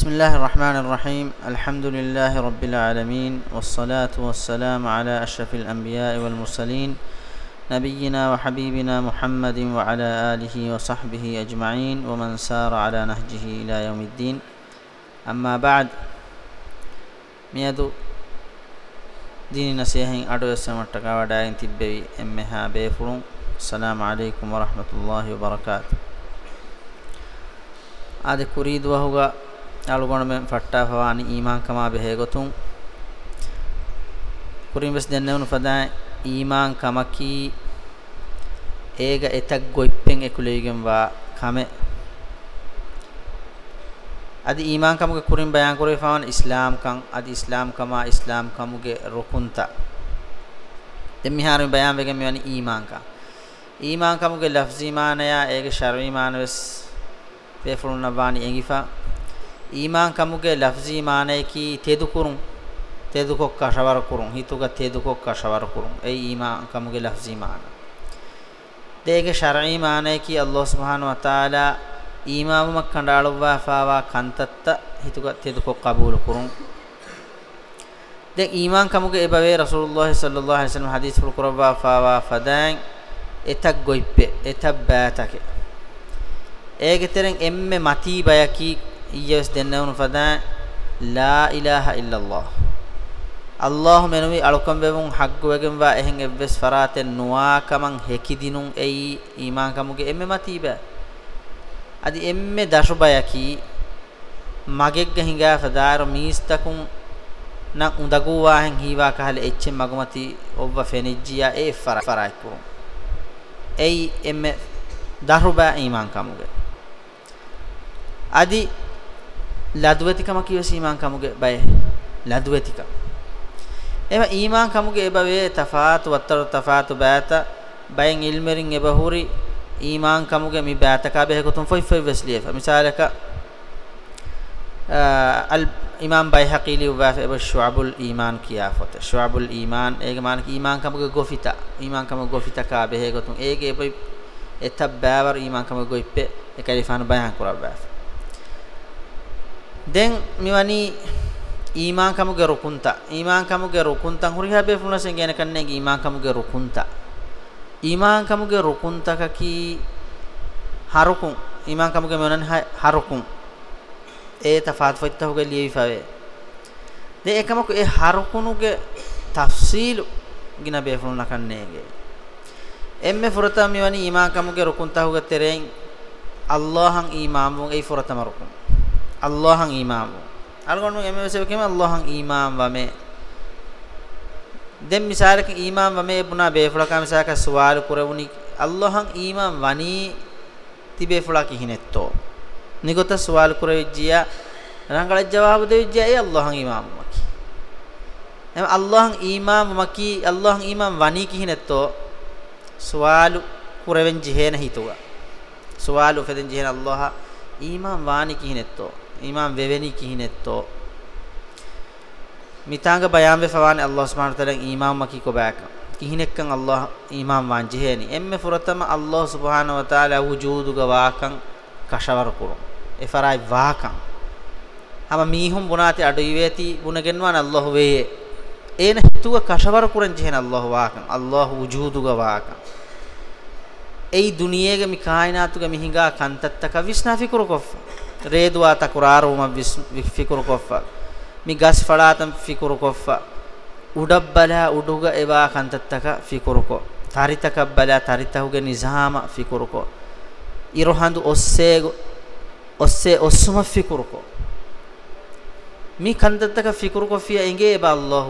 بسم الله الرحمن الرحيم الحمد لله رب العالمين والصلاة والسلام على أشرف الأنبياء والمرسلين نبينا وحبيبنا محمد وعلى آله وصحبه أجمعين ومن سار على نهجه إلى يوم الدين أما بعد ميادو دين نسيحين أدو يسمى التقاوى دائن تبوي أمها بيفرون السلام عليكم ورحمة الله وبركاته هذا كريد وهو අලුගොණ මෙ ෆට්ටා ෆවානි ඊමාන් කමා බෙහෙ ගොතුන් කුරින් බස් දෙන්නවනු ෆදා ඊමාන් කමකි ඒග එතක් ගොයිප්පෙන් එකුලෙයිගෙන් වා කමෙ. අදි ඊමාන් කමුගේ කුරින් බයන් කරේ ෆාවන් ඉස්ලාම් කන් අදි ඉස්ලාම් කමා ඉස්ලාම් කමුගේ රුකුන්තා දෙමිහාරෙන් බයන් වෙගෙන් මෙවනි ඊමාන් කන් ඊමාන් කමුගේ ලෆ්සී මානය ඒගේ ශර්වී මානවස් පෙෆුරුන වානි එංගිෆා ඊමාන් කමුගේ ලෆ්සී මානයකි තෙදු කුරුන් තෙදු කොක්ක ශවර කුරුන් හිතුග තෙදු කොක්ක ශවර කුරුන් ඒ ඊමාන් කමුගේ ලෆ්සී මාන දේගේ ශරঈ මානයකි අල්ලාහ් සුබ්හානහු වතාලා ඊමාමුමක් කණ්ඩාළුවා ෆාවා කන්තත්ත හිතුග තෙදු කොක් කබූල් කුරුන් දැන් ඊමාන් කමුගේ එබවේ රසූලුල්ලාහි සල්ලල්ලාහු අලයිහි වසල්ලම් හදීස් ෆුල් කුරවා ෆාවා ෆදාන් එතක් ගොයිප්පේ එතක් බෑතකේ. ඒගෙතරෙන් එම්මෙ මතී බයකි ඊයස් දෙන්නවුන ෆදා ලා ඉලාහා ඉල්ලල්ලාහ්. අල්ලාහ් මෙනුවි අලුකම් වෙවුන් හග්ග වෙගෙන් වා එහෙන් එව්වස් ෆරාතෙන් නුවාකමන් හෙකිදිනුන් එයි ඊමාන් කමුගේ එම්මෙ මතීබ. අදි එම්මෙ දශබයකි මගෙග්ග හිඟා ෆදාර මීස්තකුන් නම් උඳගුවාහෙන් හීවා කහල එච්චෙන් මගමති ඔව්ව ෆෙනිජ්ජියා ඒ ෆර ෆරයිකෝ. එයි එම්මෙ දහරුබා ඊමාන් කමුගේ අදි ලදුවතිකම කිය සීමාන් කමුගේ බය. ලදුවතිකම. එම ඊමාන් කමුගේ එබවේ තෆාතු වත්තර තෆාතු බෑත බයෙන් ඉල්මරින් එබහුරි ඊමාන් කමුගේ මි බෑතක බෙහෙකුතුම් ෆොයි ෆොයි වෙස්ලියෆ. මිසාලක අල් ඉමාම් බයිහකි ලිව්වා එබ ශුඅබුල් ඊමාන් කියාෆත ශුඅබුල් ඊමාන් ඒගේ මානක ඊමාන් කමුගේ ගොෆිතා. ඊමාන් කම ගොෆිතා කා බෙහෙකුතුම් ඒගේ එබයි එතබ් බෑවර ඊමාන් කම ගොයිප්පේ එකලිෆාන බයහන් කරවවා. දැන් මෙවැනි ඊමාන් කමුගේ රුකුන්තා ඊමාන් කමුගේ රුකුන්තන් හුරිහබේ ෆුනසෙන් ගෙන කන්නේ ඊමාන් කමුගේ රුකුන්තා. ඊමාන් කමුගේ රුකුන්තක කි හරුකුන්. ඊමාන් කමුගේ මෙවනන් හරුකුන්. ඒ තෆාත් ෆයිත්තහුගේ ලියවිෆාවේ දෙ එකමක ඒ හරුකුනුගේ තෆ්සීල් ගින බේෆුන කන්නේගේ එම්මෙ ෆුරතා මෙවනි ඊමාන් කමුගේ රුකුන්තහුගේ තෙරෙන් අල්ලාහන් ඊමාමුන් ඒ ෆුරතම රුකුන්. අල්ලාහන් ඊමාම්. අල්ගොන්නු එමෙ වෙසෙ කෙම අල්ලාහන් ඊමාම් වමෙ. දෙම් මිසාලක ඊමාම් වමෙ බුනා බේෆලක මිසාක සවාල් කුරවුනි. අල්ලාහන් ඊමාම් වනි තිබේ ෆලා කිහිනෙත්තෝ නිගොත සවාල් කුරෙජ්ජියා රංගල ජවාබ දෙවිජ්ජියා ඒ අල්ලාහන් ඊමාම් මකි එම අල්ලාහන් ඊමාම් මකි අල්ලාහන් ඊමාම් වනි කිහිනෙත්තෝ සවාල් කුරවෙන් ජිහෙන හිතුවා. සවාල් උෆෙදෙන් ජිහෙන අල්ලාහ imam වානි කිහිනෙත්තෝ imam veveni kihinetto mitanga bayan ve fawani allah subhanahu wa taala imam maki ko baaka kihinekkan allah imam wan jeheni emme furatama allah subhanahu wa taala wujudu ga waakan kashawar kuru e farai waakan ama mihum bunati adu iveti bunagenwan allah veye ena hituga kashawar kuran jehen allah waakan allah wujudu ga waakan ei duniyege mi kainatuge mihinga kantattaka visna fikuru koffa reduwa takuraruma fikuru koffa mi gas falatam fikuru koffa udabbala uduga eva kantattaka fikuru ko taritaka bala taritahuge nizama fikuru ko irohandu osse osse ossuma fikuru ko mi kantattaka fikuru ko fiya inge ba allah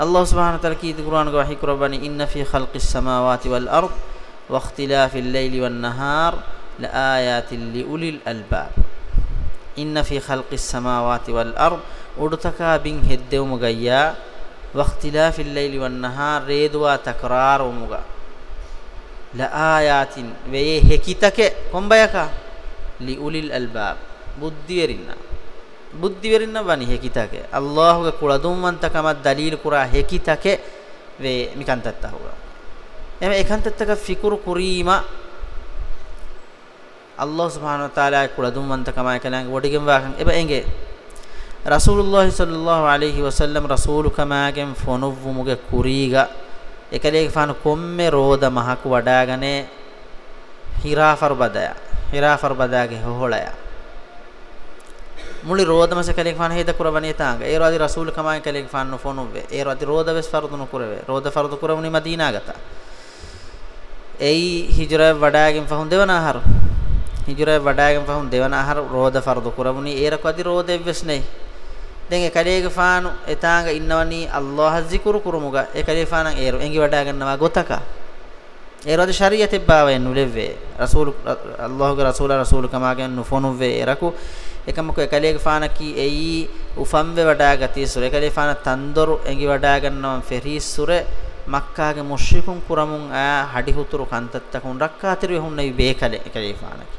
الله سبحانه وتعالى كي القرآن وحي كرباني إن في خلق السماوات والأرض واختلاف الليل والنهار لآيات لأولي الألباب إن في خلق السماوات والأرض أرتكا بين هدو مغيا واختلاف الليل والنهار ريدوا تكرار ومغا لآيات ويه هكيتك كم بيكا لأولي الألباب බුද්ධියරින්න බුද්ධි වෙරින්න වනි හෙකිතකේ. අල්ලාහ්ගේ කුලදුම්මන්තකම දලීල් කුරා හෙකිතකේ වේ මිකන්තත්ත හුවා එම එකන්තත්තක ෆිකුරු කුරීම Allah subhanahu wa ta'ala kula dumwanta kama kalang wodigem wakan eba enge Rasulullah sallallahu alaihi wasallam rasul kamagen fonuvumuge kuriga ekaleege fanu komme roda mahaku wadagane hirafar badaya hirafar badage hoholaya muli roda mase kaleege fanu heda kurabani tanga ero adi rasul kamagen kaleege fanu fonuve ero adi roda ves fardu nu kurave roda fardu kuravuni madina gata ei hijra wadagen fahun devana haru hijura වඩාගෙන පහුන් දෙවන ආහාර රෝද ෆර්දු කරමුනි ඒරක අදි රෝද එවස් නේ දැන් ඒ කලේක ෆානු එතාංග ඉන්නවනි අල්ලාහ zikru කුරුමුග. ඒ කලේ ෆානන් ඒරු එංගි වඩාගෙන්නවා ගොතක. ඒරද ශරීයතේ බාවෙන් නුලෙව්වේ රසූල් අල්ලාහගේ රසූල රසූල් කමාගෙන් නුෆොනුවේ ඒරකු එකමක ඒ කලේක ෆානකි එයි උෆම්වේ වඩාගති සුර. ඒ කලේ ෆාන තන්දොරු එංගි වඩාගෙන්නවා ෆෙරීස් සුරේ. මක්කාගේ මුෂ්රිකුන් කුරමුන් ආ හඩි හුතුරු කන්තත්තකුන් රක්කාතිරු හුන්නයි බේකලේ කලේ ෆානකි.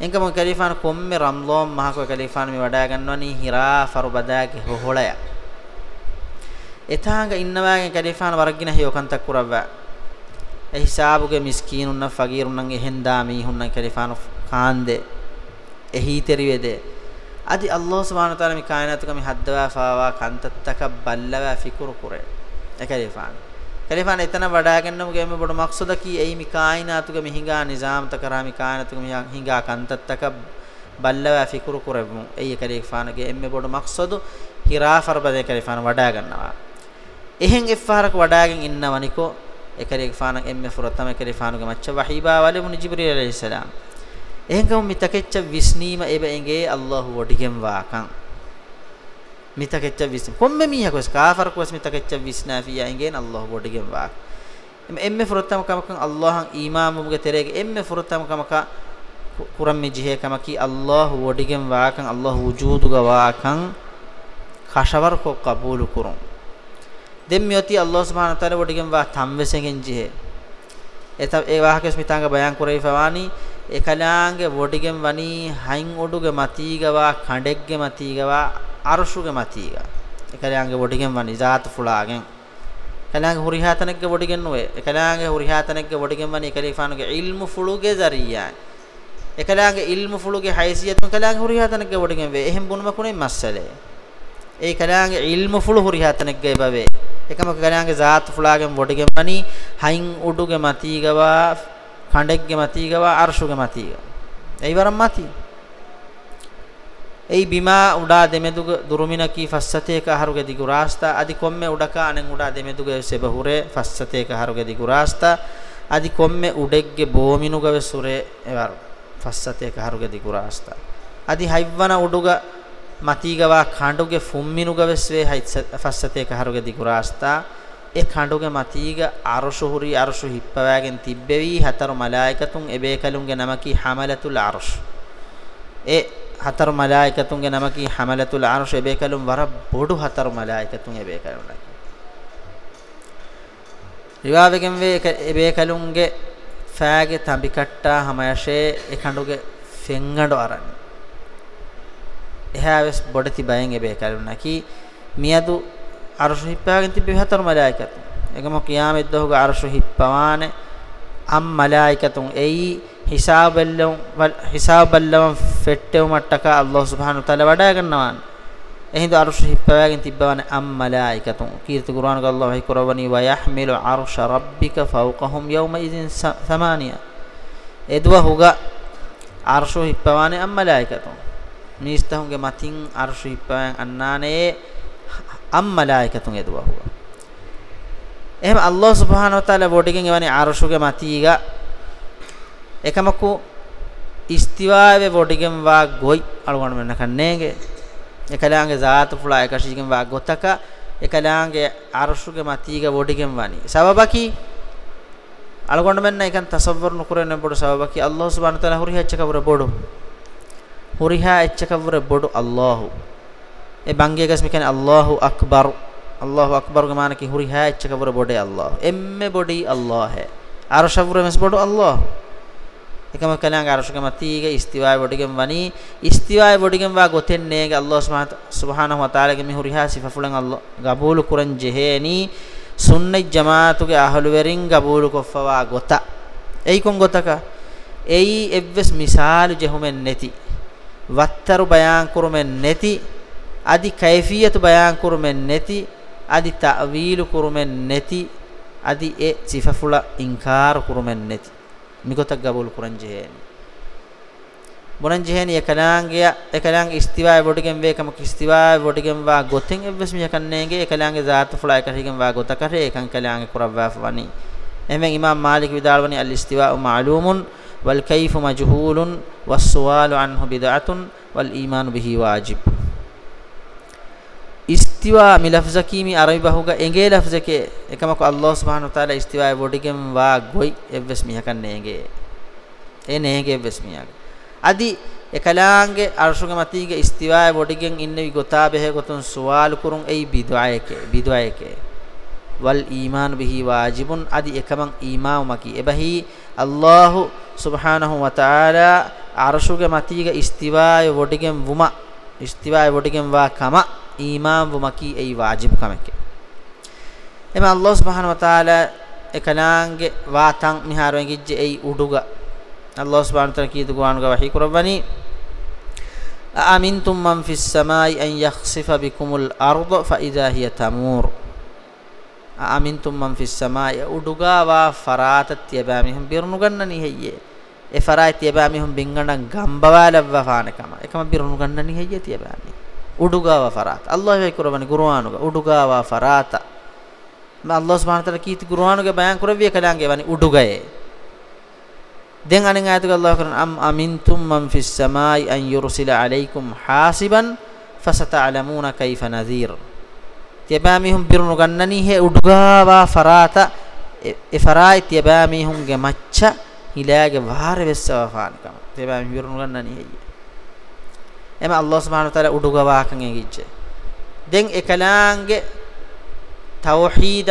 එංගම කලිෆාන කොම්මෙ රම්ලෝම් මහකෝ කලිෆාන මේ වඩා ගන්නවනි හිරා ෆරුබදාගේ හොහොලය. එතාංග ඉන්නවාගේ කලිෆාන වරගින හයෝකන්තක් කුරවවා. ඒ හිසාබුගේ මිස්කීනුන්න ෆගීරුන්නන් එහෙන්දා මීහුන්න කලිෆාන කාන්දේ. එහි තෙරිවේදේ? අදි අල්ලාහ් සුබ්හානහු තාලා මේ කායනතුක මේ හද්දවා ෆාවා කන්තත්තක බල්ලවා ෆිකුරු කුරේ. එකලිෆාන කලිෆාන. එතන වඩා ගන්නම ගෙම බොඩ මක්සද කී? එයි මි කායිනාතුග මිහිඟා නිසාම්ත කරා මි කායිනාතුග මිහිඟා කන්තත්තක බල්ලව ෆිකුරු කරමු එයි කලිෆානගේ එම්මෙ බොඩ මක්සද? හිරා ෆර්බදේ කලිෆාන වඩා ගන්නවා එහෙන් එෆාරක වඩාගෙන ඉන්නවනිකෝ. ඒ කලිෆාන එම්මෙ ෆුරතම කලිෆානුගේ මච්ච වහීබා වලමුනි ජිබ්‍රීල් අලයිහිස්සලාම් එහෙන් කම මිතකෙච්ච විස්නීම එබ එංගේ අල්ලාහ් වඩිගෙන් වාකන්. mitakecca vis komme miha kos kafar kos mitakecca visna fiya ingen allah bodige wa emme furtam kamakan allah imam muge terege emme furtam kamaka kuram me jihe kamaki allah bodige wa kan allah wujudu ga wa kan khashawar ko qabul kurun demmyoti allah subhanahu wa taala bodige wa tamwesegen jihe eta e wahakes mitanga bayan kurei fawani ekalaange bodige wani hain oduge matigawa kandegge matigawa අරුෂුගේ මතීග එකලයන්ගේ වොඩිගෙන් වනි ජාත ෆුලාගෙන්. එකලයන්ගේ හුරිහාතනෙක්ගේ වොඩිගෙන් නොවේ. එකලයන්ගේ හුරිහාතනෙක්ගේ වොඩිගෙන් වනි එකලිෆානුගේ ඉල්මු ෆුලුගේ zariya එකලයන්ගේ ඉල්මු ෆුලුගේ හයිසියතුන් එකලයන්ගේ හුරිහාතනෙක්ගේ වොඩිගෙන් වේ. එහෙම් බුනුම කුනේ මස්සලේ. ඒ කලයන්ගේ ඉල්මු ෆුලු හුරිහාතනෙක්ගේ බවේ. එකම කලයන්ගේ ජාත ෆුලාගෙන් වොඩිගෙන් වනි හයින් උඩුගේ මතීගවා කණ්ඩෙක්ගේ මතීගවා අරුෂුගේ මතීග ඒ වරම් මතී. ei bima uda demeduga duruminaki fassateka haruge digu rasta adi komme udaka anen uda demeduga sebahure fassateka haruge digu rasta adi komme udegge bominuga vesure evar fassateka haruge digu rasta adi hayvana uduga matigawa khanduge fumminuga vesve fassateka haruge digu rasta e khanduge matiga arshu huri arshu hippawagen tibbevi hataru malaikatun ebe kalunge namaki hamalatul arsh e හතර මලායිකතුන්ගේ නමකී හමලතුල් අර්ෂ් එබේකලුම් වර බොඩු හතර මලායිකතුන් එබේකලුම් ලකි රිවාවෙගෙන් වේ එබේකලුන්ගේ ෆෑගේ තඹි කට්ටා හමයෂේ එකඬුගේ ෆෙංගඬ අරන්. එහාවස් බොඩති බයෙන් එබේකලුම් නකි මියදු අර්ෂ් හිප්පාගෙන් තිබෙ හතර මලායිකතුන් එකම කියාමෙත් දහුගේ අර්ෂ් හිප්පවානේ අම් මලායිකතුන් එයි හිසාබල්ලම් හිසාබල්ලම් ෆෙට්ටෙව මට්ටක අල්ලාහ් සුබ්හානහු තාලා වඩා ගන්නවාන් එහිඳ අර්ෂ හිප්පවගෙන තිබ්බවන අම් මලායිකතුන් කීර්ති කුර්ආනක අල්ලාහ් හි කරවනි වයහ්මිලු අර්ෂ රබ්බික ෆෞකහුම් යෞම ඉදින් සමානිය. එදව හුග අර්ෂ හිප්පවනේ අම් මලායිකතුන් මිස්තහුගේ මතින් අර්ෂ හිප්පවෙන් අන්නානේ අම් මලායිකතුන් එදව හුග එහෙම අල්ලාහ් සුබ්හානහු තාලා බොඩිගෙන් එවනි අර්ෂුගේ මතීගා ekamaku istiwaave vodigen wa goi algon menna kannege ekalaange zaatu fula ekashigen wa gotaka ekalaange arshuge matiga vodigen wani sababaki algon menna ekan tasawwur nukurene bodu sababaki allah subhanahu wa taala huri hechka bure bodu huriha echka bure bodu allah e bange gas mikane allahu akbar allahu akbar ge manaki huriha echka bure bode allah emme bodi allah hai arshavure mes bodu allah එකම කලංග අරශකම තීග ඉස්තිවාය වඩිගෙන් වනි. ඉස්තිවාය වඩිගෙන් වා ගොතෙන්නේගේ අල්ලාහ් සුබ්හානහු වතාලාගේ මිහුරිහා සිෆෆුලන් අල්ලාහ් ගබූල් කුරන් ජෙහෙනි. සුන්නයි ජමාතුගේ අහලු වෙරින් ගබූල් කොෆවා ගොත. එයි කොන් ගොතක? ei evves misalu jehumen neti wattaru bayan kurumen neti adi kayfiyatu bayan kurumen neti adi ta'wilu kurumen neti adi e sifafula inkar kurumen neti migotak gabul kuran jeheni bonan jeheni ekalaange ekalaange istiwa botigen ve kam istiwa botigen wa goten evves mi yakannege ekalaange zaatu fula ekarigen wa gotakare ekan kalaange kurawwa fani emen imam malik vidalwani al istiwa ma'lumun wal kayfu majhulun was suwalu anhu bid'atun wal iman bihi wajib istiwa mi lafzaki mi arabi bahuga enge lafzake ekamako allah subhanahu wa taala istiwa e bodigem wa goi evves mi hakan nege e nege evves mi adi ekalaange arshuge matige istiwa e bodigem innevi gotabe he gotun suwal kurun ei bidwaeke bidwaeke wal iman bihi wajibun adi ekaman iman maki ebahi allah subhanahu wa taala arshuge matige istiwa e bodigem wuma ඉස්තිවාය වොටිගෙන් වා කම ඊමාම් වමකි ඒ වාජිබ් කමකේ. එම අල්ලාහ් සුබ්හානහු වතාලා එකනාංගේ වාතං මිහාරෙන් ගිජ්ජේ ඒ උඩුග. අල්ලාහ් සුබ්හානහු වතාලා කීතු ගානුග වහී කරවණි. ආමින්තුම් මන් fees සමායි අන් යක්සිෆ බිකුමුල් අර්ද ෆයිදා හිය තමූර් ආමින්තුම් මන් fees සමායි උඩුගා වා ෆරාතත් යබා මිහම් බිරණු ගන්නනි හෙයියේ e farai tiba mihum bingandan gambawala wafanakama ekama birunu gannani heyye tiba ni udugawa farat allah ve kurban qur'anu udugawa farata ma allah subhanahu wa taala kiti qur'anu ge bayan kurawiye kalange wani udugaye den anen ayatu allah kuran am amintum man fis samai an yursila alaykum hasiban fasata'lamuna kayfa nadhir tiba mihum birunu gannani he udugawa farata e farai tiba mihum ge macca hilage wahare vessawa faankam tiyabamihum birnu gannani he එම අල්ලාහ් සුබ්හානහු තාලා උඩුගවාකන් එගිච්ච. දෙන් එකලාංගේ තවහීද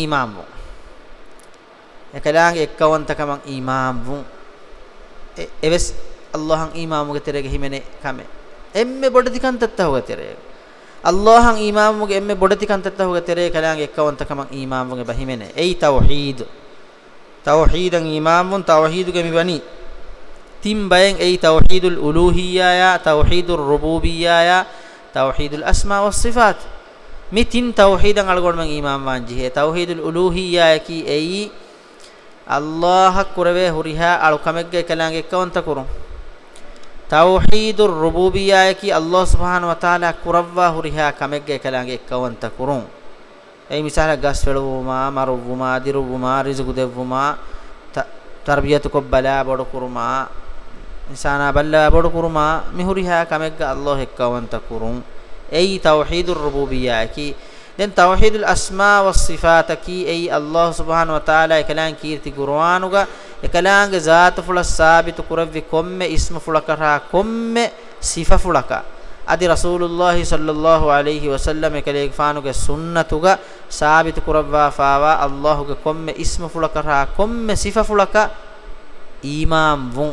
ඊමාම් වු එකලාංගේ එක්කවන්තකම ඊමාම් වු එවස් අල්ලාහන් ඊමාමුගේ තෙරෙගේ හිමනේ කමෙ. එම්මෙ බොඩති කන්තත්ත හොග තෙරේ. අල්ලාහන් ඊමාමුගේ එම්මෙ බොඩති කන්තත්ත හොග තෙරේ කලාංගේ එක්කවන්තකම ඊමාමුගේ බහිමනේ. එයි තවහීද්? තවහීදන් ඊමාම් වුන්. තවහීදුගේ මිවනි තිම් බයෙන් ඒ තෞහීදුල් උලූහියාය තෞහීදුර් රුබූබියාය තෞහීදුල් අස්මා වස් සිෆාත්. මේ තින් තෞහීදන් අලගොඩ මං ඊමාම් වාංජි හේ. තෞහීදුල් උලූහියාය කි එයි අල්ලාහ කුරවේ හුරිහා අලු කමෙග්ගේ කලංගේ එක්කවන්ත කුරුම්. තෞහීදුර් රුබූබියාය කි අල්ලාහ් සුබ්හානහු වතාලා කුරවවා හුරිහා කමෙග්ගේ කලංගේ එක්කවන්ත කුරුම්. ඒ මිසාල ගස් වලවුමා මරුවුමා දිරුවුමා රිසුකු දෙවුමා තර්බියතු කොබ්බලා බොඩ කුරුමා insana balla bodu kuruma mihuriha kamegga allah hekkawanta kurun ei tauhidur rububiyyah ki den tauhidul asma was sifat ki ei allah subhanahu wa taala ekalan kirti qur'anuga ekalange zaat fula sabit kuravvi komme ismu fulakara komme sifa fulaka adi rasulullah sallallahu alaihi wasallam ekale fanuge sunnatuga sabit kuravva fawa allahuge komme ismu fulakara komme sifa fulaka imam vun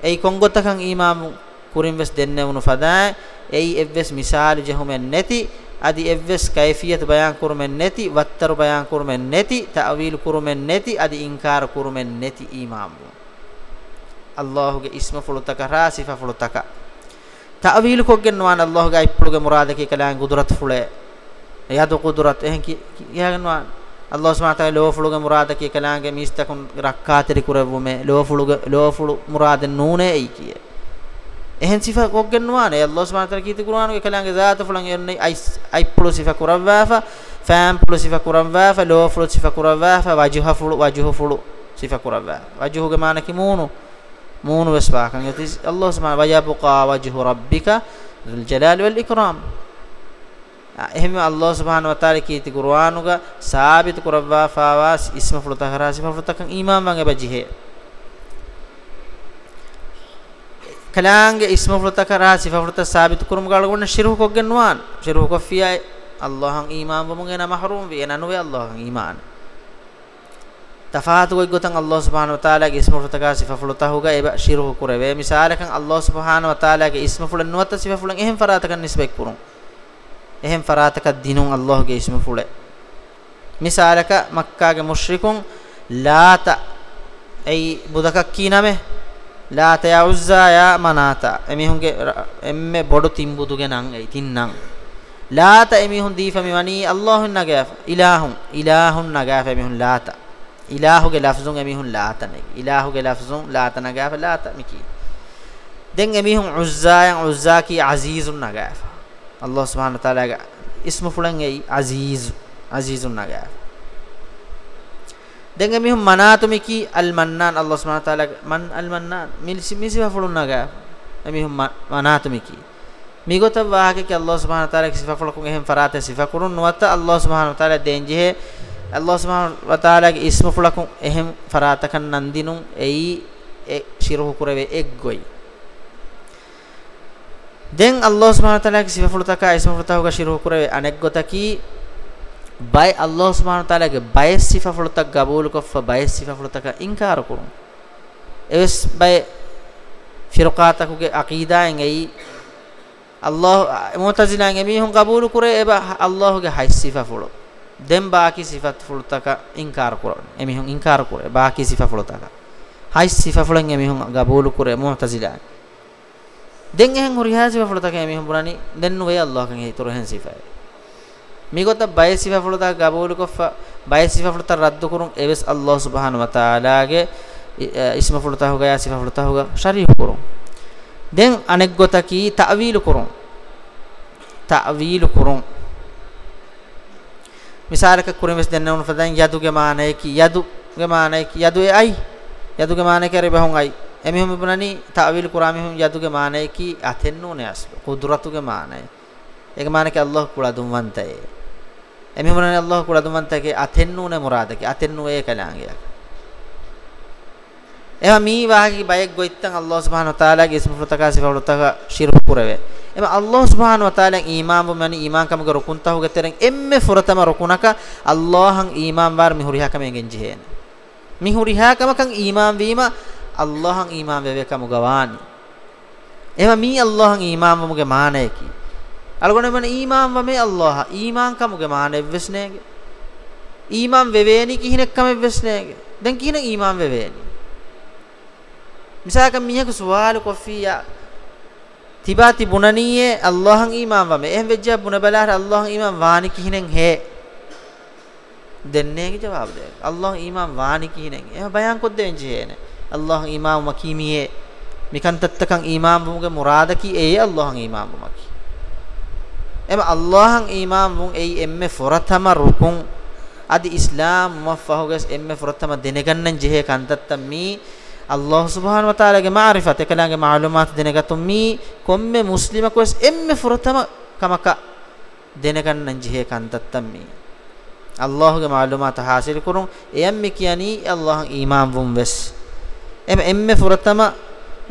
ei kongotakan imamu kurinves dennewunu fadaa ei evves misal jehumen neti adi evves kayfiyat bayan kurmen neti wattaru bayan kurmen neti ta'wil kurmen neti adi inkar kurmen neti imamu Allahuge isma fulutaka rasifa fulutaka ta'wil koggenwan Allahuge ippuluge muradake kalan gudurat fule yadu qudurat ehen ki yaganwan Allah subhanahu wa ta'ala lofuluge murada ki kalange mistakun rakkateri kurevume lofuluge lofulu murada nune ei kiye ehen sifa koggennuane Allah subhanahu wa ta'ala kiti qur'anu ke kalange zaata fulan yenne ai ai pulu sifa kurawwafa fam pulu sifa kurawwafa lofulu sifa kurawwafa wajha fulu wajhu fulu sifa kurawwafa wajhu ge mana ki munu munu wasfa kan yati Allah subhanahu wa yabqa wajhu rabbika dhul jalali wal ikram එහෙම අල්ලාහ් සුබ්හානහු වතාලා කීති කුර්ආනුග සාබිත කුරවා ෆාවාස් ඉස්ම ෆුලත හරාසි ෆුලතකන් ඊමාම් වංග බජිහෙ කලාංගේ ඉස්ම ෆුලත කරාසි ෆුලත සාබිත කුරුම් ගාලගොන්න ශිරු කොග්ගෙන්වාන් ශිරු කොෆියයි අල්ලාහන් ඊමාම් වමුගෙන මහරුම් වේ නනුවේ අල්ලාහන් ඊමාන් තෆාතු කොයි ගොතන් අල්ලාහ් සුබ්හානහු වතාලාගේ ඉස්ම ෆුලත කරාසි ෆුලත හුගා එබ ශිරු කුරවේ. මිසාලකන් අල්ලාහ් සුබ්හානහු වතාලාගේ ඉස්ම ෆුලන් නුවත සිෆ ෆුලන් එහෙම් ෆරාතකන් නිස්බෙක් කුරුම් එහෙන් ෆරාතක දිනුන් අල්ලාහ්ගේ ඉස්ම ෆුලේ. මිසාලක මක්කාගේ මුෂ්රිකුන් ලාත ei budakak kiname laata ya uzza ya manata emihunge emme bodu timbuduge nan ei tinnan laata emihun difami wani allahun nagaf ilahun ilahun nagaf emihun laata ilahuge lafzun emihun laata ne ilahuge lafzun laata nagaf laata miki den emihun uzza ya uzza ki azizun nagaf allah subhanahu wa taala ga ismu fulan ei aziz azizun nagaf den emihun manatumi ki al mannan allah subhanahu wa taala man al mannan milsi misi fulun nagaf emihun manatumi ki migota wahake ke Allah subhanahu wa ta'ala sifa fulakun ehem farate sifa kurun nuwata Allah subhanahu wa ta'ala denje Allah subhanahu wa ta'ala ge ismu fulakun ehem faratakan nandinun ei e shiruhu kurave eggoi den Allah subhanahu wa ta'ala ge sifa fulutaka ismu fulutaka shiruhu kurave aneggotaki bay Allah subhanahu wa ta'ala ge bay sifa fulutak gabul koffa bay sifa fulutaka inkar kurun eves bay firqatakuge aqidaen ei Allah mu'tazilan emihun qabul kure eba Allahge hay sifa fulo den baaki sifat fulutaka inkar kure emihun inkar kure baaki sifa fulutaka hay sifa fulan emihun qabul kure mu'tazilan den ehen huriha sifa fulutaka emihun burani den nuwe Allah kan hituru hen sifa migota bay sifa fulutaka qabul koffa bay sifa fulutaka raddu kurun eves Allah subhanahu wa ta'ala ge isma fulutaka hoga ya sifa fulutaka hoga sharih kurun den anek gotaki ta'wil kurun ta'wil kurun misalaka kurun mes denna un fadan yaduge maanay ki yaduge maanay ki yadu e ai yaduge maanay kare bahun ai emihum bunani ta'wil kurami hum yaduge maanay ki atennu ne aslu qudratuge maanay ege maanay ki allah kula dumwantay emihum bunani allah kula dumwantay ke atennu ne murada ki atennu e kalangiya එම මී වාහකි බයෙක් ගොයිත්තන් අල්ලාහ් සුබ්හානහු තාලාගේ ඉස්ම ෆුතකා සිෆා ෆුතකා ශිරු කුරවේ එම අල්ලාහ් සුබ්හානහු තාලා ඊමාන් වමනි ඊමාන් කමක රුකුන්තහු ගතරෙන් එම්මෙ ෆුරතම රුකුනක අල්ලාහන් ඊමාන් වාර මිහුරිහා කමෙන් ගෙන්ජිහෙන මිහුරිහා කමකන් ඊමාන් වීම අල්ලාහන් ඊමාන් වෙවේ කමු ගවානි. එම මී අල්ලාහන් ඊමාන් වමුගේ මානයකි අලගොනේ මන ඊමාන් වමේ අල්ලාහ ඊමාන් කමුගේ මානෙ වෙස්නේගේ ඊමාන් වෙවේනි කිහිනෙක් කම වෙස්නේගේ දැන් කිහිනෙක් ඊමාන් වෙවේනි? Misaka miheku suwalu kofiya tibati bunaniye allahun iman wame ehm vejja bunabalar allahun iman wani kihinen he denne ki jawab de allahun iman wani kihinen eh bayan kodde enji hene allahun iman makimiye mikan tattakan iman muge murada ki e allahun iman maki em allahun iman mun ei emme foratama rukun adi islam muwaffahuges emme foratama denegannan jehe kantatta mi Allah subhanahu wa ta'ala ge ma'rifat ekalange ma'lumat denegatum mi komme muslima kos emme furtama kamaka denegan jihe kantattam mi Allah ge ma'lumat hasil kurun eyammi kiyani Allah iman vum ves em emme furtama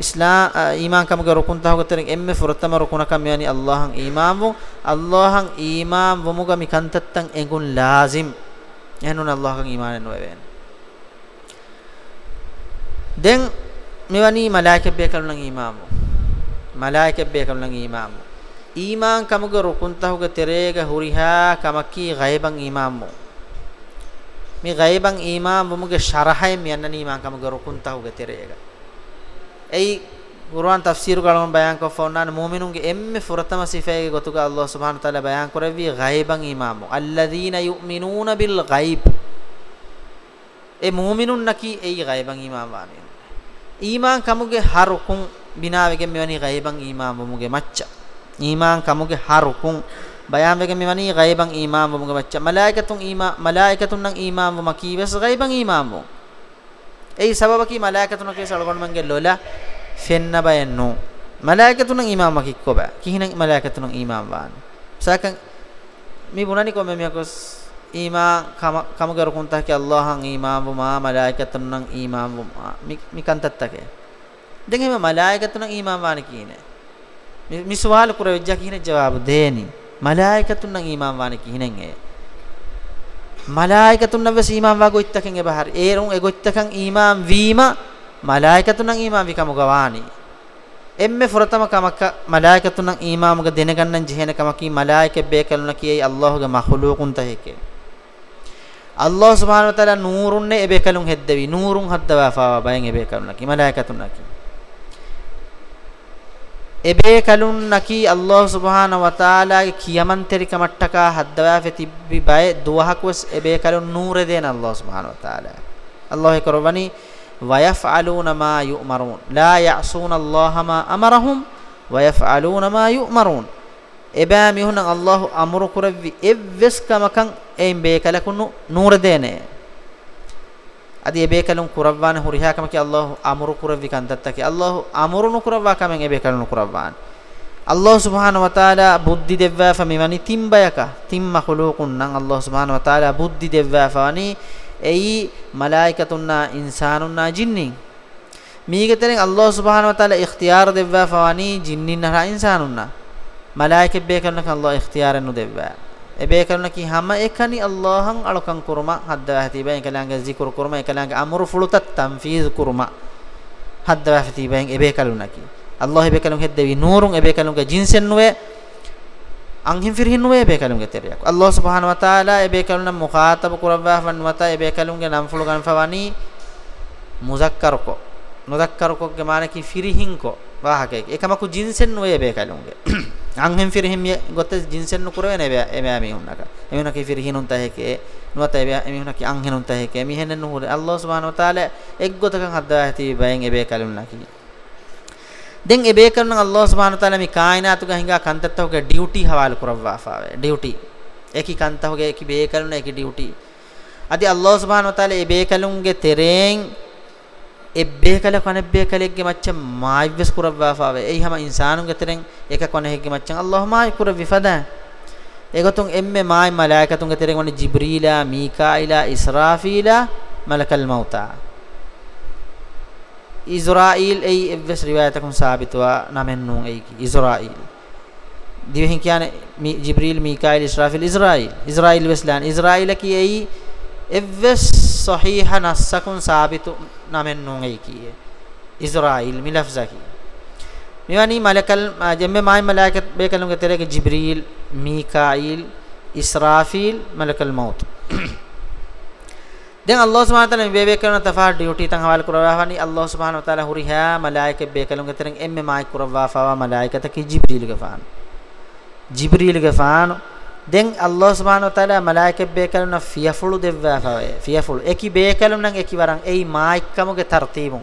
islam iman kam ge rukun tahu goteren emme furtama rukuna kam yani Allah iman vum Allah iman vumuga දැන් මෙවැනි මලායිකෙ බේකලුන් ඊමාමු මලායිකෙ බේකලුන් ඊමාමු ඊමාන් කමුග රුකුන්තහුග තෙරේග හුරිහා කමකි ගයිබන් ඊමාමු මේ ගයිබන් ඊමාම් වමුගේ ශරහය මෙන්න ඊමාන් කමුග රුකුන්තහුග තෙරේග. එයි කුර්ආන් තෆ්සීර් ගලම බයන් කොෆෝනාන මුමිනුන්ගේ එම්මෙ ෆුරතම සිෆේගේ ගොතුක අල්ලාහ් සුබ්හානහු තාලා බයන් කරවි ගයිබන් ඊමාමු අල්ලදීන යුමිනූන bill ගයිබ්. ඒ මුමිනුන් නකි එයි ගයිබන් ඊමාම් වානේ ඊමාන් කමුගේ හරුකුන් බිනාවෙගෙන් මෙවැනි ගයිබන් ඊමාන් වමුගේ මච්ච. ඊමාන් කමුගේ හරුකුන් බයාම් වෙගෙන් මෙවැනි ගයිබන් ඊමාන් වමුගේ මච්ච. මලායිකතුන් ඊමා මලායිකතුන් නම් ඊමාන් වම කීවස් ගයිබන් ඊමාන් වමු ඒ සබබකි මලායිකතුන් කේ සලගොන් මංගේ ලොලා ෆෙන්න බයන්නෝ. මලායිකතුන් නම් ඊමාන් මකික්කො බෑ කිහින මලායිකතුන් ඊමාන් වාන සකන් මේ බුණනි කොමෙ මියකොස් iman kama kama garukunta ki allahan iman buma malaikatun nan iman buma mikan tattake den hema malaikatun nan iman wani kine mi suwal kura vejja kine jawab deeni malaikatun nan iman wani kinen e malaikatun nan wes iman wa goittaken e bahar erun e goittakan iman wima malaikatun nan iman vikamu gawani emme furatama kamaka malaikatun nan iman muga denegannan jehena kamaki malaike bekaluna kiyai allahge makhluqun taheke Allah subhanahu wa ta'ala nurunne ebe kalun heddevi nurun haddawa fawa bayen ebe kalun ki malaikatun naki ebe kalun naki Allah subhanahu wa ta'ala ge kiyaman terika mattaka haddawa fe tibbi bay duwahakwas ebe kalun nure den Allah subhanahu wa ta'ala Allah korwani ويفعلون ما يؤمرون لا يعصون الله ما أمرهم ويفعلون ما يؤمرون එබෑ මිහුන අල්ලාහ් අමරු කරවි එව්ස් කමකන් එයින් බේකලකුණු නූර දේනේ. අදි එබේකලුන් කුරවවාන හුරිහා කමකි අල්ලාහ් අමරු කරවි කන්දත්තකි අල්ලාහ් අමරු නුකරවා කමෙන් එබේකලුන් කුරවවාන. අල්ලාහ් සුබ්හානහු වතාලා බුද්ධි දෙවවා ෆමිවනි තිම්බයක. තිම්ම ඛලුකුන් නම් අල්ලාහ් සුබ්හානහු වතාලා බුද්ධි දෙවවා ෆවනි එයි මලායිකතුන්නා ඉන්සානුන්නා ජින්නින්. මීගතරෙන් අල්ලාහ් සුබ්හානහු වතාලා ඉඛතියාර දෙවවා ෆවනි ජින්නින් නහා ඉන්සානුන්නා. Malaike be karna kan Allah ikhtiyaren nu devwa ebe karna ki hama ekani Allahan alukan kurma hadda hati ben kalanga zikr kurma kalanga amru fulutat tanfiz kurma hadda hati ben ebe kaluna ki Allah ebe kalun heddevi nurun ebe kalunga jinsen nuwe anhim firhin nuwe ebe kalunga teriyak Allah subhanahu wa taala ebe kaluna mukhatab kurawwa fan wata ebe kalunga nam fulu gan fawani muzakkar ko muzakkar ko ge mane ki firhin ko wahake ekamaku jinsen nuwe ebe kalunga anhem firhim ye gotte jinsen nu kurwe ne be eme ami hunnaka emuna ki firhinun taheke nuata ebe emuna ki anhenun taheke mi henen nu Allah subhanahu wa taala ek gotakan hadda hati bayen ebe kalunna ki den ebe kalun Allah subhanahu wa taala mi kainatu ga hinga kantattawge duty hawal kurawwa fawe duty eki kantawge eki be kalun eki duty adi Allah subhanahu wa taala ebe kalunge tereng ebbe kala konebbe kalegge macca maayves kurawwa faave ei hama insanunge teren eka konehegge macca allah maay kurawwi fada egotun emme maay malaikatunge teren woni jibrila mikaila israfila malakal mauta Israel එයි එවස් රිවායතකම් සාබිතවා නමෙන්නු එයි ඉස්රායිල්. දිවෙහින් කියන්නේ ජිබ්‍රීල් මීකායිල් ඉස්රාෆිල් ඉස්රායිල්. ඉස්රායිල් වෙස්ලාන්. ඉස්රායිල කි එයි එවස් සහීහ නස්සකුන් සාබිතු නමෙන් නුයි කියේ. ඉස්රායිල් මිලෆ්සකි මෙවැනි මලකල් ජෙම්මේ මායි මලාකත් බේකලුගේ තෙරේක ජිබ්‍රීල් මීකායිල් ඉස්රාෆීල් මලකල් මවුත් දැන් අල්ලාහ් සුබ්හානහු තාලා මේ වේ කරන තෆා ඩියුටි තන් හවල් කරවහවනි අල්ලාහ් සුබ්හානහු තාලා හුරිහා මලායික බේකලුගේ තෙරෙන් එම්මේ මායි කරවවා ෆවා මලායිකත කි Jibril ගෆාන. Jibril ගෆාන den Allah subhanahu wa taala malaike be kaluna fiyafulu devwa fawe fiyafulu eki be kalun eki waran ei maikkamuge tartibun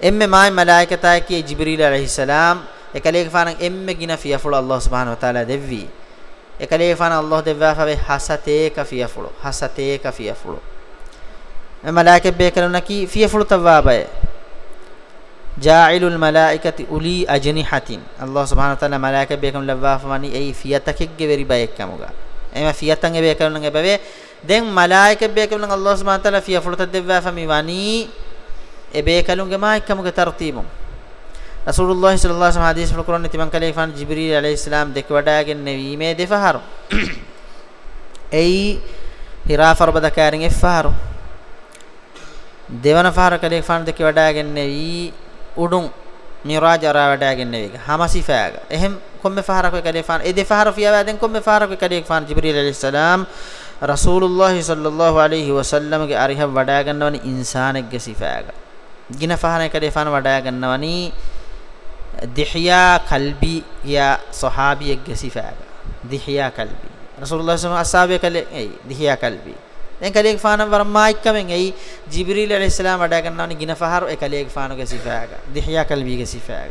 emme mai malaike ta ki jibril alayhi salam ekale fanan emme gina fiyafulu Allah subhanahu wa taala devvi ekale fanan Allah devwa fawe hasate ka fiyafulu hasate ka fiyafulu malaike be kaluna ki fiyafulu tawwa bae ජායිලුල් මලායිකති උලි අජනිහතින් අල්ලාහ් සුබ්හානහු තාලා මලායික බේකම් ලව්වා ෆමනි ඒ ෆියතකෙක්ගේ වෙරි බයෙක්කමුගා එම ෆියතන් එබේ කරන එබවේ දැන් මලායික බේකම් නම් අල්ලාහ් සුබ්හානහු තාලා ෆිය ෆුලත දෙව්වා ෆමි වනි එබේ කලුන්ගේ මායික්කමුගේ තර්තිබු රසූලුල්ලාහ් සල්ලල්ලාහු අලයිහි වසල්ලම් හදීස් වල කුරාන් තිබන් කලේෆාන් ජිබ්‍රීල් අලයිහිස්ලාම් දෙක වඩාගෙන නෙවීමේ දෙෆහරු එයි හිරාෆර් බදකාරින් එෆහරු දෙවන ෆහර කලේෆාන් දෙක වඩාගෙන නෙවී udun miraj ara wadagen nevega hamasi faaga ehem komme fahara ko kale fan e de fahara fiya den komme fahara ko kale fan jibril alayhis salam rasulullah sallallahu alaihi wasallam ge ariha wadagen nawani insanek ge sifaaga gina fahara kale fan wadagen nawani dihya qalbi ya sahabiyek ge sifaaga dihya qalbi rasulullah sallallahu alaihi wasallam asabe kale ei dihya qalbi දැන් කලියක ෆානම් වරම් මායික්කමෙන් එයි ජිබ්‍රීල් අලයිහිස්ලාම් වඩා ගන්නවනි ගින ෆහරු ඒ කලියක ෆානුගේ සිෆාග දිහියා කල්බීගේ සිෆාග.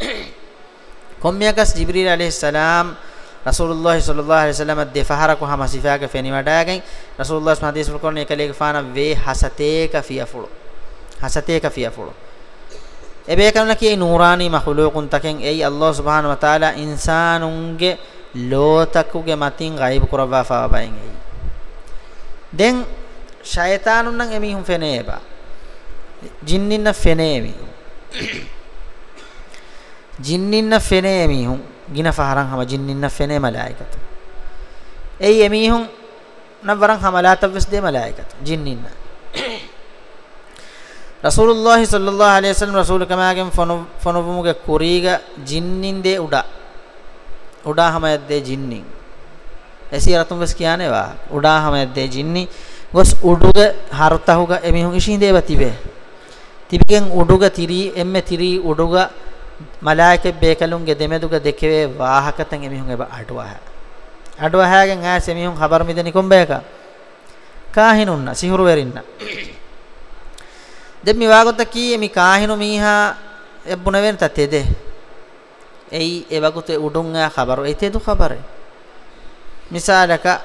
කොම්මියකස් ජිබ්‍රීල් අලයිහිස්ලාම් රසූලුල්ලාහ සල්ලල්ලාහු අලයිහි වසල්ලම දෙෆහරක හම සිෆාග ෆෙනි වඩාගෙන් රසූලුල්ලාහ ස්මහදීස් වලකොන්නේ කලියක ෆාන වේ හසතේක ෆියෆුළු. හසතේක ෆියෆුළු. එබේ කරන කී නූරානි මහලූකුන් තකෙන් එයි අල්ලාහ් සුබ්හානහු වතාලා ඉන්සානුන්ගේ ලෝතකුගේ මතින් ගයිබ් කරවා ෆාබයින් එයි. දැන් ෂයතානුන් නම් එමිහුන් ෆෙනේබා ජින්නින්න ෆෙනේමි ජින්නින්න ෆෙනේමිහුන් ගින ෆහරන් හම ජින්නින්න ෆෙනේ මලායිකත. එයි එමිහුන් නවරන් හමලාතවස් දේ මලායිකත. ජින්නින්න රසූලුල්ලාහි සල්ලල්ලාහු අලයිහි වසල්ලම් රසූල කමාගෙන් ෆොනොබුමුගේ කුරීග ජින්නින් දේ උඩා. උඩා හම යද්දේ ජින්නින්. ಎಸಿಯರತುಂಬಸ್ ಕ್ಯಾನೆವಾ ಉಡಾಹಮದ್ದೆ ಜಿನ್ನಿ ಗೊಸ್ ಉಡುಗ ಹಾರುತ್ತಾಹುಗ ಎಮಿಹುಂ ಇಶಿಂದೇವ ತಿಬೆ ತಿಬಿಗೆಂ ಉಡುಗ ತಿರಿ ಎಮ್ಮೆ ತಿರಿ ಉಡುಗ ಮಲಾಯಕೆ ಬೇಕಲುಂಗೆ ದೆಮೆದುಗ ದೆಕೆವೆ ವಾಹಕತಂ ಎಮಿಹುಂ ಎಬ ಅಡ್ವಾಹ ಅಡ್ವಾಹಗೆಂ ಆ ಸೆಮಿಹುಂ ಖಬರ್ ಮಿದನಿ ಕೊಂಬೇಕ ಕಾಹಿನುನ್ನ ಸಿಹುರು ವೆರಿನ್ನ ದೆಮ್ಮಿ ವಾಗೊತ್ತ ಕೀ ಎಮಿ ಕಾಹಿನು ಮೀಹಾ ಎಬ್ಬುನವೆನ್ ತತೆದೆ ಎಯಿ ಎವಗುತೆ ಉಡುಂಗ ಖಬರ್ ಐತೆ ದು ಖಬರೇ misalaka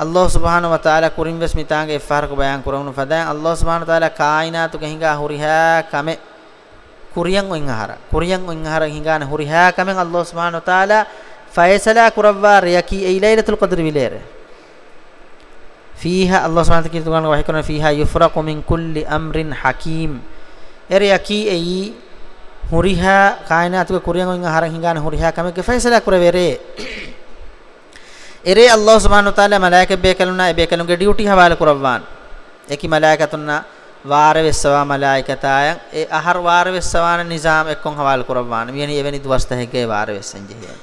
Allah subhanahu wa ta'ala kurim ves mitange ifar ko bayan kurunu fadan Allah subhanahu wa ta'ala kainatu ke hinga huriha kame kuriyan o ingahara kuriyan o ingahara hingana huriha kame Allah subhanahu wa ta'ala faisala kurawwa yaki ei lailatul qadr vilere fiha Allah subhanahu wa ta'ala kitu wahi kono fiha yufraqu min kulli amrin hakim ere yaki ei huriha kainatuge kuriyan oin haran hingana huriha kameke faisala kurevere එරේ අල්ලාහ් සුබ්හානහු තාලා මලායික බේකලුනා බේකලුන්ගේ duty හවාල කරවවාන්. ඒකි මලායිකතුන්නා වාර වෙස්සවා මලායිකතායන් ඒ අහර් වාර වෙස්සවාන නිසාම එක්කොන් හවාල කරවවාන. මියනි එවැනි දුවස්තහකේ වාර වෙස්සන් ජෙහිය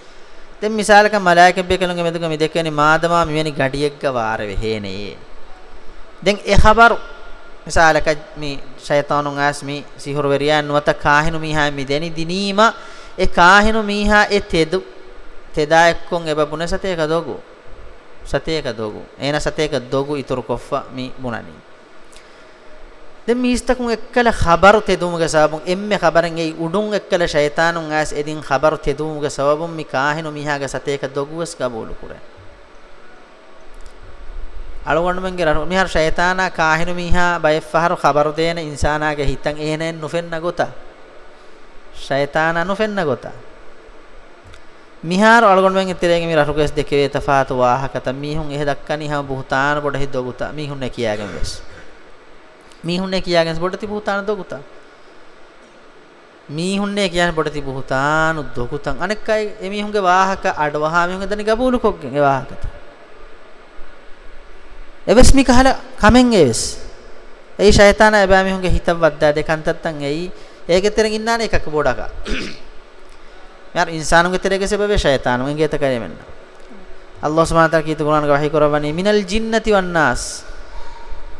දැන් මිසාලක මලායික බේකලුන්ගේ මෙදුක මිදකෙනි මාදමා මියනි ගඩියෙක්ග වාර වෙහෙනේ. දැන් ඒ خبر මිසාලක මේ ෂයතානුන් ආස්මි සිහුර වෙරියන් වත කාහිනු මීහා මිදෙනි දිනීම ඒ කාහිනු මීහා ඒ තෙදු e tedu teda ekkon eba bune sateka dogu sateka dogu ena sateka dogu ituru koffa mi bunani den mistakun ekkala khabar tedumuge sababun emme khabaren ei udun ekkala shaytanun as edin khabar tedumuge sababun mi kahinu miha ga sateka dogu es kabulu kure අලුගොන්න මෙන්ගේ රහ මිහර ෂයතානා කාහිනු මිහා බයෆහරු خبر දේන ඉන්සානාගේ හිතන් එහෙනෙන් නොෆෙන්න ගොත ෂයතානා නොෆෙන්න ගොත මිහාර අලුගොන්න මෙන් ඉතරේගේ මි රහුකස් දෙකේ තෆාතු වාහකත මිහුන් එහෙ දක්කනි හම බුහතාන බොඩ හි දොගුත මිහුන් නේ කියාගෙන වෙස්. මිහුන් නේ කියාගෙන බොඩ ති බුහතාන දොගුත මිහුන් නේ කියන්නේ බොඩ ති බුහතාන දොගුතන් අනෙක්කයි එමිහුන්ගේ වාහක අඩවහා මිහුන්ගේ දනි ගබූලු කොග්ගෙන් ඒ වාහකත. එවස් මි කහල කමෙන් එවස්. ඒ ෂයතාන එබෑ මිහුන්ගේ හිතව වද්දා දෙකන්තත්තන් එයි. ඒකේ තෙරන් ඉන්නාන එකක බෝඩක. යාර ඉන්සානුගේ තෙරගේ සබබේ ෂයතානුගේ ගේත කරෙමෙන්න අල්ලාහ් සුබ්හානහු තාලා කීතු කුරාන ගවහි කරවන්නේ මිනල් ජින්නති වන්නාස්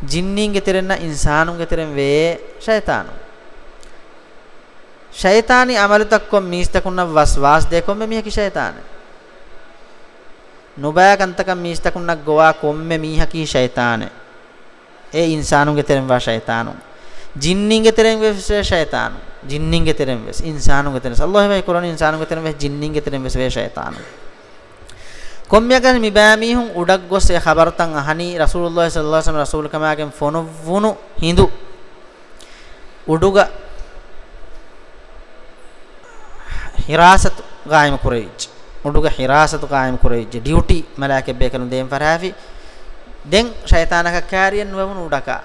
ජින්නින්ගේ තෙරෙන්න ඉන්සානුගේ තෙරෙන් වේ ෂයතානු ෂයතානි අමලතක්කොම් මීස්තකුන්න වස්වාස් දෙකොම් මෙමිහකි ෂයතානේ නුබෑකන්තකම් මීස්තකුන්නක් ගෝවා කොම්මෙ මීහකී ෂයිතානෙ ඒ ඉන්සානුගේ තෙරෙන් වා ෂයිතානු ජින්නින්ගේ තරම් වෙස් ෂයතාන ජින්නින්ගේ තරම් වෙස්. ඉන්සානුන්ගේ තරම් අල්ලාහ් මේ කුරාන ඉන්සානුන්ගේ තරම් වෙස් ජින්නින්ගේ තරම් වෙස් වේ ෂයතාන කොම්යගන් මිබෑමීහුන් උඩක් ගොස් ඒ خبرතන් අහනි රසූලුල්ලාහ් සල්ලල්ලාහු අලයිහි වසල්ලම් රසූල් කමාගෙන් ෆොනු වුණු හිඳු. උඩුග හිරාසත් ගායම කුරෙයිච් උඩුග හිරාසත් ගායම කුරෙයිච් ඩියුටි මලාකෙ බේකලු දෙම් ෆරාෆි දැන් ෂයතානක කාරියන් වවුණු උඩකා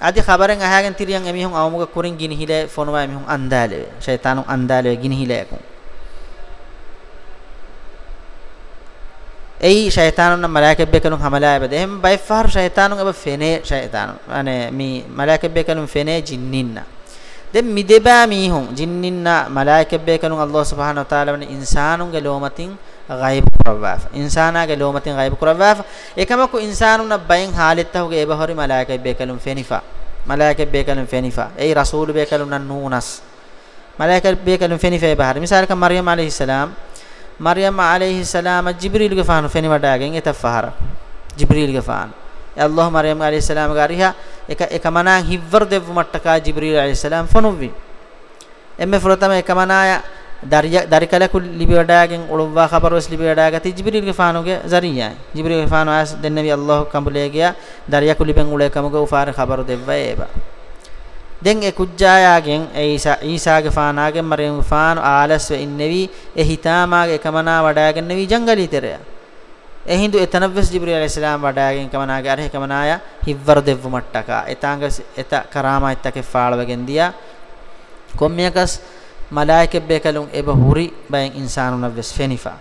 adi khabaren ahagen tiriyan emihun awmuga kurin gini hile fonwa emihun andale shaytanun andale gini hile yakun ei shaytanun malaike bekanu hamala ebede hem by far shaytanun eba fene shaytanun ane mi malaike bekanu fene jinninna den mideba mihun jinninna malaikebbe kanun Allah subhanahu wa ta'ala wen insanunge lomatin ghaib kurawaf insanage lomatin ghaib kurawaf ekamaku insanuna bayin halittahuge ebahori malaikebbe kanun fenifa malaikebbe kanun fenifa ei rasul be kanun nunas malaikebbe kanun fenifa ebahar misal ka maryam alayhi salam maryam alayhi salam jibril ge fahanu feni wadagen etafahara jibril ge fahanu darikalaku libi wadagen ulwa khabaros libi wadaga ti jibril ge fanuge zariya jibril ge fanu as den nabi allah kambule geya dariyaku liben ule kamuge ufar khabaru devvaeba den e kujjayagen isa isa ge fanagen maryam fanu alas ve innevi e hitama ge kamana wadagen nevi jangali tereya ehindu etanavves jibril alayhis salam wadagen kamana ge arhe kamana ya hivvar devvu mattaka etanga eta karama ettake faalwagen diya kommiyakas මට්ටක එතාංග එත කරාමා එත්තකේ ෆාලවගෙන් දියා කොම්මියකස් මලායිකෙ බේකලුන් එබ හුරි බයෙන් ඉන්සානුනවස් ෆෙනිෆා.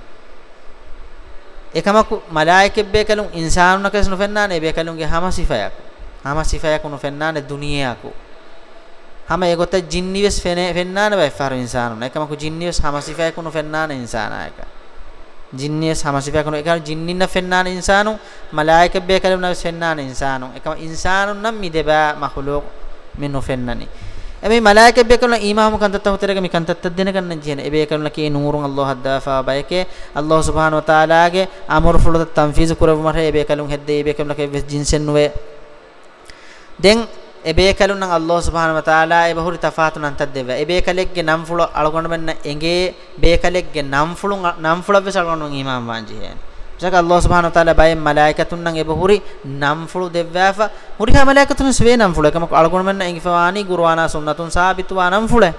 එකමකු මලායිකෙ බේකලුන් ඉන්සානුනකස් නොෆෙන්නානේ බේකලුන්ගේ හැම සිෆයක් හැම සිෆයක් නොෆෙන්නානේ දුනියයකු හැම ඒගොත ජින්නිවස් ෆෙන්නේ ෆෙන්නානේ බයි ෆාර ඉන්සානුන. එකමකු ජින්නිවස් හැම සිෆයක් නොෆෙන්නානේ ඉන්සානායක. jinnies hamasifa kanu ekar jinninna fennan insanu malaika be kaluna fennan insanu ekam insanu nam mideba makhluq minnu fennani emi malaika be kaluna imamu kantata hoterega mi kantata dena kanna jene ebe kaluna ki nurun allah dafa bayke allah subhanahu wa taala ge amur fulut tanfiz kurabu mare ebe kalun hedde ebe kaluna ke jinsen nuwe den ebe kalun nan allah subhanahu wa taala e bahuri tafatun antadeva ebe kalegge namfulo algonda menna enge be kalegge namfulu namfulo ve salgonda imam wanji hen jaka allah subhanahu wa taala bay malaikatun nan e bahuri namfulu devvafa huri ha malaikatun sve namfulo kama algonda menna enge fawani qur'ana sunnatun sabitwa namfule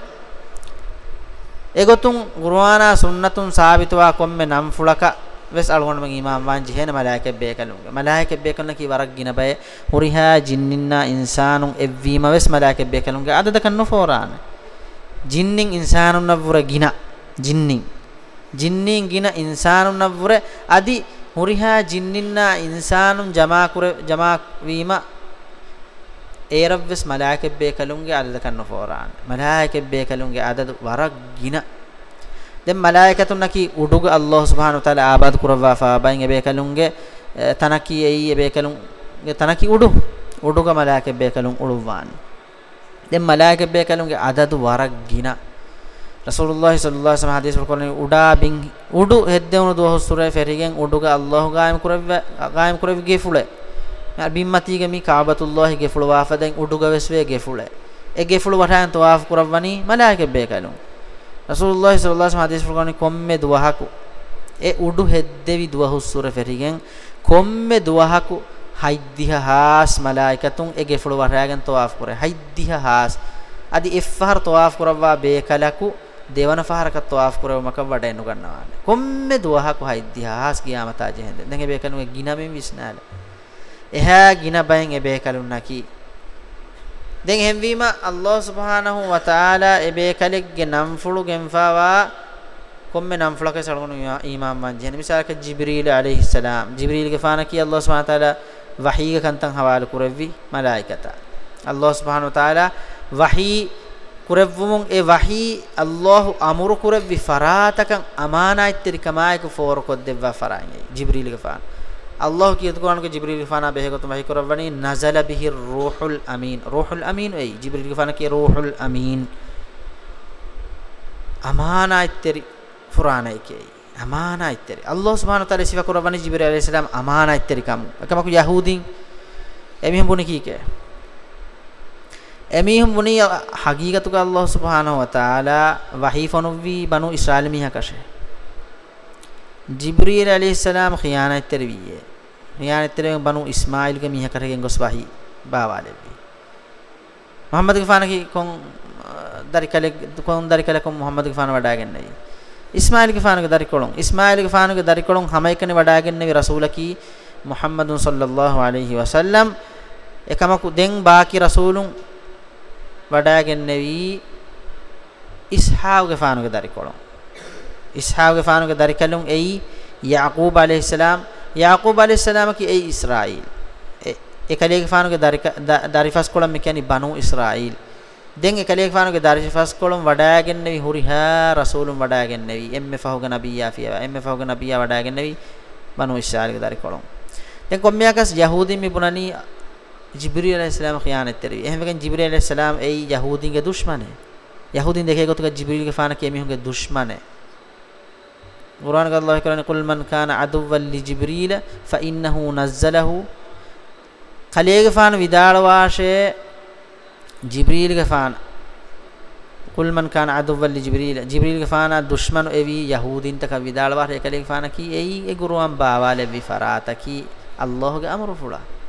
egotun qur'ana sunnatun sabitwa komme namfulaka wes algon men imam wanji hena malaike be kalunga malaike be kalunga ki warak gina bay huriha jinninna insanun evvima wes malaike be kalunga adada kan no forana jinnin insanun navura gina jinnin jinnin gina insanun navura adi huriha jinninna insanun jama kure jama wima ඒරව්ස් මලායිකෙ බේ කලුන්ගේ අදද කන්න ෆෝරාන්. මලායිකෙ බේ කලුන්ගේ අදද වරක් ගින. den malaikatun naki uduga allah subhanahu wa taala abad kurwa fa bain ebe kalunge tanaki ei ebe kalun tanaki udu uduga malaike be kalun uluwan den malaike be kalunge adadu warak gina rasulullah sallallahu alaihi wasallam hadis korne uda bin udu heddewunu do sura ferigen uduga allah gaim kurwa gaim kurwa ge fule mar bimmatige mi kaabatullah ge fulwa fa den uduga weswe ge fule e ge fulu watan tawaf kurwani malaike be kalun rasulullah sallallahu alaihi wasallam hadis fulgani komme duwahaku e udu heddevi duwahussura ferigen komme duwahaku haiddiha haas malaikatun ege fulu waragen tawaf kore haiddiha haas adi iffahar tawaf kurawwa bekalaku devana faharaka tawaf kuraw maka wada enu gannawane komme duwahaku haiddiha haas qiyamata jehende denge bekanu giname visnala eha gina bayen e bekalun naki den hemwima allah subhanahu wa taala ebe kalegge namfulu genfawa komme namfulake salgonu imam manjen misalaka jibril alayhi salam jibril kurevvumun e wahi Allahu amuru kurevvi faratakan amana itteri kamaayku for koddevva faranye Jibril ge faan Allahu ki Qur'an ko Jibril ge faana behe gotum wahi kurevvani nazala bihi ruhul amin. Ruhul amin ei Jibril ge faana ki ruhul amin. Amana itteri furana ekei amana itteri Allah subhanahu wa taala sifa kurevvani Jibril alayhis salam amana itteri kam kamaku yahudin emihun buni ki ke එමීහම් මුනි හගීගතුක අල්ලාහ් සුබ්හානහු වතාලා වහීෆනුවි බනු ඉස්රායිල් මිහකෂ. ජිබ්‍රීල් අලයිහිස්සලාම් ඛියානත් තරවියේ. ඛියානත් තරවිය බනු ඉස්මායිල් ක මිහකරගෙන් ගොස් වහී බාවාලෙවි මුහම්මද් ගෆානකි කොන් දරිකලෙක් කොන් දරිකලෙක් මුහම්මද් ගෆාන වඩාගෙන නයි ඉස්මායිල් ගෆානක දරිකොලොන් ඉස්මායිල් ගෆානක දරිකොලොන් හැමයිකනේ වඩාගෙන නවි රසූලකී මුහම්මදුන් සල්ලල්ලාහු අලයිහි වසල්ලම්. එකමකු දෙන් බාකි රසූලුන් වඩාගෙන්නේවි ඉස්හාවගේ ෆානුගේ දරිකොළොන් ඉස්හාවගේ ෆානුගේ දරිකලුන් එයි යාකූබ් আলাইহিসসালাম යාකූබ් আলাইহিসসালাম කි එයි ඉස්රායිල්. එකලේක ෆානුගේ දරික දරිෆස් කොළම් කියන්නේ බනු ඉස්රායිල්. දැන් එකලේක ෆානුගේ දරිෆස් කොළම් වඩාගෙන්නේවි හුරිහා රසූලුන් වඩාගෙන්නේවි එම්මෙ ෆහුගේ නබියා ෆියා එම්මෙ ෆහුගේ නබියා වඩාගෙන්නේවි බනු ඉස්රායිල්ගේ දරිකොළොන් දැන් කොම්මියාකස් යහූදීන් මිබුණනි ජිබ්‍රීල් আলাইহিসসালাম ඛියානත් තරවි එහෙම වෙකන් ජිබ්‍රීල් আলাইহিসসালাম ඒ යහූදින්ගේ දුෂ්මනේ යහූදින් දෙකේ ගොතක ජිබ්‍රීල් ගේ ෆාන කියමිහුගේ දුෂ්මනේ කුරාන ක අල්ලාහ් කරන්නේ කුල් මන් කාන අදුවල් ලි ජිබ්‍රීල් ෆඉන්නහු නස්සලහු. කලේගේ ෆාන විදාල වාෂේ ජිබ්‍රීල් ගේ ෆාන. කුල් මන් කාන අදුවල් ලි ජිබ්‍රීල්. ජිබ්‍රීල් ගේ ෆාන දුෂ්මන එවි යහූදින් තක විදාල වාෂේ කලේගේ ෆාන කි එයි ඒ ගුරුවන් බාවාලෙ වි ෆරාතකි අල්ලාහ්ගේ අමරු ෆුලා.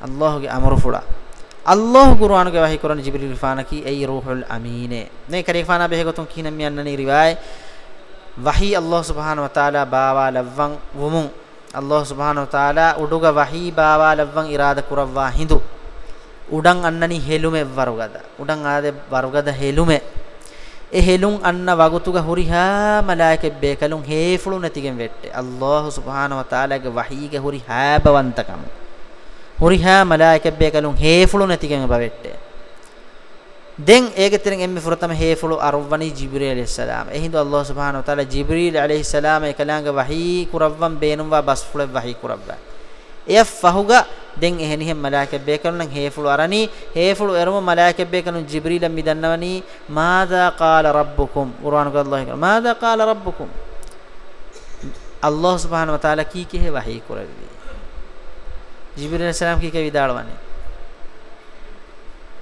ಅಲ್ಲಾಹುಗೆ ಅಮರು ಫುಡ ಅಲ್ಲಾಹ್ ಗುರುಆನುಗೆ ವಹಿ ಕೊರನ ಜಿಬ್ರಿಲ್ ಫಾನಕಿ ಐ ರೂಹುಲ್ ಅಮೀನೆ ನೇ ಕರೆ ಫಾನ ಬೇಹ ಗೊತಂ ಕೀನಮ್ಮಿ ಅನ್ನನಿ ರಿವಾಯ್ ವಹಿ ಅಲ್ಲಾಹ್ ಸುಬ್ಹಾನ ವ ತಾಲಾ ಬಾವಾ ಲವ್ವಂ ವುಮು ಅಲ್ಲಾಹ್ ಸುಬ್ಹಾನ ವ ತಾಲಾ ಉಡುಗ ವಹಿ ಬಾವಾ ಲವ್ವಂ ಇರಾದ ಕುರವ್ವಾ ಹಿಂದು ಉಡಂ ಅನ್ನನಿ ಹೆಲುಮೆ ವರುಗದ ಉಡಂ ಆದೆ ವರುಗದ ಹೆಲುಮೆ ಎ ಹೆಲುಂ ಅನ್ನ ವಗುತುಗ ಹುರಿಹಾ ಮಲಾಯಕೆ ಬೇಕಲುಂ ಹೇಫುಳು ನತಿಗೆ ವೆಟ್ಟೆ ಅಲ್ಲಾಹ್ ಸುಬ್ಹಾನ ವ ತಾಲಾಗೆ ವಹಿಗೆ ಹುರಿಹಾ ಬವಂತಕಂ ge huri habawantakam huriha malaike bekalun hefulu netigen bavette den ege tiren emme furatama hefulu arwani jibril alayhis salam ehindu allah subhanahu wa taala jibril alayhis salam e kalanga wahi kurawwan beenumwa basfule wahi kurawwa eya fahuga den ehenihem malaika bekalun hefulu arani hefulu erumu malaika bekalun jibril midannawani madha qala rabbukum qur'an ko allah madha qala rabbukum allah subhanahu wa taala ki ke wahi kurawwi jibril জিবরিল আলাইহিসসালাম কি কবি দাঁড়াবানি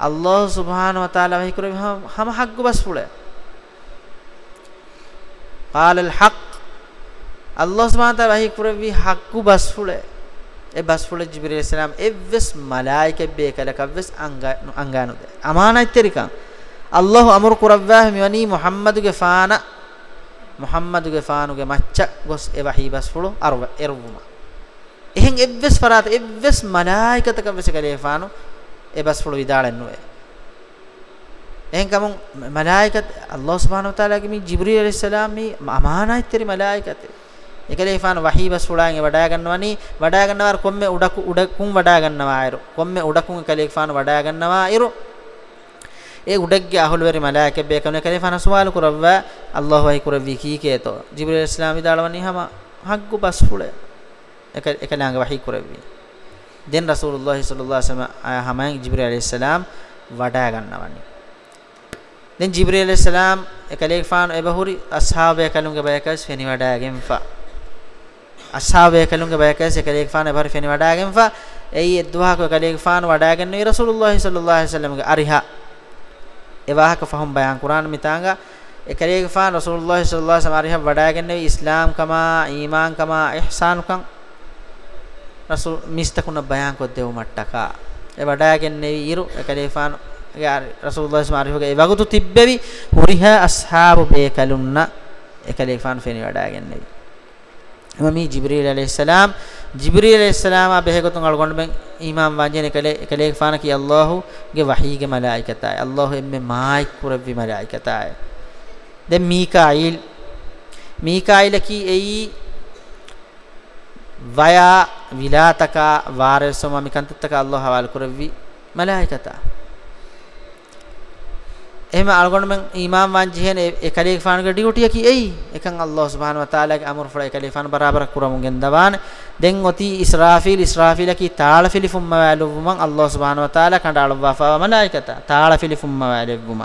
আল্লাহ সুবহান ওয়া তাআলা ওয়াহি করে হাম হক বাস পুড়ে قال الحق আল্লাহ সুবহান ওয়া তাআলা ওয়াহি করে বি হক বাস পুড়ে এ বাস পুড়ে জিবরিল আলাইহিসসালাম এভস মালায়েকা বেকালা কবস আঙ্গা আঙ্গানু দে আমানাত তরিকা আল্লাহ আমর কুরাব্বাহ মিওয়ানি মুহাম্মাদুগে ফানা মুহাম্মাদুগে ফানুগে মাচ্চা গস এ ওয়াহি বাস পুড়ো আর এরবুমা bas pulu arwa ervuma ehen evves farat evves malaikata kavves kale faanu e bas fulu vidalen nuwe ehen kamun malaikat allah subhanahu wa taala ge mi jibril alayhis salam mi amana itteri malaikat ekale ifan wahi bas fulaan e wada gannawani wada gannawar komme udaku udakun wada gannawa ayru komme udakun ekale ifan wada gannawa ayru ඒ උඩග්ගේ අහුලවරි මලායිකෙ බේකන කලේ ෆන සුවාල කරවවා අල්ලාහ් වයි කරවි කී කේතෝ. ජිබ්‍රීල් ඉස්ලාමි දාලවනි හම හග්ගු bus ෆුලේ එක එක ලාංග වහී කරවි. den rasulullah sallallahu alaihi wasallam aya hamain jibril alayhis salam wada gannawani den jibril alayhis salam ekale faanu ebahuri ashabe kalunge bayakas feni wada gemfa ashabe kalunge bayakas ekale faanu ebahuri feni wada gemfa ei edduha ko ekale faanu wada ganni rasulullah sallallahu alaihi wasallam ge ariha ewahaka fahum bayan quran mitanga ekale faanu rasulullah sallallahu alaihi wasallam ariha wada ganni islam kama iman kama ihsan kan rasul mistakuna bayan ko dew mattaka e wadagen nevi iru e kalifan rasulullah sallallahu alaihi wasallam e tibbevi huriha ashabu be kalunna e kalifan feni wadagen nevi mami jibril alayhis salam jibril alayhis salam abehe gotun algonde ben imam wanjene kale kale fana ki allah ge wahi ge malaikata allah emme maik kurabbi malaikata den mikail mikail ki ei vaya vilataka varesoma mikantattaka allah hawal kurvi malaikata එහෙම අල්ගොන්න men imam වංජි හේන එකලේ ෆාන ගේ ඩියුටිය කි එයි එකන් අල්ලාහ් සුබ්හානහු වතාලා ගේ අමර ෆලා එකලේ ෆාන බරාබර කුරමුන් ගෙන් දවාන දෙන් ඔති ඉස්රාෆීල් ඉස්රාෆීල කි තාල ෆිලිෆුම් මවලුවමන් අල්ලාහ් සුබ්හානහු වතාලා කඩාල වෆා මලායිකත තාල ෆිලිෆුම් මවලුවම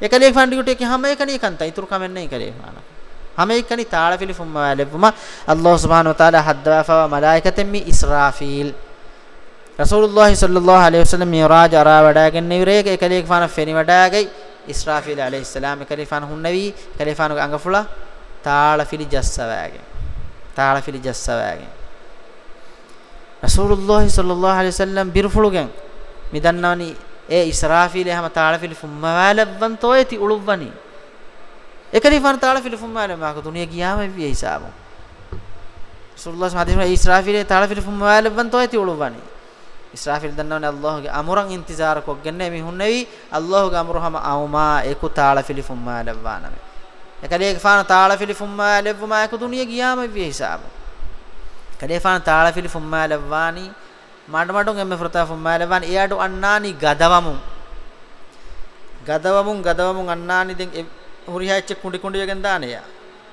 එකලේ ෆාන ඩියුටිය කි හැම එකනේ කන්ත ඉතුරු කමෙන්නේ එකලේ ෆාන ಹಮೇಕನಿ ತಾಳವಿಲಿ ಫುಮ್ಮಲೆವುಮ ಅಲ್ಲಾಹ್ ಸುಬ್ಹಾನಹು ವ ತಆಲಾ ಹದ್ದವಾಫವ ಮಲಾಯಿಕತೆ ಮಿ ಇಸ್ರಾಫೀಲ್ ರಸೂಲುಲ್ಲಾಹಿ ಸಲ್ಲಲ್ಲಾಹು ಅಲೈಹಿ ವಸಲ್ಲಂ ಮಿರಾಜ್ ಅರಾ ವಡಾಗನ್ನಿ ವಿರೇಗ ಏಕಲೇಕ ಫಾನ ಫೆನಿ ವಡಾಗೈ ಇಸ್ರಾಫೀಲ್ ಅಲೈಹಿ ಸಲಾಮ್ ಕಲಿಫಾನ ಹುನ್ನವಿ ಕಲಿಫಾನ ಅಂಗಫುಳ ತಾಳಫಿಲಿ ಜಸ್ಸವಾಗೆ ತಾಳಫಿಲಿ ಜಸ್ಸವಾಗೆ ರಸೂಲುಲ್ಲಾಹಿ ಸಲ್ಲಲ್ಲಾಹು ಅಲೈಹಿ ವಸಲ್ಲಂ ಬಿರ್ಫುಳುಗೆಂ ಮಿದನ್ನವನಿ ಏ ಇಸ್ರಾಫೀಲ್ ಹಮ ತಾಳಫಿಲಿ ಫುಮ್ಮವಾಲವ್ವಂತೋಯತಿ ಉಳುವ್ವನಿ ekalifaana taala filifum male ma ko duniya giyama vi hisabu rasulullah sallallahu alaihi israfil taala filifum male ban to eti ulubani israfil dannawne allah ge amuran intizar ko genne mi hunnevi allah ge amruhama auma eku taala filifum male wana ekali faana taala filifum male vuma ko duniya giyama vi hisabu kale faana taala filifum male wani මඩ මඩුන් එම්මෙ ෆරතා ෆුම්මාලවන් එයාඩු අන්නානි ගදවමුන්. ගදවමුන් ගදවමුන් අන්නානි දෙන් හුරිහාච්ච කුඩි කුඩියගෙන් දානේ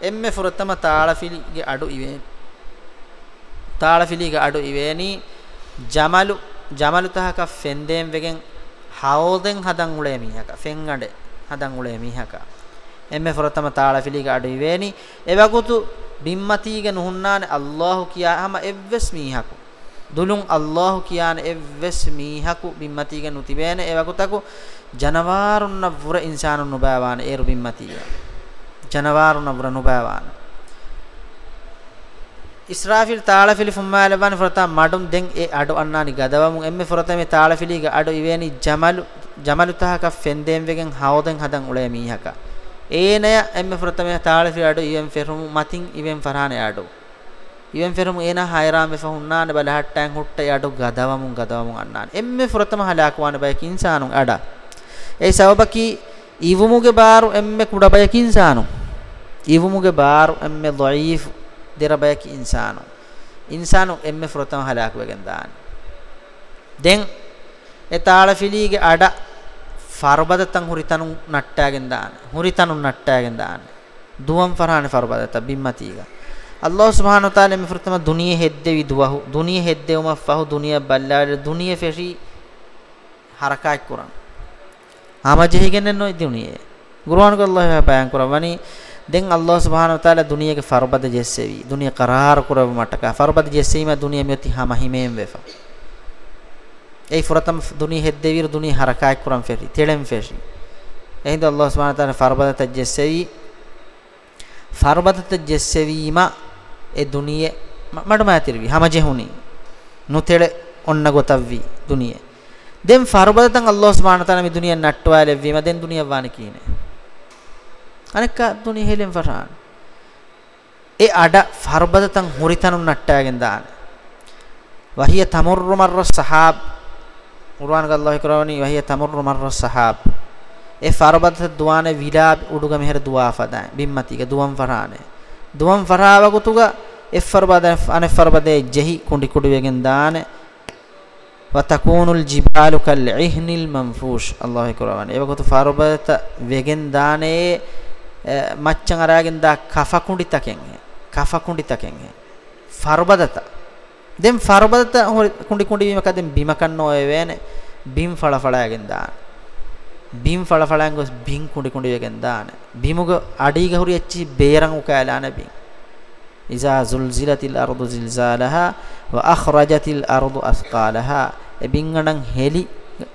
එම්මෙ ෆුරතම තාලෆිලිගේ අඩු ඉවේ තාලෆිලිගේ අඩු ඉවේනි. ජමලු ජමලු තහක ෆෙන්දේම් වෙගෙන් හවෝදෙන් හදන් උලේ මිහක ෆෙන්ගඩ හදන් උලේ මිහක. එම්මෙ ෆුරතම තාලෆිලිගේ අඩු ඉවේනි. එවගුතු බිම්මතිගේ නුහුන්නානේ අල්ලාහ් කියාම එව්වස් මිහකු. දුලුන් අල්ලාහ් කියාන එව්වස් මිහකු බිම්මතිගේ නුතිබේන. එවගුතකු ජනවාරුන්න වර ඉන්සානුන් නුබෑවාන ඒරු බිම්මතිය. ජනවාරුන්න වර නුබෑවාන. ඉස්රාෆිල් තාලෆිලි ෆුම්මාලබන් ෆරතා මඩුම් දෙන් ඒ අඩු අන්නානි ගදවමුන්. එම්මේ ෆරතා මේ තාලෆිලිග අඩු ඉවේනි ජමලු ජමලු තහක ෆෙන්දෙන් වෙගෙන් හවදෙන් හදන් උලේ මීහක. ඒනය එම්මේ ෆරතා මේ තාලෆිලි අඩු ඉවෙන් ෆෙරුම් මතින් ඉවෙන් ෆරහානේ අඩු. ඉවෙන් ෆෙරමු එනා හයරාම ෆහුන්නාන බලහට්ටන් හුට්ට යඩු ගදවමුන් ගදවමුන් අන්නාන. එම්මෙ ෆුරතම හලාකවාන බය කින්සානුන් අඩ. ඒ සබබකි ඉවමුගේ බාරු එම්මෙ කුඩබයක ඉන්සානු ඉවමුගේ බාරු එම්මෙ ධයිෆ් දෙරබයක ඉන්සානු. ඉන්සානු එම්මෙ ෆරතම හලාක් වෙගෙන් දාන දැන් එතාල ෆිලීගේ අඩ ෆර්බදතන් හුරිතනු නට්ටාගෙන් දාන හුරිතනු නට්ටාගෙන් දාන දුවම් ෆරහානේ ෆර්බදත බිම්මතිගා අල්ලාහ් සුබ්හානහු තාලා මේ ෆෘතම දුනිය හෙද්දෙවි දුවහු. දුනිය හෙද්දෙවම ෆහු දුනිය බල්ලාල දුනිය ෆෙෂි හරකා කුරන්. hamaje higenno iduniye qur'an ko allah payan kurawani den allah subhanahu wa taala duniya ke farbad jessevi duniya qarar kurav mataka farbad jessima duniya meti hama himem vefa ei furatam duniya heddevir duniya harakai kuram feri telem feshi ehinda allah subhanahu wa taala farbad tajjessevi farbad tajjessevima e duniya madma atirvi hama jehuni nutele onna gotavvi duniya den farbada tan allah subhanahu wa taala mi duniya nattwale vima den duniya wani kine අනෙක්ක දුනි හෙලෙන් ෆරාන ඒ අඩ ෆර්බදතන් හුරිතනුන් නට්ටාගෙන් දාන. වහිය තමුර්රු මර්ර සහාබ්. කුර්ආන ගල්ලාහ් කරවනි වහිය තමුර්රු මර්ර සහාබ්. ඒ ෆර්බදත දුවානේ විලා උඩුග මෙහෙර දුවා ෆදා බිම්මතික දුවම් ෆරානේ දුවම් ෆරාවගතුග එ ෆර්බද අනෙ ෆර්බදේ ජෙහි කුඩි කුඩි වෙගෙන් දානේ. වතකූනුල් ජිබාලු කල් ඉහ්නිල් මන්ෆූෂ් අල්ලාහ් කුරාන ඒව කොත ෆාරබත වෙගෙන් දානේ මච්චන් අරගෙන දා කෆකුණ්ඩි තකෙන් කෆකුණ්ඩි තකෙන් ෆාරබදත දෙම් ෆාරබදත කුණ්ඩි කුණ්ඩි වීම කදෙම් බිම කන්න ඔය වේනේ බිම් ඵල ඵලයෙන් දාන බිම් ඵල ඵලයෙන් ගොස් බිම් කුණ්ඩි කුණ්ඩි වෙගෙන් දාන බිමුග අඩීග හුරි ඇච්චි බේරන් උකෑලාන බිම් ඉසා සුල්සිලතිල් අර්දු සිල්සාලහා ව අඛරජතිල් අර්දු අස්කාලහා එබින්ගණන් හෙලි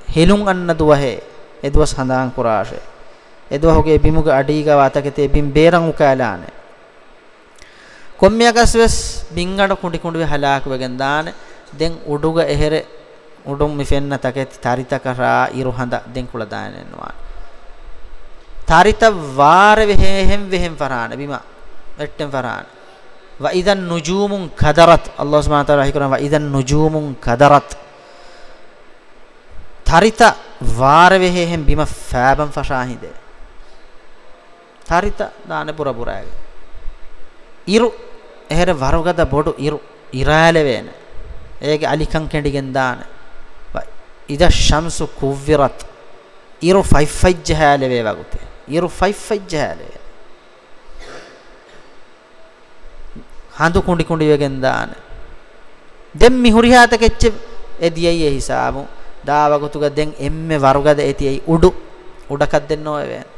හෙලුන් අන්න දුවහේ එදුවස් හඳාන් කුරාෂේ එදවහුගේ බිමුග අඩීග වාතකතේ බිම් බේරන් උකාලානේ කොම්මියකස්වස් බින්ගඩ කුඩි කුඩි හලාක වෙගෙන් දාන දෙන් උඩුග එහෙර උඩුම් මිෆෙන්න තකෙති තරිතකරා ඉරු හඳ දෙන් කුල දානෙන්නවා තරිත වාර වෙහෙම් වෙහෙම් ෆරාන බිම එට්ටෙන් ෆරාන වයිදන් නුජූමුන් කදරත් අල්ලාහ් සුබ්හානහු තාලා හිකරන වයිදන් නුජූමුන් කදරත් තරිත වාර වෙහෙම් බිම ෆෑබම් ෆෂාහිදේ tarita daane pura puraage iru ehere varugada bodu iru irale vene ege alikan kendigen daane ida shamsu kuvvirat iru faifajj hale ve wagute iru faifajj hale handu kundi kundi wegen daane dem mihurihata kecche ediyai e hisabu dawagutuga den emme varugada etiyai udu udakad denno evene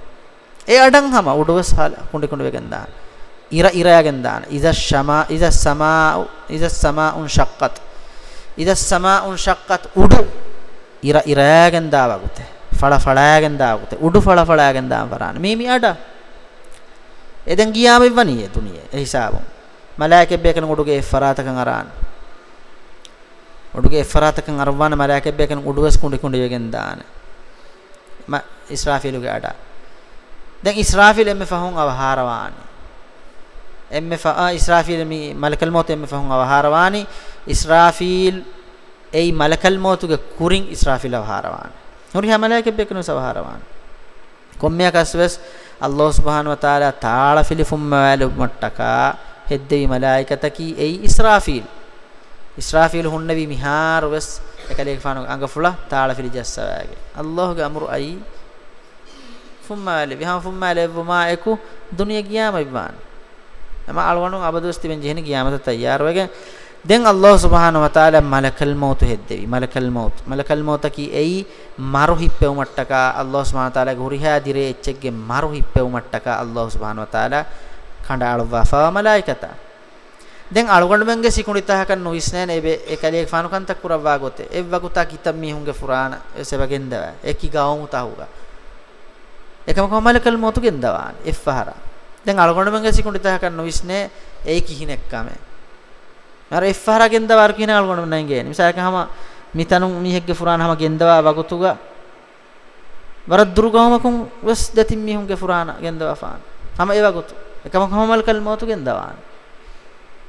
ඒ අඩන් හම උඩවස් හල කුඬ කුඬ වෙගෙන් දාන. ඉර ඉරයගෙන් දාන. ඉද ශමා ඉද සමා ඉද සමා උන් ෂක්කත් ඉද සමා උන් ෂක්කත් උඩු. ඉර ඉරයගෙන් දාවගුතේ. ඵල ඵලයගෙන් දාවගුතේ. උඩු ඵල ඵලයගෙන් දාම් වරාන මේ මි අඩ. එදෙන් ගියාම ඉවනියේ දුනියේ. ඒ හිසාබුම් මලායිකෙ බේකන උඩුගේ ෆරාතකන් අරාන උඩුගේ ෆරාතකන් අරවාන මලායිකෙ බේකන උඩුවස් කුඬ කුඬ වෙගෙන් දාන ම ඉස්රාෆීලුගේ අඩා දැන් ඉස්රාෆිල් එම්මෙ ෆහුන් අවහාරවානි එම්මෙ ෆා ඉස්රාෆිල් මි මලකල් මෝත් එම්මෙ ෆහුන් අවහාරවානි ඉස්රාෆිල් ei malakal motuge kurin israfil avharawan hori hamalake bekunu savharawan kommeya kasves allah subhanahu wa taala taala filifum malu mattaka heddevi malaikataki ei israfil israfil hunnavi mihar wes ekale fanu anga fula taala fili jassawage allah ge amru ai fummaale viha fummaale vuma eku duniya giyama biwan ama alwanu abadosti ben jehni giyamata tayyar wege den allah subhanahu wa taala malakal maut heddevi malakal maut malakal maut ki ei maru hippe umattaka allah subhanahu wa taala guriha dire echegge maru hippe umattaka allah subhanahu wa taala khanda alwa fa malaikata den algondu menge sikunita hakan no isnene ebe ekali fanu kan tak kurawwa gote evvaguta kitab mi hunge furana esebagendawa eki gaum tahuga එකම කොමලකල් මොතු ගෙන්දවාන එෆ්ෆහර දැන් අලගොණ මංග සිකුණි තහකන් නොවිස්නේ ඒ කිහිනෙක්කම. අර එෆ්ෆහර ගෙන්දවාර කියන අලගොණ මං නංගේ මිසාකම මිතනු මිහෙක්ගේ ෆුරාන හම ගෙන්දවා වගතුගා. වර දුර්ගමකුන් වස් දතින් මිහුන්ගේ ෆුරාන ගෙන්දවා ෆාන. හම ඒ වගතු. එකම කමල් කල් මවතුගෙන් දවාන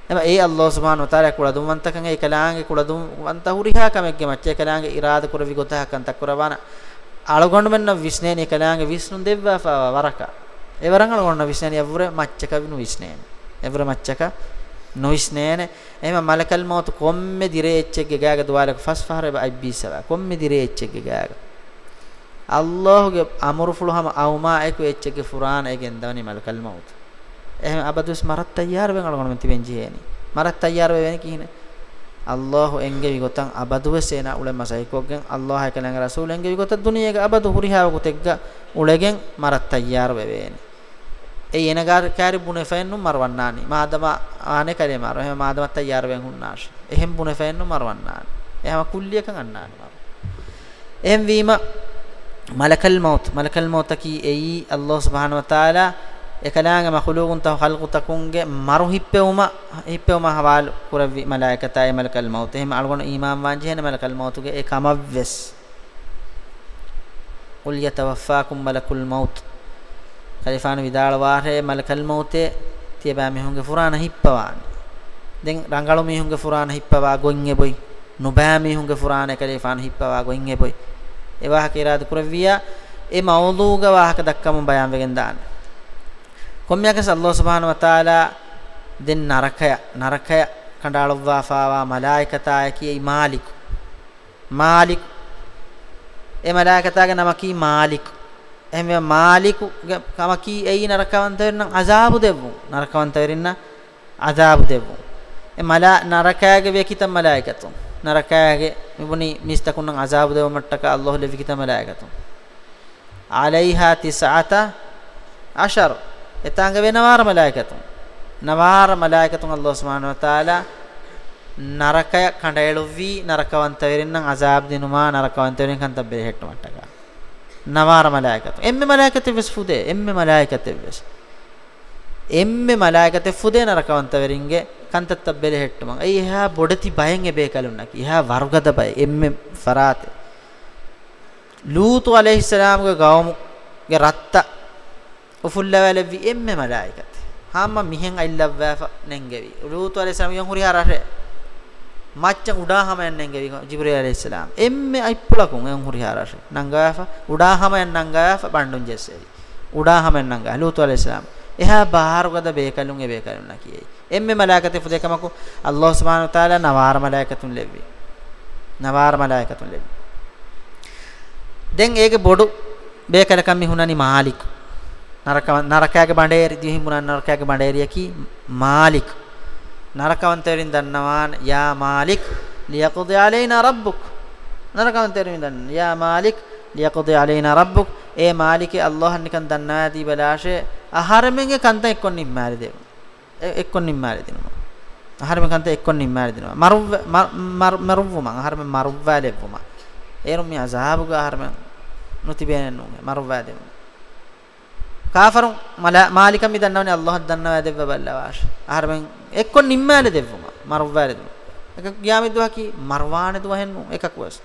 එම ඒ අල්ලාහ් සුබ්හානහු තාලා කුල දුම් වන්තකන් ඒ කලාංගේ කුල දුම් වන්ත හුරිහා කමෙක්ගේ මච්චේ කලාංගේ ඉරාද කුරවි ගොතහ කන්ත කුරවාන. අලගොඬ මෙන්න විස්නේන ඒ කලාංගේ විස්නුන් දෙව්වා වරක. ඒ වරන් අලගොඬ විස්නේන යවුර මච්චක විනු විස්නේන එවර මච්චක නොවිස්නේන එහෙම මලකල් මවතු කොම්මෙ දිරේ එච්චෙක්ගේ ගෑග දුවාලක ෆස්ෆහර අයිබීසවා කොම්මෙ දිරේ එච්චෙක්ගේ ගෑග. අල්ලාහ්ගේ අමරු ෆුලහම අවුමා එක එච්චෙක්ගේ ෆුරාන එකෙන් දවනි මලකල් මවතු එහෙම අබදුස් මරත් තයාර වෙන් අලගොන මෙති වෙන්ජේනි මරත් තයාර වෙවෙනි කිහින? අල්ලාහ් එංගේ විගොතන් අබදුව සේනා උල මසයිකොගෙන් අල්ලාහ් එකලංග රසූල් එංගේ විගොත දුනියේක අබදු හුරිහාව කුතෙග්ග උලගෙන් මරත් තයාර වෙවෙනි ඒ එනගාර කාරි බුනේ ෆෙන්නු මරවන්නානි. මාදම ආනේ කරේ මර එහෙම මාදමත් තයාර වෙන් හුන්නාශ එහෙම බුනේ ෆෙන්නු මරවන්නානි. එහෙම කුල්ලියකන් අන්නානි මර. එහෙම වීම මලකල් මෞත්. මලකල් මෞත කි එයි අල්ලාහ් සුබ්හානහු වතාලා ekalaanga makhluqun ta khalqu takunge maru hippewuma hippewuma hawal kuravi malaikata e malakal maut ehma algon iman wanje hena malakal mautuge e kamavves qul yatawaffakum malakul maut khalifaanu vidala wahre malakal maute tieba mehunge furana hippawani den rangalu mehunge furana hippawa gonge boy nubaa mehunge furana khalifaanu hippawa gonge boy ewa hakirad kuravia e mawduga wahaka dakkam bayan wegen dan කොම්යකස අල්ලාහ් සුබ්හානහු වතාලා දෙන් නරකය නරකය කඳාලුවාෆාවා මලායිකතාය කියයි මාලික්. මාලික්. ඒ මලායිකතාගේ නම කී මාලික්. එහෙම මාලිකු කම කී ඇයි නරකවන්තවරණ අසාබු දෙවුන් නරකවන්තවරණ අසාබු දෙවුන් ඒ මලා නරකයාගේ වෙකිත මලායිකතුන්. නරකයාගේ මෙබුනි මිස්තකුණන් අසාබු දෙව මට්ටක අල්ලාහ් ලෙවිකිත මලායිකතුන්. عليها 19 එතංග වෙනවාර මලායිකතු නවාර මලායිකතු අල්ලාහ් සුබ්හානහු වතාලා නරකය කණ්ඩයලුවි නරකවන්ත වෙරින්න අසාබ් දිනුමා නරකවන්ත වෙරින් කන්ත බෙහෙට්ට මට්ටක නවාර මලායිකතු එම්මෙ මලායිකතු වෙස් ෆුදේ? එම්මෙ මලායිකතු වෙස්. එම්මෙ මලායිකතු ෆුදේ නරකවන්ත වෙරින්ගේ කන්තත් බෙල හෙට්ටම අයි එහා බොඩති බයෙන් එබේ කලුන්නකි එහා වර්ගද බය. එම්මෙ ෆරාතේ. ලූතු අලයිහිස්සලාම්ගේ ගවමුගේ රත්ත උෆුල්ලවලවි එම්මෙ මලායිකතු. හාම මිහෙන් අයිල්ලව්වා නෙන්ගෙවි ලූතු අලයිහිස්සලාම් යන් හුරි හරහේ macca udahama ennen gevi jibril alayhis salam emme aippulakun en huri harash nangafa udahama en nangafa bandun jesse udahama en nanga lutu alayhis salam eha baharugada bekalun e bekalun nakiyai emme malaikate fudekamaku allah subhanahu wa taala nawar malaikatun levvi nawar malaikatun levvi den ege bodu bekalakam mi hunani malik naraka narakage banderi dihimunan narakage banderi ki malik නරකවන්තරින් දන්නවාන යා මාලික් ලියක්දි අලයිනා රබ්බුක්. නරකවන්තරින් දන්න යා මාලික් ලියක්දි අලයිනා රබ්බුක්. ඒ මාලිකේ අල්ලාහ් නිකන් දන්නාදී බලාෂේ ආහාරමෙන්ගේ කන්ත එක්කොන් නිම්මාරි දෙව එක්කොන් නිම්මාරි දෙනවා. ආහාරමෙන් කන්ත එක්කොන් නිම්මාරි දෙනවා. මරුව් මරුව්වම ආහාරමෙන් මරුව්වා ලෙව්වම ඒරුම් යා සහාබුගේ ආහාරමෙන් නොතිබෙන්නේ නුගේ මරුව්වා දෙනවා කාෆරුන් මාලිකම් මිදන්නවනේ අල්ලාහ් දන්නවා දෙව බල්ලවාෂ ආහාරමෙන් එක්කො නිම්මාලේ දෙවුම මරුවාලේ දෙවුම එක ගියාමේ දුවකි මර්වානේ දුව හෙන්නු. එකක් වස්.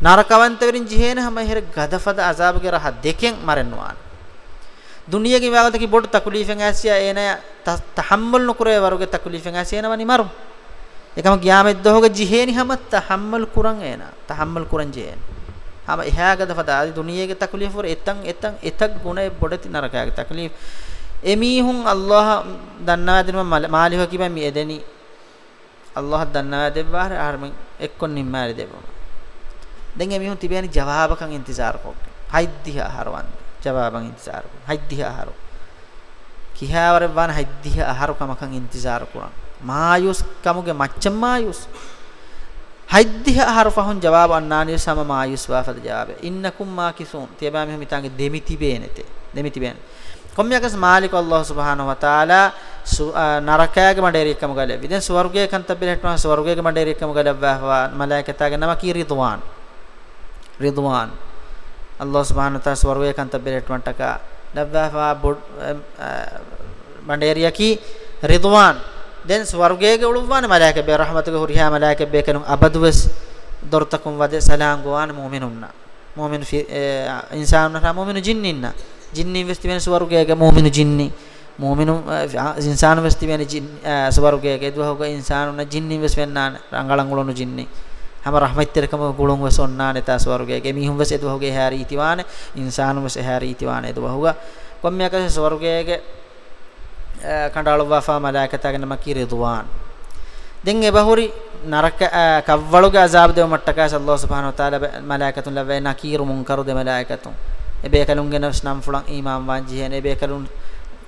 නරකවන්ත වෙරින් ජීහෙන හැම හිර ගදෆද අසාබගේ රහ දෙකෙන් මරෙන්නවා. දුනියගේ වාගතකි බොඩ තකුලීෆෙන් ඇසියා එන තහම්මල් නුකරේ වරුගේ තකුලීෆෙන් ඇසියනවනි මරු. එකම ගියාමේ දොහගේ ජීහෙනි හැම තහම්මල් කුරන් එන. තහම්මල් කුරන් ජීහෙන. හැම එහාගද ෆදාදි දුනියගේ තකුලීෆ වර එතන් එතන් එතක් ගුණ බොඩති නරකයාගේ තකුලීෆ එමීහුන් අල්ලාහ දන්නවා දෙනවා මාලිහ කිබන් මි එදෙනි අල්ලාහ දන්නවා දෙවහර ආරමෙන් එක්කොන් නිම්මාරි දෙවම දැන් එමීහුන් තිබේනි ජවාබකන් ඉන්තිසාර කොක් හයිද්දිහ හරවන් ජවාබන් ඉන්තිසාර කොක් හයිද්දිහ හරෝ කිහාවර වන් හයිද්දිහ හරෝ කමකන් ඉන්තිසාර කුරන් මායුස් කමුගේ මච්චම් මායුස් හයිද්දිහ හරෆහුන් ජවාබ අන්නානිය සම මායුස් වාෆද ජවාබ. ඉන්නකුම් මාකිසුන් තියබා මෙහෙම ඉතාගේ දෙමි තිබේනෙතේ දෙමි තිබේනේ. කොම්මියකස් මාලික අල්ලාහ් සුබ්හානහු වතාලා නරකයාගේ මඩේරි එකම ගල විදෙන් ස්වර්ගයේ කන්තබ්බෙල හටනවා ස්වර්ගයේ මඩේරි එකම ගල වහවා මලායිකතාගේ නම කී රිද්වාන්. රිද්වාන්. අල්ලාහ් සුබ්හානහු වතාලා ස්වර්ගයේ කන්තබ්බෙල හටවන්ටක ලබ්වහවා මඩේරිය කී රිද්වාන්. den swargege ulwan malaika be rahmatuge huriha malaika be kanun abadwes dortakum wade salam goan mu'minunna mu'min fi insanna ra mu'minu jinninna jinni vestimen swargege mu'minu jinni mu'minu insanu vestimen jinni swargege edwahoga insanuna jinni vesvenna rangalangulonu jinni හැම රහමත්තරකම ගුණුන් වස ඔන්නා නේතා ස්වර්ගයේ ගෙමිහුන් වස එදවහුගේ හැරීතිවාන ඉන්සානුන් වස හැරීතිවාන එදවහුගා. කොම්මයක ස්වර්ගයේ ಕಂಡಾಳುವಾಫಾ ಮಲಾಕತಾಗ ನಮಕಿ ರಿದ್ವಾನ್ දෙන් එබහුරි නරක කව්වලුගේ අසාබ් දෙව මට්ටකස අල්ලාහ් සුබ්හානහු තාලා මලායිකතුන් ලබේ නකීරු මුන්කරු දෙ මලායිකතුන් එබේ කලුන්ගේ නස් නම් ෆුලන් ඊමාම් වංජි හේන එබේ කලුන්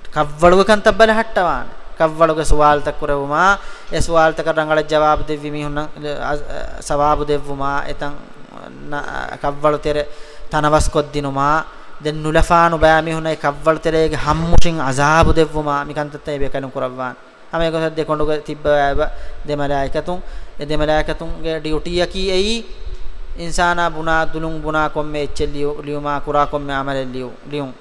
කව්වලුගේ කන්තබ්බල හට්ටවාන කව්වලුගේ සුවාල් තකුරවුමා ඒ සුවාල් තක රංගල ජවාබ් දෙවි මිහුන සවාබ් දෙවුමා එතන් කව්වලු තෙර තනවස් කොද්දිනුමා devvuma etan kavvalu tere tanawas koddinuma den nulafaanu bෑ mihunai kavvalu terege hammushin azab devvuma mikantatte be kalun kurawwan ame ko de konduga tibba de malaikatun e de malaikatun ge duty yaki ei insana buna dulung buna komme echelliu liuma kura komme amalelliu lium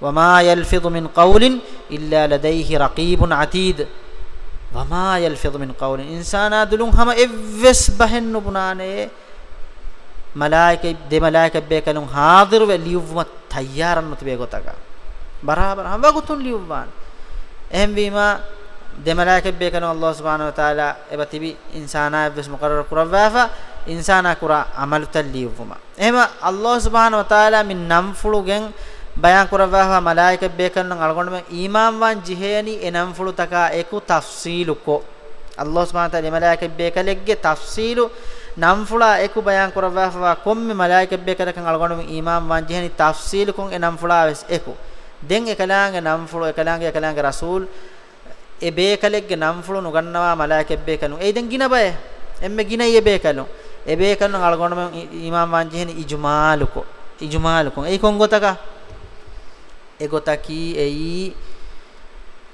wama yalfidhu min qawlin illa ladayhi raqibun atid wama yalfidhu min qawlin insana dulung hama evves bahennu bunane malaika de malaika be kalun hadir ve liuvma tayyaran nut be gotaka barabar hama gutun liuvan ehm wima demalaike be kanu Allah subhanahu wa ta'ala ebatibi insana ves muqarrar kurawafa insana kura amalu talliyuma ehma Allah subhanahu wa ta'ala min namfulugen bayan kurawafa malaike be kanu algonde iman wan jiheni enamfulu taka eku tafsilu ko Allah subhanahu wa ta'ala malaike be kalegge tafsilu namfula eku bayan kurawafa komme malaike be kalakan algonde iman wan jiheni tafsilu kon enamfula ves eku den ekalaange namfulu ekalaange ekalaange rasul e beekalegge namfulu nugannawa malaike beekalu ei den gina baye emme gina ye beekalu e beekalu algonda imam wanjehni ijmaluko ijmaluko ei kon gotaka e gotaki ei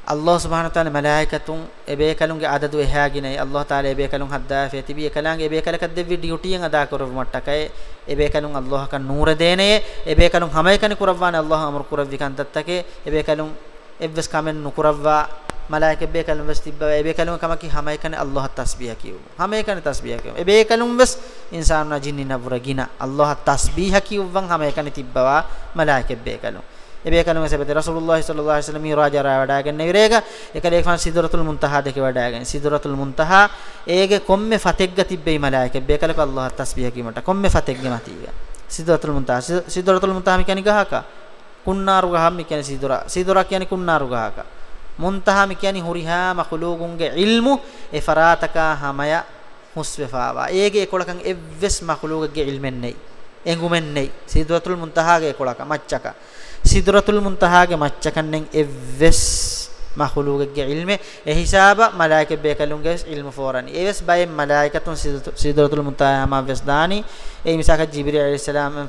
Allah subhanahu wa ta'ala malaikatun e beekalunge adadu ehagine Allah ta'ala e beekalun hadda fe tibi e kalange e beekalaka devvi duty en ada korov mattakaye e beekalun Allah kan noor deene e beekalun hamay kan kurawwane Allah amr kurawvi kan tattake e beekalun evves kamen nukurawwa malaike be kalum wes tibba e be kalum kamaki hamay kane allah tasbih kiyu hamay kane tasbih kiyu e be kalum wes insan na jinni na buragina allah tasbih kiyu wan hamay kane tibba malaike be kalum e be kalum sebete rasulullah sallallahu alaihi wasallam raja ra wadagen nevirega e kale fan sidratul muntaha deke wadagen sidratul muntaha ege komme fategga tibbe malaike be kalak allah tasbih kimata komme fategga matiga sidratul muntaha sidratul muntaha mi kani gahaka kunnaru gaham mi kani sidra sidra kani kunnaru gahaka muntaha mi yani huriha makhluqunge ilmu e farataka hamaya huswefawa ege ekolakan evves makhluqge ilmen nei. Engumen nei sidratul muntaha ge ekolaka maccaka sidratul muntaha ge maccakan evves makhluqge ilme e hisaba malaike bekalunge ilmu forani eves bay malaikatun sidratul muntaha ma vesdani e misaka jibril alayhis salam en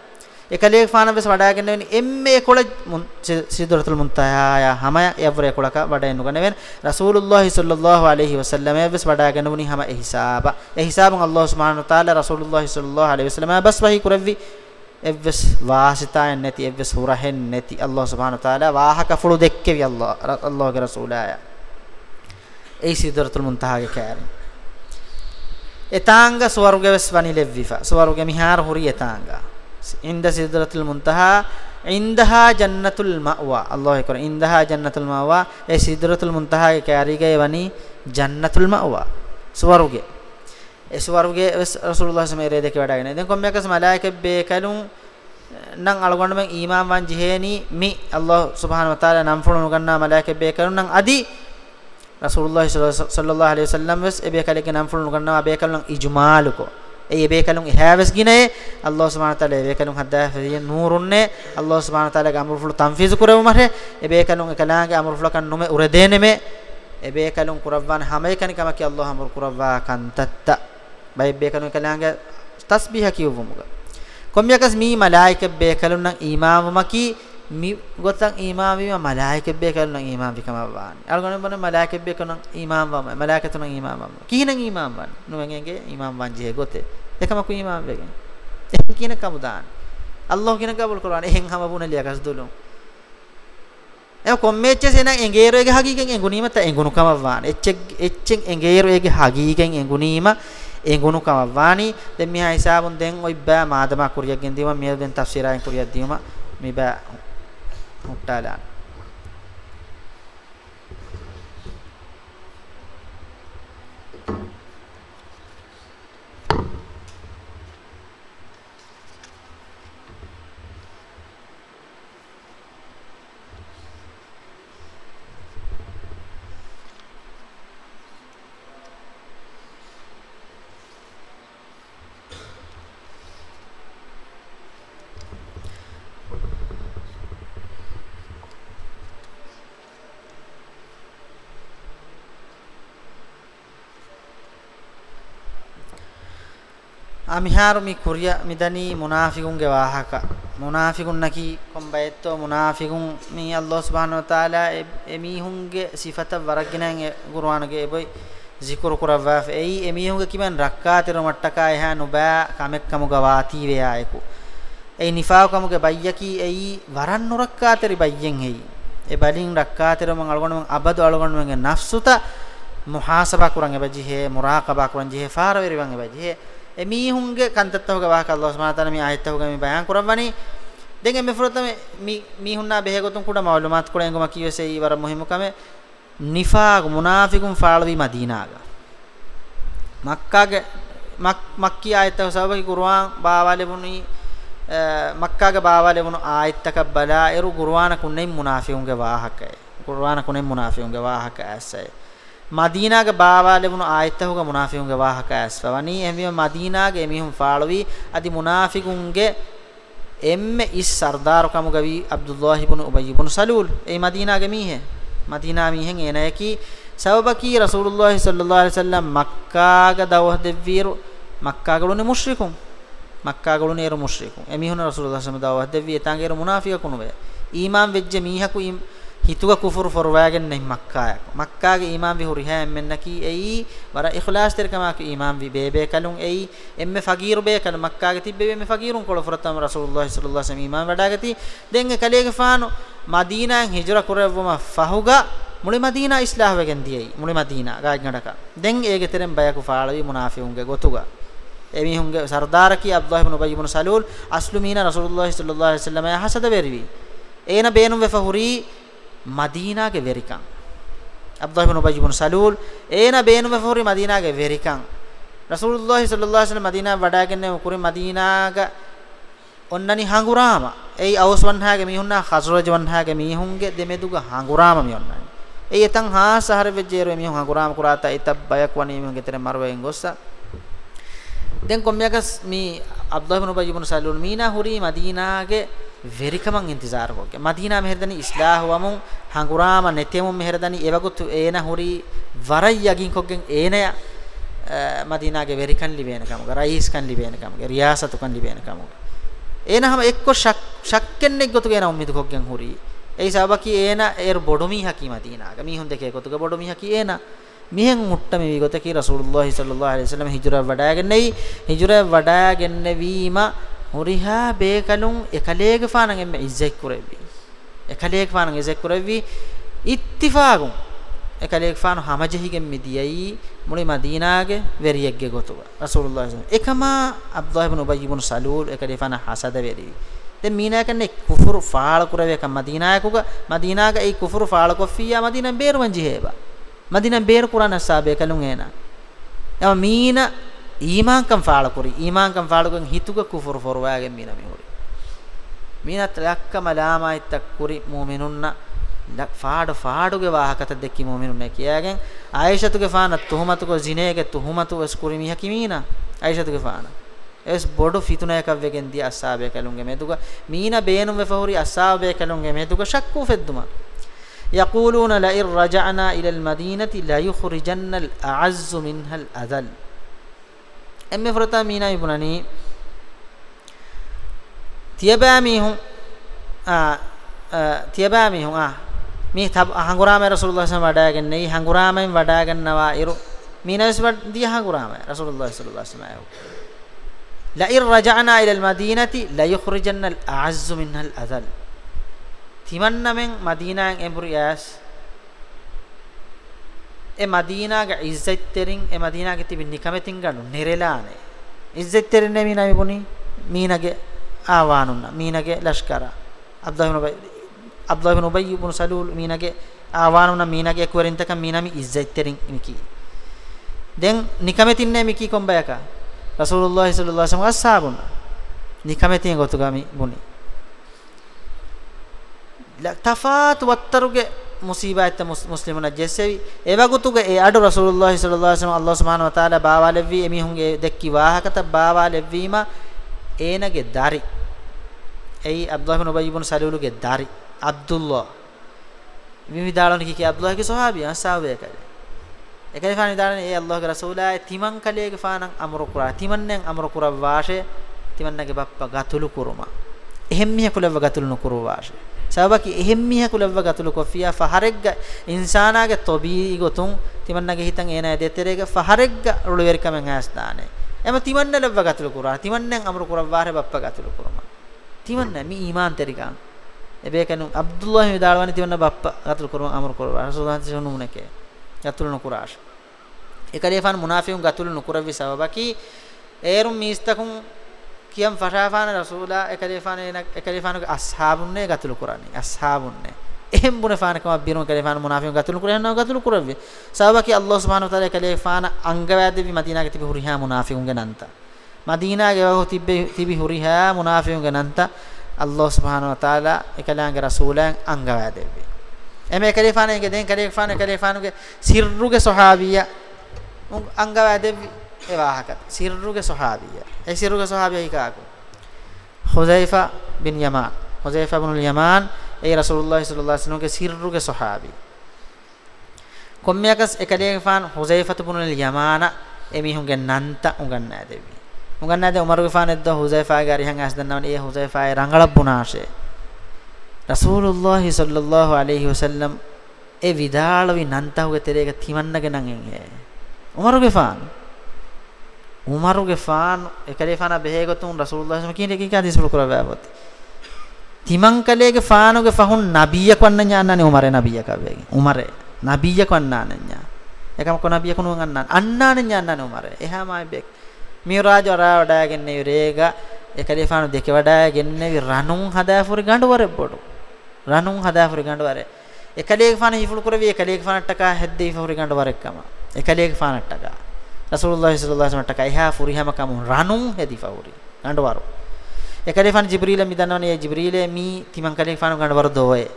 devunu hisaba mi adawuniye den kalifana gini kanya wada ganna eves hus dogu jibril alayhis salam rasulullah sallallahu alaihi wasallam ehuga mi'raj wadagen ekalege ekalege fan mi'raj ara wadagen nivrega idatufulu nimenden ulovvi huri hatanaka wadagen vi jibril alayhis salam ei jibril alayhis salam ki allah emme kuttam ve malaikata ekalege fan ves wadagen nevni emme ekol sidratul muntaha ya hama yavre ekolaka wadagen nuganeven rasulullah sallallahu alaihi wasallam ves wadagen nuni hama ehsaba ehsaban allah subhanahu wa taala rasulullah sallallahu alaihi wasallam bas wahi kuravvi evves vaasitayen neti evves hurahen neti Allah subhanahu wa taala waahaka fulu dekkevi Allah Allahge rasulaya ei sidratul muntaha ge kærin etanga swarge ves vanilevvifa swarge mihar huri etanga inda sidratul muntaha indaha jannatul ma'wa Allah ekor indaha jannatul ma'wa e sidratul muntaha ge kærige vani jannatul ma'wa swarge eswaruge rasulullah sallallahu alaihi wasallam wadaගෙන දැන් කොම්මයකස් මලායිකෙ බේකලුන් නම් අලගොන්න මෙන් ඊමාන් වන් ජෙහෙනි මි අල්ලාහ් සුබ්හානහු වතාලා නම් ෆුණු ගන්නා මලායිකෙ බේකලුන් නම් අදි rasulullah sallallahu alaihi wasallam wes eh, ebe kaleke nam fulun ganna be kalun ijmaluko e ebe kalun haves gine allah subhanahu wa taala ebe kalun hadda fe nurunne allah subhanahu wa taala ga amru fulu tanfiz kurawu mare ebe kalun ekalaange amru fulu kan nume ure dene me ebe kalun kurawwan hame kan kamaki allah amru kurawwa kan tatta bay bekanu kalanga tasbih kiyuvumuga komyakas mi malaika bekalun nan imamumaki mi gotan iman wima malaike be kalun iman vikam wani algon bone malaike be kalun iman wama malaike tun iman wama kihinen iman wan nuwengenge iman wanje gote ekama ku iman wegen ehn kina kamudan allah kina kabul qur'an ehn hama buna liya kasdulun එම කොම්මෙච්ච සෙන එංගේරෝගේ හගීකෙන් එංගුනීම ත එංගුණු කම වාන එච්ච එච්චෙන් එංගේරෝගේ හගීකෙන් එංගුනීම එංගුණු කම වානි දැන් මිහා හිසාබුන් දැන් ඔයි බෑ මාදම කුරියක් ගෙන් දීම මිය දැන් තෆ්සීරායන් කුරියක් දීම amiharu mi kuriya midani munafiqunge wahaka munafiqun naki kombayetto munafiqun mi allah subhanahu wa taala emihunge sifata waraginan e qur'anage boy zikru kurawaf ei emihunge kiman rakkatir mattaka eha nuba kamekkamu gawati veyaeku ei nifaqamuge bayyaki ei waran nurakkatir bayyen hei e balin rakkatir man algon man abadu algon man nafsuta muhasaba kuran ebaji he muraqaba kuran je he faraweri wan ebaji he emihunge kantattawga wahak Allah subhanahu wa taala mi ayattawga mi bayan kurawani den emme furutame mi mihunna behegotun kuda malumat kuda engoma kiyese i war muhimu kame nifaq munafiqun faalwi madinaga makkage makki ayattaw sabaki qur'an baawale buni makkage baawale bunu ayattaka bala eru qur'ana kunne munafiqunge wahaka මදීනාගේ Bawa ලැබුණු ආයතහුගේ මුනාෆිකුන්ගේ වාහක ඇස්වවනී එමිම මදීනාගේ එමිහුම් ෆාලවි අදි මුනාෆිකුන්ගේ එම්මෙ ඉස් සර්දාර කමු ගවි අබ්දුල්ලාහි ඉබ්නු උබයි ඉබ්නු සලූල්. ඒ මදීනාගේ මීහෙ මදීනා මීහෙන් එනයකි සවබකි රසූලුල්ලාහි සල්ලල්ලාහු අලයිහි වසල්ලම් මක්කාගේ දවහ දෙවීරු මක්කාගලුනේ මුෂ්රිකුන්. මක්කාගලුනේ ර මුෂ්රිකුන්. එමිහුන රසූලුල්ලාහ සම දවහ දෙවී එතංගේ ර මුනාෆිකුන් වේ. Imam වෙජ්ජ මීහකු hituga kufur forwagen nei makka makka ge iman vi huri ha emmen naki ei wara ikhlas ter kama ki iman vi bebe kalun ei emme fagir be kal makka ge tibbe me fagirun kol furatam rasulullah sallallahu alaihi wasallam iman wadagati denge kalege faano madina hijra kurevuma fahuga muli madina islah wegen diyei muli madina gaaj ngadaka den ege terem bayaku faalawi munafiunge gotuga emihunge sardar ki abdullah ibn ubay ibn salul aslumina rasulullah sallallahu alaihi wasallam hasada vervi ena beenum මදීනාගේ වෙරිකන් Abdullah Ibn උබයි Ibn Salul ඒන බේනුම ෆෝරි මදීනාගේ වෙරිකන් රසූලුල්ලාහි සල්ලල්ලාහු අලයිහි වසල්ලම් මදීනා වඩාගෙන කුරි මදීනාග ඔන්නනි හංගුරාම ඒ hours වන්හාගේ මිහුන්නා හසරජ වන්හාගේ මිහුන්ගේ දෙමෙදුග හංගුරාම මියොන්නනි ඒ එතන් හා සහර වෙජේරෝ මිහුන් හංගුරාම කුරාතා ඉතබ් බයක් වනේ මිහුන් ගෙතර මරවෙන් ගොස්සා. දැන් කොම්මියකස් මේ Abdullah Ibn උබයි Ibn Salul Meena හුරි මදීනාගේ verikaman intizar hoge madina meherdani islah wamun hangurama netemum meherdani evagutu ena huri varay yagin koggen ena eh, madina ge verikan libena kamuga rais kan libena kamuga riyasatu kan libena kamuga ena hama ekko shak shakkenne gotu gena ummidu koggen huri. Ei sabaki ena er bodumi haki madina ga mi hunde ke gotu ge bodumi haki ena. මිහෙන් මුට්ට මේ විගතකී රසූලුල්ලාහි සල්ලල්ලාහු අලයිහි වසල්ලම හිජුර වඩාගෙන නෙවි හිජුර වඩාගෙන වීම huriha bekalun ekalege fanan emme izzek kurevi ekalege fanan izzek kurevi ittifaqun ekalege fanu hamajehigen midiyai muli madinage veriyegge gotuwa rasulullah sallallahu ekama abdullah ibn ubay ibn salul ekade fana hasada veri den mina kanne kufur faal kurave kam madina kuga madina ga ei kufur faal ko fiya madina beer wanji heba madina beer qur'an asabe kalun ena yama mina ඊමාන්කම් ෆාල කුරි ඊමාන්කම් ෆාලුගෙන් හිතුක කුෆර් ෆොරවාගෙන් මීන මිහුරි මීනත් ලක්කම ලාමයිත්තක් කුරි මුමිනුන්න ෆාඩ ෆාඩුගේ වාහකත දෙක්කි මුමිනුන්න කියාගෙන් ආයිෂතුගේ ෆාන තුහමතුක ජිනේගේ තුහමතු වස් කුරි මිහ කිමීන ආයිෂතුගේ ෆාන. එස් බොඩු ෆිතුනයක වෙගෙන් දී අස්සාබය කලුන්ගේ මෙදුක මීන බේනුම් වෙෆහුරි අස්සාබය කලුන්ගේ මෙදුක ශක්කු ෆෙද්දුමා. يقولون لئن رجعنا إلى المدينة لا يخرجن الأعز منها الأذل emme frota mina ibunani tiyaba mihun a tiyaba mihun a mi hangurama rasulullah sallallahu alaihi wasallam wadaagenne hangurama wadaagannava iru. Minas wadi hangurama rasulullah sallallahu alaihi wasallam la ir raja'na ila al madinati la yukhrijanna al a'azz minha al adhal timannamen madinaen empuriyas මදීනාගේ ඉස්සෙත්තරින් ඒ මදීනාගේ තිබි නිකමෙතින් ගන්නු. නෙරෙලානේ. ඉස්සෙත්තරින් නෙමි නමි පුනි මීනගේ ආවානුන්න මීනගේ ලෂ්කර. අබ්දුල්ලාහ් ඉබ්න අබ්දුල්ලාහ් ඉබ්න උබයි ඉබ්න සලූල් මීනගේ ආවානුන්න මීනගේ එක්වරින්තක මීනමි ඉස්සෙත්තරින් මිකි. දැන් නිකමෙතින් නේ මිකි කොම්බයක. රසූලුල්ලාහ් සල්ලල්ලාහු අලයිහි වසල්ලම් අස්සාබුන් නිකමෙතින් ගොතුගමි musibata muslimuna jessevi evagutuga e adu rasulullah sallallahu alaihi wasallam allah subhanahu wa taala baawalevvi emihun e dekki waahakata baawalevvima eenage dari ei abdullah ibn ubay ibn saluluge dari abdullah mimi daalon ki ki abdullah ke sahabi asawe kale ekay fani daalon e allah ke rasulullah timan kale ge fanan amru qura timannen amru qura waashe timannage bappa gatulu kuruma ehem mihe kulev gatulu nukuru waashe kulawwa gatulu kofiya faharegga insanaage tobi gotun timannage hitan ena deterege faharegga rulu verikamen asdane ema timanna lawwa gatulu kura timannen amru kurawware bappa gatulu kurama timanna mi iman terikan ebe kanu abdullah vidalwani timanna bappa gatulu kurama amru kurawware rasulullah sallallahu alaihi wasallam gatulu nukurash ekalefan munafiqun gatulu nukuravi sabaki erum mistakun කියම් ෆෂාෆාන රසූලා එකලිෆාන එකලිෆානගේ අස්හාබුන්නේ ගතුළු කරන්නේ. අස්හාබුන්නේ. එහෙම් බුන ෆානකම බිරුම කලිෆාන මුනාෆිකුන් ගතුළු කරනවා ගතුළු කරවේ සබකි අල්ලාහ් සුබ්හානහු තාලා කලිෆාන අංගවැදවි මදීනාගේ තිබි හුරිහා මුනාෆිකුන්ගේ නන්ත. මදීනාගේ වහු තිබි තිබි හුරිහා මුනාෆිකුන්ගේ නන්ත අල්ලාහ් සුබ්හානහු තාලා එකලාගේ රසූලයන් අංගවැදවි එමෙ කලිෆානගේ දෙන් කලිෆාන කලිෆානුගේ සිර්රුගේ සහාබියා අංගවැදවි ඒ වාහකත සිර්රුගේ සහාබියා. ඒ සිර්රුගේ සහාබියා හිකාකෝ? හුසයිෆා බින් යමාන්. හුසයිෆා බින් යමාන් ඒ රසූලුල්ලාහි සල්ලල්ලාහු අලයිහි වසල්ලම්ගේ සිර්රුගේ සහාබි කොම්මියකස් එකලේගෆාන් හුසයිෆා බින් යමාන එමිහුන්ගේ නන්ත උගන්නා දෙවි. උගන්නා දෙ උමරුගේ ෆාන් එද්ද හුසයිෆාගේ අරිහන් ඇස් දන්නවනේ. ඒ හුසයිෆාගේ රංගලබ්බුනාෂේ රසූලුල්ලාහි සල්ලල්ලාහු අලයිහි වසල්ලම් ඒ විදාලවි නන්තහුගේ තෙරේක තිමන්නගේ නං එන්නේ. උමරුගේ ෆාන් උමරුගේ ෆාන් එකලේ ෆාන බෙහෙගතුන් රසූලුල්ලාහ සම කියන එක එක හදිස් පුර කරවවත තිමන් කලේගේ ෆානුගේ ෆහුන් නබියක් වන්න ඥානනේ උමරේ නබියක් අවේගේ උමරේ නබියක් වන්නාන ඥා එකම කො නබියක් නුවන් අන්නාන අන්නාන ඥානනේ උමරේ. එහාමයි බෙක් මිරාජ වරා වඩාගෙන යුරේග එකලේ ෆානු දෙක වඩාගෙන රණුන් හදාෆුරි ගඬවර බොඩු. රණුන් හදාෆුරි ගඬවර. එකලේ ෆාන හිෆුල් කරවි එකලේ ෆාන ටකා හැද්දේ ෆුරි ගඬවර එක්කම. එකලේ ෆාන ටකා රසූලුල්ලාහි සල්ලල්ලාහු අලයිහි වසල්ලම් ටකයිහා ෆුරිහම කමු රනුම් හෙදි ෆවුරි. ගඬවරු එකලේ ෆාන ජිබ්‍රීල මිදන්නවනේ ජිබ්‍රීලේ මී තිමන් කලේ ෆාන ගඬවරු දෝවේ.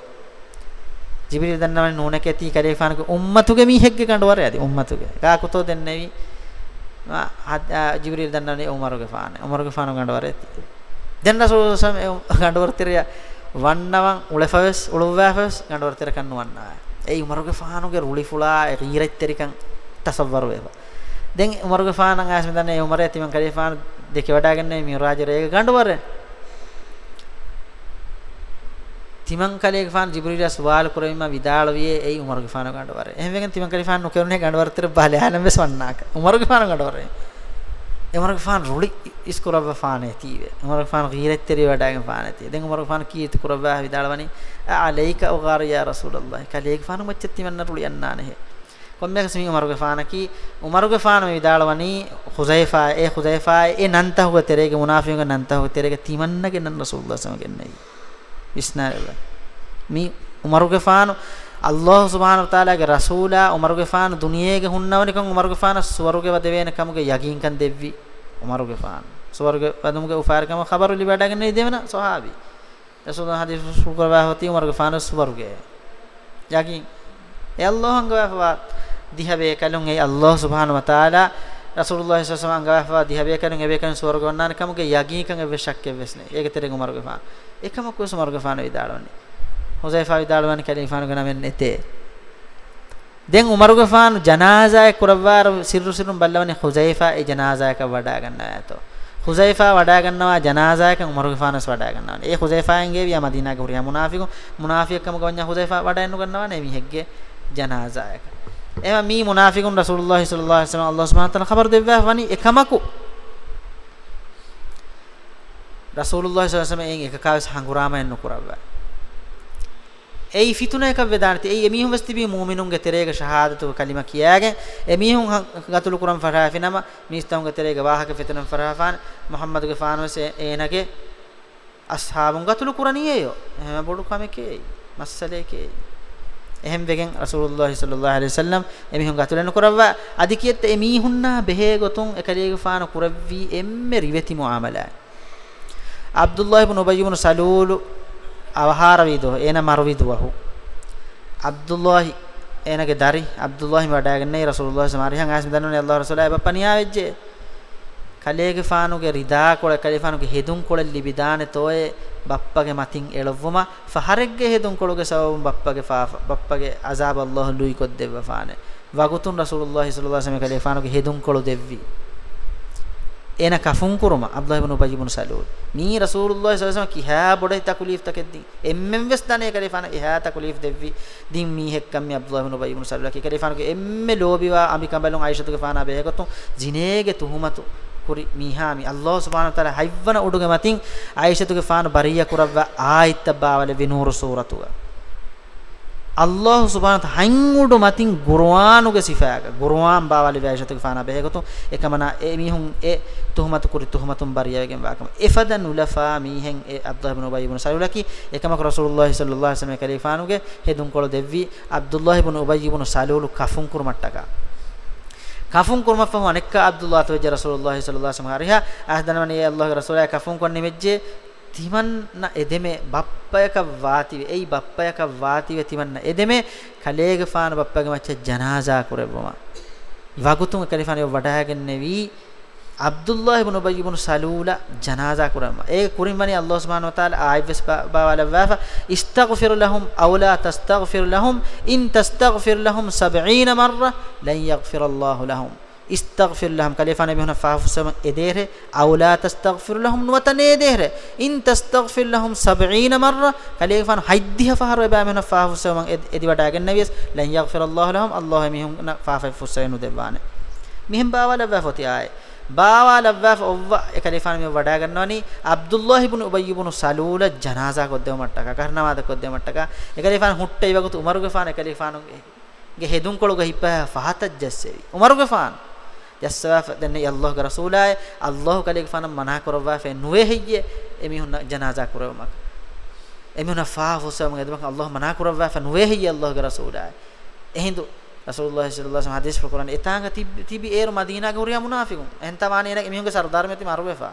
ජිබ්‍රීල දන්නවනේ නෝනක ඇති කලේ ෆානක උම්මතුගේ මී හෙග්ගේ ගඬවරු ඇති උම්මතුගේ. කාකුතෝ දෙන්නේවි. ජිබ්‍රීල දන්නවනේ උමරුගේ ෆාන. උමරුගේ ෆාන ගඬවරු ඇති. දැන් රසූලුල්ලාහි සල්ලල්ලාහු අලයිහි වසල්ලම් ගඬවරු තිරිය වන්නවන් උලෆවස් උලුවාෆස් ගඬවරු තිර කන්නුවන්නා ඒ උමරුගේ ෆානුගේ රුලි ෆුලා රීරෙත්තරිකන් තසවර වේවා. දැන් උමරුගේ ෆානන් ආස් මෙතන උමර ඇති මං කලේ ෆාන දෙක වඩාගෙන මිරාජ රේග ගඬවර තිමන් කලේ ෆාන ජිබ්‍රීල් සවාල් කරෙම විදාල වියේ ඒ උමරුගේ ෆාන ගඬවර එහෙම වෙගෙන තිමන් කලේ ෆාන නොකරුනේ ගඬවර තර බාලේ ආනම් වෙස්වන්නාක උමරුගේ ෆාන ගඬවර උමරුගේ ෆාන රුලි ඉස්කුරව ෆානේ තීවේ. උමරුගේ ෆාන ගීරෙත්තරි වඩාගෙන ෆාන තී දැන් උමරුගේ ෆාන කීත කුරව විදාලවනි අලයික උගාර යා රසූලල්ලාහ්. කලේ ෆාන මච්ච තිමන් රුලි අන්නානේ කොම්මක සමි උමරුගේ ෆානකි උමරුගේ ෆාන මේ විදාලවනි හුසයිෆා ඒ හුසයිෆා ඒ නන්තහුව තෙරේගේ මුනාෆියුගේ නන්තහුව තෙරේගේ තිමන්නගේ නන් රසූලුල්ලාහ සමගෙන්නයි විස්නාරල මි උමරුගේ ෆාන අල්ලාහ් සුබ්හානහු තාලාගේ රසූලා උමරුගේ ෆාන දුනියේගේ හුන්නවනිකන් උමරුගේ ෆාන ස්වර්ගේ වදවේන කමුගේ යකින්කන් දෙව්වි. උමරුගේ ෆාන ස්වර්ගේ වදමුගේ උෆාරකම ખબරු ලිබඩගෙන දෙවන සහාබි. රසූලුල්ලාහ හදීස් සුකරවා හොති උමරුගේ ෆාන ස්වර්ගේ. යකින් ඒ අල්ලාහ්ගේ වෆවා දිහබේ කලුන් ඒ අල්ලාහ් සුබ්හානහු වතාලා රසූලුල්ලාහ් සල්ලල්ලාහු අලයිහි වසල්ලම් ගාෆා දිහබේ කලුන් එබේ කලුන් ස්වර්ග වන්නාන කමුගේ යගීකන් එබේ ශක්කෙ වෙස්නේ ඒක තෙරෙන් උමර් ගෆා එකම කුස උමර් ගෆාන විදාලවන්නේ හුසයිෆා විදාලවන්නේ කලිෆාන ගනමෙන් නැතේ දැන් උමර් ගෆාන ජනාසා කුරවාර සිරු සිරුම් බල්ලවන්නේ හුසයිෆා ඒ ජනාසා එක වඩා ගන්න ඇතෝ හුසයිෆා වඩා ගන්නවා ජනාසායක උමරු ගෆානස් වඩා ගන්නවා ඒ හුසයිෆායන් ගේ වියා මදීනාගේ හුරියා මුනාෆිකු මුනාෆිකකම ගවන්නා හුසයිෆා වඩා එන්නු ගන්නවා නේ මිහෙක්ගේ ජනාසායක එම මී මුනාෆිකුන් රසූලුල්ලාහි සල්ලල්ලාහු අලයිහි වසල්ලම් අල්ලාහ් සුබ්හානහු තාලා خبر දෙවවා වනි එකමකු රසූලුල්ලාහි සල්ලල්ලාහු අලයිහි වසල්ලම් එන් එකකාවස් හංගුරාම එන්නු කරවවා ei fituna ekak vedanati ei emihun vestibi mu'minunge terega shahadatu kalima kiyage emihun gatulu kuram farha finama mistahunge terega wahaka fitnan farha fan muhammaduge fanose enage ashabun gatulu kuraniyeyo ehma එහෙම් වෙගෙන් රසූලුල්ලාහ සල්ලල්ලාහු අලයිහි වසල්ලම් එමිහුන් ගතුලන කරවවා. අදි කියත් එමිහුන්නා බෙහෙ ගොතුන් එකලේගේ ෆාන කරවවි එම්මෙ රිවති මුආමලා අබ්දුල්ලාහ් ඉබ්නු උබයි ඉබ්නු සලූල් අවහාර විදෝ එන මරවිදවහු අබ්දුල්ලාහ් එනගේ දරි අබ්දුල්ලාහ් වඩාගන්නේ රසූලුල්ලාහ සමාරිහන් ආස් දන්නෝනේ අල්ලාහ් රසූලයි බපනියා වෙච්චේ කලේගේ ෆානුගේ රිදා කොළ කලේ ෆානුගේ හෙදුම් කොළ ලිබිදානේ තෝයේ බප්පගේ මතින් එළවුම ෆහරෙග්ගේ හේතුන් කොළුගේ සවම් බප්පගේ බප්පගේ අසාබ අල්ලාහ ලුයි කොත් දෙවපානේ වගතුන් රසූලුල්ලාහි සල්ලල්ලාහු අලයිහි වසල්ලම කලේ ෆානුගේ හේතුන් කොළු දෙව්වි. එන කෆුන් කුරුම Abdullah ibn Ubayy ibn Salul. Knee රසූලුල්ලාහි සල්ලල්ලාහු අලයිහි කිහා බොඩේ තකුලීෆ් තකෙද්දි. එම්මෙන් වෙස් දනේ කලේ ෆාන. එහා තකුලීෆ් දෙව්වි. දින් මී හෙක්කම් මි අබ්දුල්ලාහ් ඉබ්නු උබයි ඉබ්නු සලූල් කි කලේ ෆානුගේ එම්මෙ ලෝබිවා අමි කඹලුන් ආයිෂතුගේ ෆානා බේහගතුන්. ජිනේගේ තුහුමතු. Kambalon aisha tuge fana be hekotu jinege tuhumatu kuri mihami allah subhanahu wa taala hayvana uduge matin aisha tuge fana bariya kurawwa aitta bawale vinur suratuga Allah subhanahu wa ta'ala hangudu matin Qur'anuge sifaga Qur'an bawali vaishatu fana behegotu ekamana e mihun e tuhmatu kuri tuhmatun bariyegen wakam efadan ulafa mihen e Abdullah ibn Ubay ibn Salulaki ekamak Rasulullah sallallahu alaihi wasallam kalifanuge hedun kolo devvi Abdullah ibn Ubay ibn Salul kafun kurmattaka kafun kurma fahu anekka Abdullah tawajja Rasulullah sallallahu alaihi wasallam hariha ahdanani Allah rasulaya kafun kon nimejje තිමන්න එදෙමෙ බප්පයක වාතිවෙ. එයි බප්පයක වාතිවෙ තිමන්න එදෙමෙ කලේග ෆාන බප්පගේ මච්ච ජනාසා කුරෙවම වගුතුන් කලිෆාන වඩාගෙන නෙවි আব্দুল্লাহ ইবনে উবাই ইবনে সালুলা জানাজা কুরাম এ কুরিমানি আল্লাহ সুবহানাহু ওয়া তাআলা ibis বাওয়ালা ওয়াফা ইস্তাগফির লাহুম আও লা তাস্তাগফির লাহুম ইন তাস্তাগফির লাহুম 70 মাররা লান ইয়াগফির আল্লাহ লাহুম استغفر لهم. كلفا نبي هنا فافسم إديره. أو لا تستغفر لهم وتن إديره. إن تستغفر لهم 70 مرة. كلفا حدها فهر بها من فافسم إدي وتاكن نبي لن يغفر الله لهم. الله ميهم فافسم ندبانه مهم باولا بفوتي آية. باوا لواف او کلیفان می وڈا گنونی عبداللہ ابن ابی ابن سلول جنازہ کو دیو مٹکا کرنا واد کو دیو مٹکا کلیفان ہٹے وگت عمر کے فان کلیفان گے ہدون کلو گہ پہ فہات جسے عمر کے فان جسواف دنے اللہ کے رسول ہے اللہ کلیفان منع کروا فے نوے ہیے امی ہن جنازہ کرو مک امی ہن فاف وسم گدم اللہ منع کروا فے نوے ہیے اللہ کے رسول ہے ہندو රසූලුල්ලාහි සල්ලල්ලාහු අලයිහි වසල්ලම් හදීස් ප්‍රකරණ එතාංග තිබි ඒර මදීනාගේ උරියා මුනාෆිකුන් එහෙන් තමානේ එන එමිහුගේ සර්දාර මෙති මරුවේෆා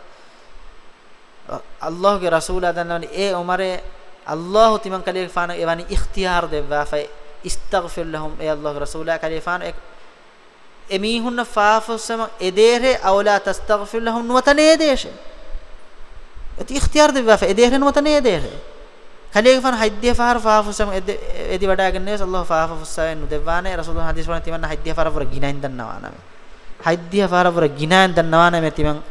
අල්ලාහ්ගේ රසූලා දන්නවනි ඒ උමරේ අල්ලාහ් තිමන් කලේක ෆාන එවනි ඉඛතියාර දෙවවා ෆේ ඉස්තග්ෆිර් ලහුම් ඒ අල්ලාහ්ගේ රසූලා කලේ ෆාන emihunna faafusama edere awla tastaghfir lahum nuwatane edeshe eti ikhtiyar devwa fa edere nuwatane edere khalege fan hajdiya fahar faafusama edi wadagen nes allah faafusawen nu devwane rasulullah hadis wana timanna hajdiya fahar vura ginain dannawana me hajdiya fahar vura ginain dannawana me timan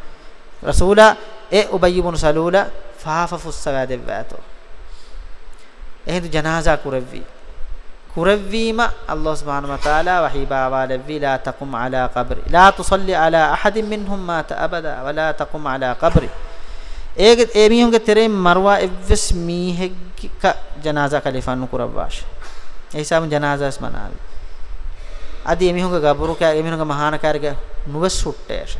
rasula e ubay ibn salula faafusawa devwato ehdu janaza kurevvi كرفيما الله سبحانه وتعالى وحيبا والذي لا تقم على قبر لا تصلي على أحد منهم مات أبدا ولا تقم على قبر ඒක ඒ මිහුන්ගේ තෙරේ මරවා එවස් මීහෙක්ක ජනාසා කලිෆානු කුරවාෂ ඒ හිසාම ජනාසාස් මනාවි. අදී ඒ මිහුන්ගේ ගබරු කෑ ඒ මිහුන්ගේ මහාන කාර්යක නුවස් සුට්ටේෂ.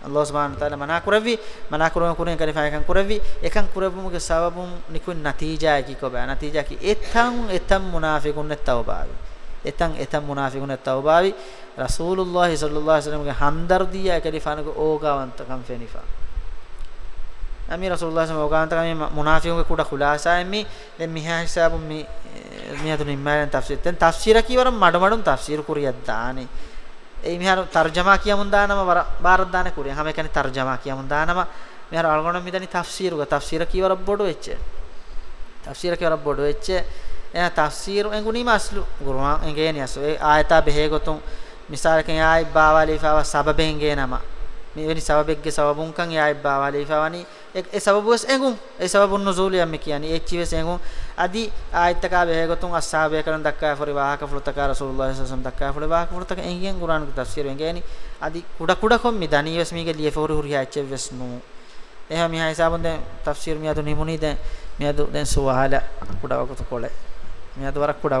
Allah subhanahu wa ta'ala mana kuravi mana kurun kurun kalifa ekan kuravi ekan kurabumuge sababum nikun natija ki ko ba natija ki etan etan munafiqun tawbavi etan etan munafiqun tawbavi rasulullah sallallahu alaihi wasallam ge hamdardiya kalifa nugo ogawant kam fenifa ami rasulullah sallallahu alaihi wasallam ogawant kam munafiqun ge kuda khulasa mi den miha hisabum mi mihadun imman tafsir. Ten tafsira ki waram madmadun tafsir kuriyad daani ඒ මිහාර තර්ජමා කියමුන් දානම බාරත් දාන කුරිය හැම එකනේ තර්ජමා කියමුන් දානම මිහාර අල්ගොණ මිදනි තෆ්සීරුග තෆ්සීර කීවර බොඩ වෙච්ච තෆ්සීර කීවර බොඩ වෙච්ච එයා තෆ්සීර එඟුනි මාස්ලු ගුරුමා එංගේනියස් ඒ ආයතා බෙහෙගොතුන් මිසාලකෙන් ආයි බාවලි ෆාව සබබෙන් ගේනම මේ වෙනි සබබෙක්ගේ සබබුන් කන් යායි බාවාලි ෆවනි ඒ සබබුස් එඟුම්. ඒ සබබුන් නුසූලි යම්මි කියන්නේ. ඒ චිවස් එඟුම්. අදි ආයත්තක බෙහෙගතුන් අස්සාබය කරන දක්කා ෆරි වාහක ෆුලතක රසූලුල්ලාහි සල්ලම් දක්කා ෆරි වාහක ෆුලතක එංගෙන් කුරාන් ක තෆ්සීර් වෙන්ගේනි අදි කුඩ කුඩ කොම් මි දනියස් මීගේ ලිය ෆෝරි හුරි හැච්චෙවස් නු. එහෙම මිහා හිසාබුන් දැන් තෆ්සීර් මියදු නිමුනි දැන් මියදු දැන් සුවාල කුඩ වකත කොලේ මියදු වරක් කුඩ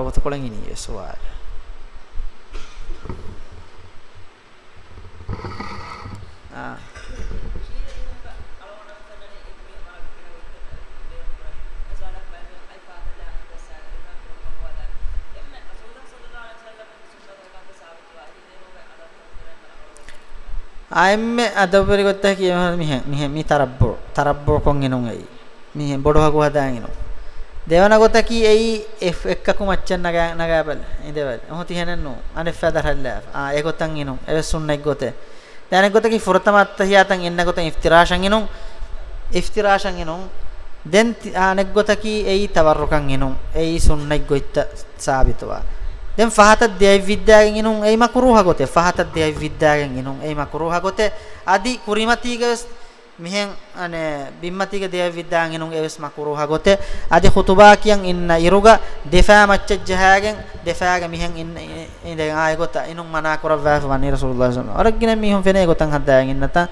වකත කොලෙන් ඉනි සුවාල ආ ආයෙmme අදපරි ගොත්තා කියම මිහ මිහ මි තරබ්බෝ. තරබ්බෝ කොන් එනුන් එයි මිහ බොඩවකු හදාගෙන එනු දෙවන ගොත කි එයි? එෆ් එක්කකු මච්චන් නගා නගාපල්. ඉඳවල්. ඔහොති හැනන්නු අනෙ ෆදරල්ලා ආ ඒ ගොතන් එනු එවසුන්නෙක් ගොතේ. දැන ගොත කි ෆුරතමත් හියාතන් එන්න ගොත ඉෆ්තිරාෂන් එනු ඉෆ්තිරාෂන් එනු දැන් අනෙක් ගොත කි එයි තවරුකන් එනු එයි සුන්නෙක් ගොයිත්ත සාබිතවා. දැන් ෆහතත් දෙයයි විද්‍යාවෙන් එනුන් එයි මකරුහ ගොතේ ෆහතත් දෙයයි විද්‍යාවෙන් එනුන් එයි මකරුහ ගොතේ আদি කුරිමතිග මිහෙන් අනේ බිම්මතිග දෙයයි විද්‍යාවෙන් එනුන් එවස් මකරුහ ගොතේ আদি ඛුතුබා කියන් ඉන්න ඉරුග දෙෆා මච්ච ජහාගෙන් දෙෆාග මිහෙන් ඉන්න ඉඳන් ආය ගොත එනුන් මනා කරවෑ වනි රසූලුල්ලාහ සල්ලල්ලාහු අලයිහි වසල්ලම. අරගෙන මිහුන් ෆෙනේ ගොතන් හදාගෙන ඉන්නතා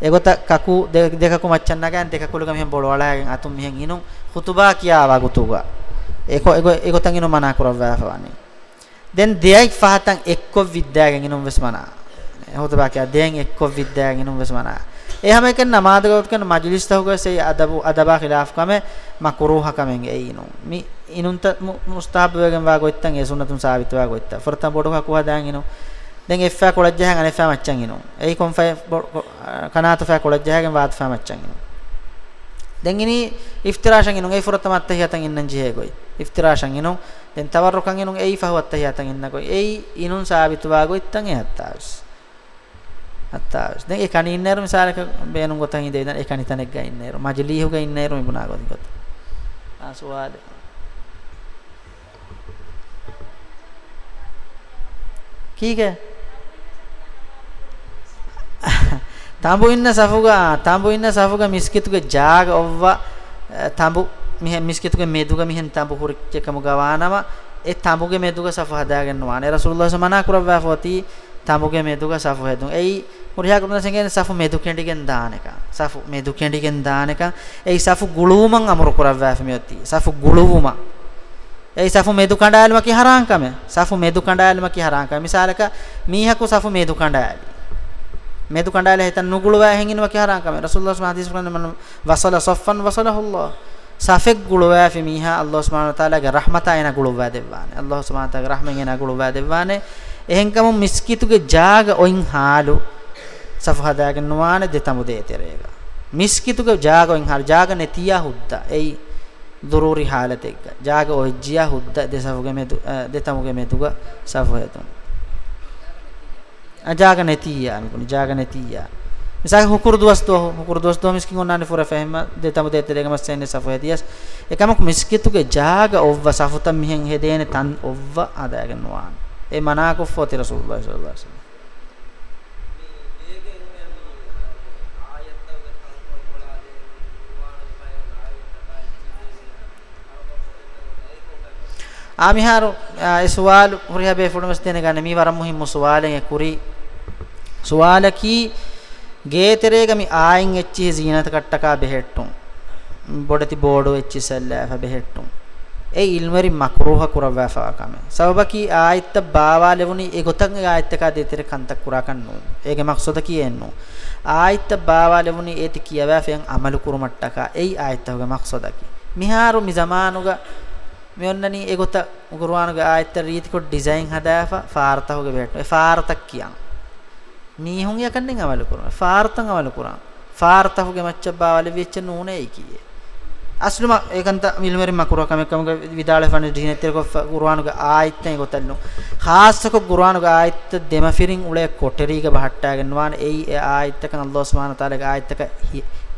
එගොත කකු දෙකකු මච්චන් නගන් දෙකකුලග මිහෙන් බොලවලාගෙන් අතුම් මිහෙන් ඉනුන් ඛුතුබා කියාවා ගොතුගා. ඒකෝ ඒකෝ ඒකෝ තන් ඉනුන් මනා කරවෑ වනි දැන් දෙයක් ෆහතන් එක්ක විද්‍යාවෙන් ඉනුම් වෙස්මනා හොතබා කිය දෙයෙන් එක්ක විද්‍යාවෙන් ඉනුම් වෙස්මනා ඒ හැම එකෙන් නමාදගත කරන මජ්ලිස් තහුගසේ අදබු අදබා ඛිලාෆ් කම මක්රූහ කමෙන් ඒ ඉනු මි ඉනුන්ත මුස්තාහබ් වේගෙන් වා ගොත්තන් ඒ සුන්නතුන් සාබිත වා ගොත්ත ෆර්තම් බොඩ කකුවා දාන් ඉනු දැන් එෆ්ෆා කොලජ්ජහන් අනෙෆා මච්චන් ඉනු ඒ කොන්ෆයි කනාත ෆා කොලජ්ජහන් වාත් ෆා මච්චන් ඉනු දැන් ඉනි ඉෆ්තිරාෂන් ඉනු ඒ ෆර්තම් අත්තහියතන් ඉන්නන් ජිහේ ගොයි. ඉෆ්තිරාෂන් Inu den tawarrukan enun ei fahuat tahiyatan innako ei inun saabituwa goittan e hattaus hattaus den e kani inneru misalaka beenun gotan ide den e kani tanek ga inneru majlihu ga inneru ibuna got got aswad kike tambu inna safuga tambu inna safuga miskituge jaaga ovva tambu මිහෙන් මිස්කිතුගේ මේදුග මිහෙන් තඹු හුරිච්චකම ගවානම ඒ තඹුගේ මේදුග සෆ හදාගන්නවා. නේ රසූලුල්ලාහ සමනා කරවා ෆෝති තඹුගේ මේදුග සෆ හදුන්. එයි මුරියා කරන සංගෙන සෆ මේදු කෙන්ඩිගෙන් දානක සෆ මේදු කෙන්ඩිගෙන් දානක එයි සෆ ගුළුවමන් අමර කරවා ෆමියති සෆ ගුළුවම. එයි සෆ මේදු කණ්ඩායල්ම කි හරාංකම? සෆ මේදු කණ්ඩායල්ම කි හරාංකම? මිසාලක මීහකු සෆ මේදු කණ්ඩායල් මේදු කණ්ඩායල හිතන් නුගුළුවා හැංගිනවා කි හරාංකම රසූලුල්ලාහ සමහා හදීස් කරන මන වසල සෆන් වසලහුල්ලාහ. safek guluwa fi miha Allah subhanahu wa taala ge rahmata ena guluwa devwane Allah subhanahu wa taala ge rahmen ena guluwa devwane ehenkam miskituge jaaga oin halu saf hadagen nuwane detamu de terega miskituge jaaga oin hal jaaga netiya hudda ei dururi halatekka jaaga ojjiya hudda desafuge medu detamuge meduga safu hedun ajaaga netiya mikuni jaaga netiya misal hukur duas to hukur duas to miskin onnane fura fehma de tamu de terega masenne safu hedias ekamak miskituge jaaga ovva safutam mihen hedene tan ovva adagen nuan e manako foti rasulullah sallallahu alaihi wasallam ආමිහාරු ඒ සුවාල හුරියා බේ ෆොඩමස් දෙන ගන්න මී වරම් මුහිම් සුවාලෙන් ඒ කුරි සුවාලකී ගේතරේගමි ආයින් එච්චි සීනත කට්ටකා බෙහෙට්ටුම්. බොඩති බෝඩෝ එච්චි සල්ලාෆ බෙහෙට්ටුම්. ඒ ඉල්මරි මක්රූහ කුරවැෆා කම සබබකී ආයත්ත බාවා ලැබුණි ඒ ගොතන් ආයත්තකා දෙතර කන්තක් කුරා කන්නෝ. ඒගේ මක්සොත කියෙන්නෝ. ආයත්ත බාවා ලැබුණි ඒති කියවැෆයන් අමලු කුරුමට්ටකා. ඒ ආයත්තවගේ මක්සොදකි. මිහාරු මි සමානුග මෙන්නනි ඒ ගොත කුරවානුගේ ආයත්ත රීතිකොඩ් design හදාෆා ෆාර්තහුගේ බෙහෙට්ටු ඒ ෆාර්තක් කියන්නේ මීහුන් යකන්නෙන් අවල කරනවා. ෆාර්තන් අවල කරනවා. ෆාර්තහුගේ මච්චබ්බා වල වෙච්ච නූනේ කීයේ. අස්ලුම ඒකන්ත මිල්මරි මකුර කමකම විදාල ෆන දිනෙතර කො කුර්ආනුගේ ආයත්තේ ගොතල්නු ખાસක කුර්ආනුගේ ආයත්ත දෙම ෆිරින් උලේ කොටරීක බහට්ටාගෙන වාන ඒ ආයත්තක අල්ලාහ් සුබ්හානහු තාලාගේ ආයත්තක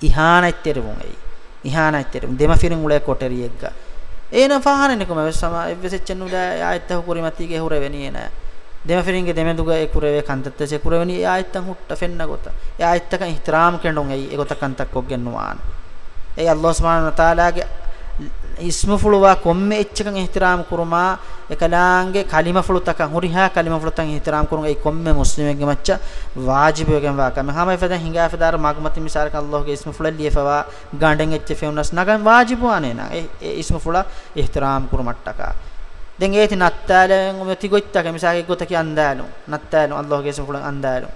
ඉහානයිත්තර වුන් ඒ ඉහානයිත්තර දෙම ෆිරින් උලේ කොටරියෙක්ග. ඒන ෆාහනනේ කොම සම එවෙසෙච්ච නුදා ආයත්ත කුරිමතිගේ හුර වෙනියේ නෑ. Dema feringe demeduga e kureve kantatte se kurevani e ayattan hutta fenna gota e ayattaka ihtiram kendon ei e gota kantak koggennuwan ei allah subhanahu wa taala ge ismu fuluwa komme echchakan ihtiram kuruma ekalaange kalima fulutaka huriha kalima fulutan ihtiram kurun ei komme muslimege macca wajib yogen wa kame hama ifada hinga fadar magmati misal kan allah ge ismu fulal liyefa ganden echche feunas nagan wajib wane na e ismu fula ihtiram kurumattaka den eeti nattaalen umeti goittaka misal gotaki andalu nattalu allah ge ismu fulan andalu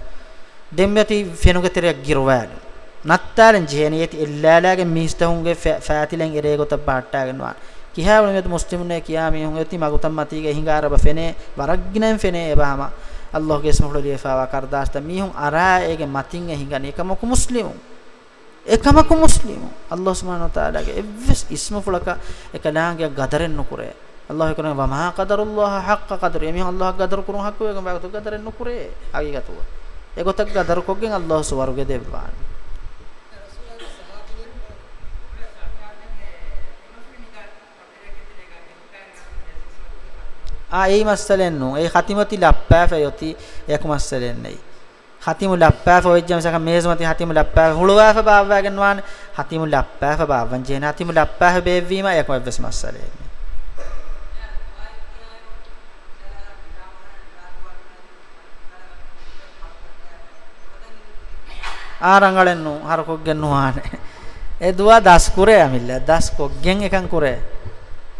demmeti fenuge tere girwalu nattalen jeheniyeti illalaage mistahunge faatilen ereegota baattaagenwan kihaawne met muslimunne kiyami hun eti magutam matige hingaraba fene waragginen fene ebahama allah ge ismu fulali efawa kardasta mihun araege matin e hingani ekamaku muslimun ekamaku muslimun allah subhanahu wa taala ge evves ismu fulaka ekalaange gadaren nukure allah ekona wa ma qadarullah haqqa qadri yemi allah qadar kurun hakku egam bagatu gadaren nukure agigatu egotak gadar koggen allah suwaruge devwan ආ ඒ මස්සලෙන් නු. ඒ ඛතිමති ලප්පාෆ යති යක මස්සලෙන් නෙයි. ඛතිමු ලප්පාෆ ඔයජ්ජම සක මේසමති ඛතිමු ලප්පාෆ හුළුවාෆ බාවගෙන වාන. ඛතිමු ලප්පාෆ බාවන් ජේන ඛතිමු ලප්පාෆ බේවීම යක වෙස් මස්සලෙන් ආරංගලෙන් නු හරකොග්ගෙන් නුවානේ ඒ දුවා දස් කුරේ අමිල්ල දස් කොග්ගෙන් එකන් කුරේ.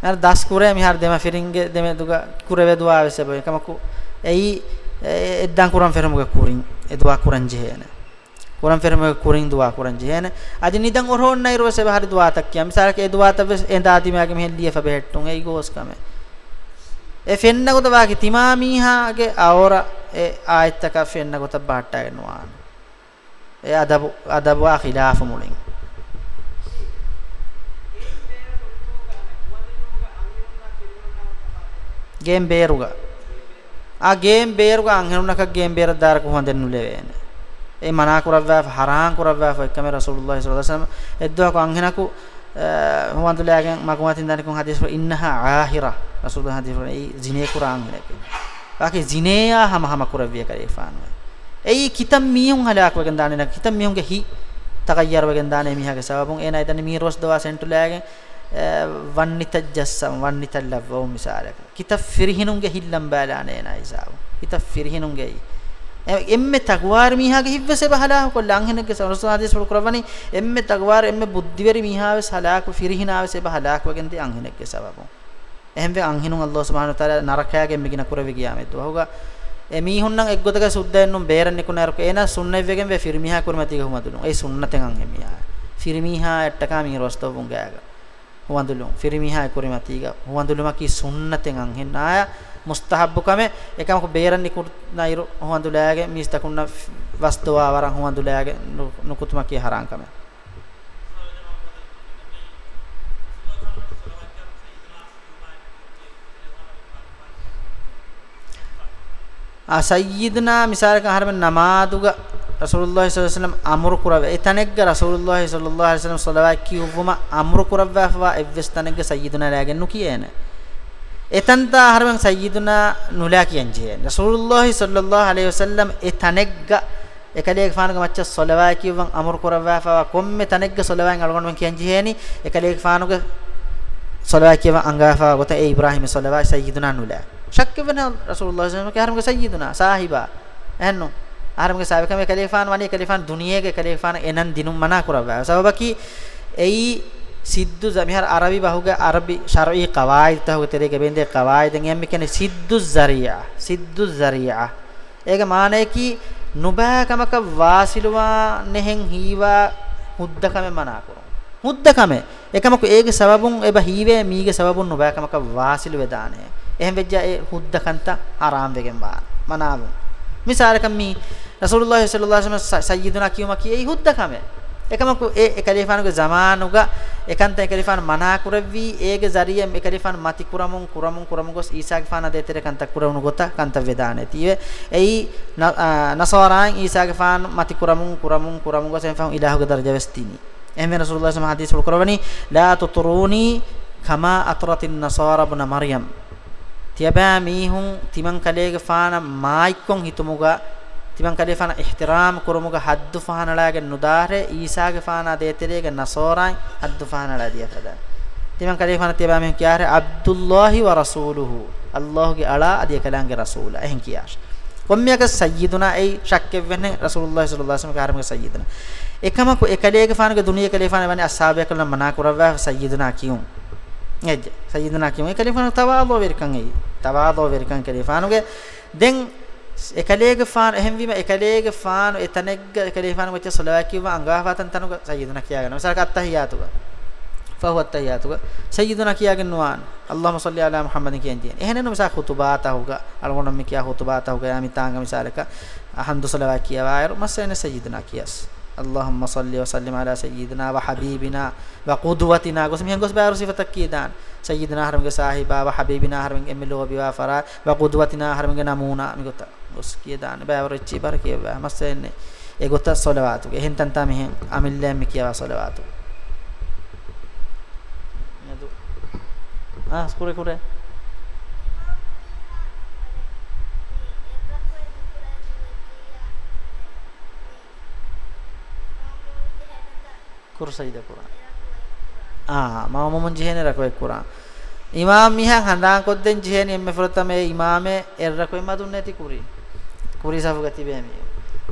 අර දස් කුරේ මිහාර දෙම ෆිරින්ගේ දෙම දුග කුරේ වෙදුවා වෙසබ එකමකු එයි එද්දන් කුරන් ෆෙරමුගේ කුරින්. එදුවා කුරන් ජෙහෙන. කුරන් ෆෙරමුගේ කුරින් දුවා කුරන් ජෙහෙන. අද නිදන් ඔරොන් නයි රොසෙ බහරි දුවා තක් කියම් මිසාරක එදුවා තව එඳා දිමාගේ මෙහෙන් ලියෆ බෙහෙට්ටුන්. එයි ගෝස් කම. ඒ ෆෙන්නගොත වාගේ තිමා මීහාගේ අවර ඒ ආයත්තක ෆෙන්නගොත බාට්ටාගෙන වාන. ඒ අදබ අදබවා ඛිලාෆ මුලින් ගේම් බේරුග ආ ගේම් බේරුග අංහනුනක ගේම් බේර දාරක හොඳෙන්නු ලෙවේන ඒ මනා කුරවවා හරාන් කුරවවා එකම රසූලුල්ලාහි සල්ලල්ලාහු අලයිහි වසල්ලම් එද්දවක අංහනකු හොඳලයාගෙන් මකමතින් දනකු හදීස් වල ඉන්නහා ආහිරා රසූලුල්ලාහි හදීස් වල ඒ ජිනේ කුරාන් වෙනකේ වාකේ ජිනේයා හම හම කුරවිය කරේ ෆානවා ෆානෝ එයි කිතම් මියුන් හලාක් වගෙන් දාන්නේ නැ කිතම් මියුන්ගේ හි තකයර් වගෙන් දාන්නේ මිහගේ සවබුන් එනයි දන්නේ මීරොස් දවා සෙන්ටුලෑගෙන් වන්නිත ජස්සම් වන්නිත ලවෝ මිසාලක කිත ෆිරිහිනුන්ගේ හිල්ලම් බාලානේ නයිසාව කිත ෆිරිහිනුන්ගේ එම්මෙ තගවාර මීහාගේ හිව්වසේ බහලා කොල්ල අංහෙනගේ සරසාදීස් වල කරවනි එම්මෙ තගවාර එම්මෙ බුද්ධිවරි මීහාවේ සලාක ෆිරිහිනාවේ බහලාක් වගෙන් ති අංහෙනගේ සබබෝ එහෙම වේ අංහිනුන් අල්ලාහ් සුබ්හානහු තාලා නරකයාගේ මෙගින කරවි ගියාමෙත් වහුගා එමීහුන්නම් එක්ගොතක සුද්දෙන්නුම් බේරන්නේ කුනරක එන සුන්නෙවෙගෙන් වේ ෆිරිමිහා කරමතිග හුමදුනු ඒ සුන්නතෙන් අංහෙමියා ෆිරිමිහා එට්ටකා මී රොස්තෝබුන් ගෑගා. huwandulum firimiha kurimatiga huwanduluma ki sunnaten an hennaaya mustahabbu kame ekam ko beeran nikur nairu huwandulaage mistakunna wastuwa waran huwandulaage nukutuma ki haran kame a sayyidina misalaka harmen namaduga rasulullah sallallahu alaihi wasallam amru kurave etanegga rasulullah sallallahu alaihi wasallam salawat kiyuvuma amru kuravva fa evves tanegga sayyiduna lagennu kiyene etanta harwen sayyiduna nula kiyenje rasulullah sallallahu alaihi wasallam etanegga ekaleeg faanaga macca salawat kiyuvan amru kuravva fa komme tanegga salawat algon men kiyenje heni ekaleeg faanuga salawat kiyuvan angafa gota e ibrahim salawat sayyiduna nula shakke vena rasulullah sallallahu alaihi wasallam ke harmen sayyiduna sahiba ehno ආරම්භක සාවිකම කලිෆාන් වනි කලිෆාන් දුනියේගේ කලිෆාන් එනන් දිනුම් මනා කරවා සබබකි එයි සිද්දු zamiහර අරබි බහුගේ අරබි ශරයි කවායිද තහුගේ තෙරේගේ බෙන්දේ කවායිදෙන් යම් කියන්නේ සිද්දු zariya සිද්දු zariya ඒක මානෙකි නුබෑකමක වාසිලුවා නෙහෙන් හීවා මුද්දකම මනා කරො මුද්දකම එකමක ඒගේ සබබුන් එබ හීවේ මීගේ සබබුන් නුබෑකමක වාසිලු වේදානේ එහෙන් වෙජ්ජා ඒ හුද්දකන්ත ආරාම් වෙගෙන් වා මනාවුන්. මිසාරකම් මි රසූලුල්ලාහි සල්ලල්ලාහු අලයිහි වසල්ලම් සය්යිදුනා කියුම කී හුද්දකම. එකමකු ඒ එකලිෆානුගේ zamanuga ekanta ekalifan mana kuravvi ege zariye ekalifan mati kuramun kuramun kuramun gos isa gefana detere kanta kurawunu gota kanta vedane tiwe ei nasaran isa gefan mati kuramun kuramun kuramun gos en fam ilahu daraja westini ehme rasulullah sallallahu alaihi wasallam hadis la tuturuni kama atratin nasara ibn maryam තියබෑ මීහුන් තිමන් කලේගේ ෆාන මායික්කොන් හිතුමුගා තිමන් කලේ ෆාන ඉහ්තිරාම් කුරුමුගා හද්දු ෆානලාගේ නුදාරේ ඊසාගේ ෆානා දේතරේගේ නසෝරායි හද්දු ෆානලා දියකදා තිමන් කලේ ෆාන තියබෑ මීහුන් කියාරේ අබ්දුල්ලාහි ව රසූලුහු අල්ලාහ්ගේ අලා අදිය කලංගේ රසූලා. එහෙන් කියාශ කොම්මියක සය්යිදුනා ඒ ශක්කෙ වෙන්නේ රසූලුල්ලාහි සල්ලල්ලාහු අලයිහි වසල්ලම් කාරමගේ සය්යිදුනා එකම එකලේගේ ෆානගේ දුනිය කලේ ෆාන වනේ අස්සාබය කලම් මනා කරවවා සය්යිදුනා කියුම් එජ. සයිදනා කිමු එකලිෆාන තවාදෝ වෙරිකන් එයි. තවාදෝ වෙරිකන් කලිෆානුගේ දැන් එකලේගේ ෆාන එහෙම්වීම එකලේගේ ෆාන එතනෙග්ග එකලේෆාන වෙච්ච සලවා කිව්ව අංගාහවතන් තනුග සයිදනා කියාගෙන. මසල් කත්තහියාතුග ෆහුවත් තහියාතුග සයිදනා කියාගෙන නුවාන අල්ලාහම සල්ලි අලා මුහම්මදන් කියන්නේ එහෙනම් මසල් ඛුතුබාතහුග අලගොනම් මිකියා ඛුතුබාතහුග යාමිතාංග මිසාලක. අහම්දු සලවා කියවා අයරු මසෙන සයිදනා කියස්. اللهم صل وسلم على سيدنا وحبيبنا وقدوتنا قسم هنگوس بار صفتك كيدان سيدنا هرمگ صاحبا وحبيبنا هرمگ املو بيوا فرا وقدوتنا هرمگ نمونا میگوتا گوس كيدان بار چي بار كي مسن ايگوتا صلوات هن تنتا مه عمل مكيا صلوات ندو اه سكوري كوري කුර්සයිද කුරා. ආ මම මොමන් ජීහෙන රකෝ කුරා. ඉමාම් මිහන් හඳාන් කොද්දෙන් ජීහෙන එම්මෙ ෆරතමේ ඉමාමේ එර්රකෝ මදුන් නැති කුරි. කුරි සෆු ගති බෑමි.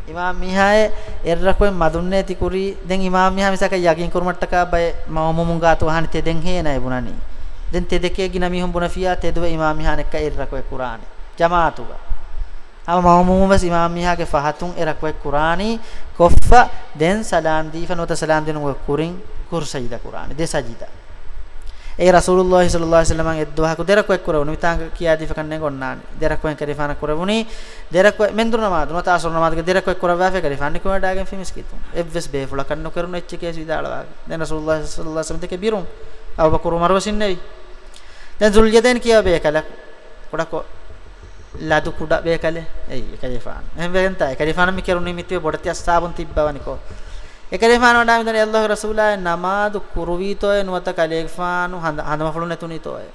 ඉමාම් මිහායේ එර්රකෝ මදුන් නැති කුරි. දැන් ඉමාම් මිහා මිසක යකින් කුරුමට්ටක බය මම මොමුන් ගාතු වහන තෙ දෙන් හේ නයි බුණනි. den tedeke gina mihun buna fiya tedwe imam mihan ekka irrakwe qur'ani jamaatuga ama maamum bas imam mihage fahatun irakwe qur'ani koffa den salam difa nota salam dinu kurin kur sajida qur'ani de sajida ඒ රසූලුල්ලාහි සල්ලල්ලාහු අලයිහි වසල්ලම් එද්දුවා කු දෙරක් වෙක් කරවුනි මිතාංග කියා දිෆ කන්නේ ගොන්නානි. දෙරක් වෙන් කරිෆාන කරවුනි දෙරක් මෙන්දුර නමාද නොත ආසර නමාද දෙරක් වෙක් කරවා ෆේ කරිෆාන කො ඩාගෙන් ෆිමිස් කිතු එව්ස් බේෆුල කන්න කරුන එච්ච case විදාලවා දැන් රසූලුල්ලාහි සල්ලල්ලාහු අලයිහි වසල්ලම් දෙක බිරුම්. අබුබකර් උමර් වසින්නේයි දැන් සුල්යදෙන් කියා බේකල පොඩක ලදු කුඩ බේකල එයි එකලිෆාන එහෙම වෙන්ත එකලිෆාන මි කරුණි මිත්‍ය බොඩති අස්සාබුන් තිබ්බවනිකෝ එකලිෆාන වඩා මිදන අල්ලාහ් රසූලා නමාදු කුරුවිතෝය නුවත කලිෆානු හඳ හඳම ෆලු නැතුනිතෝය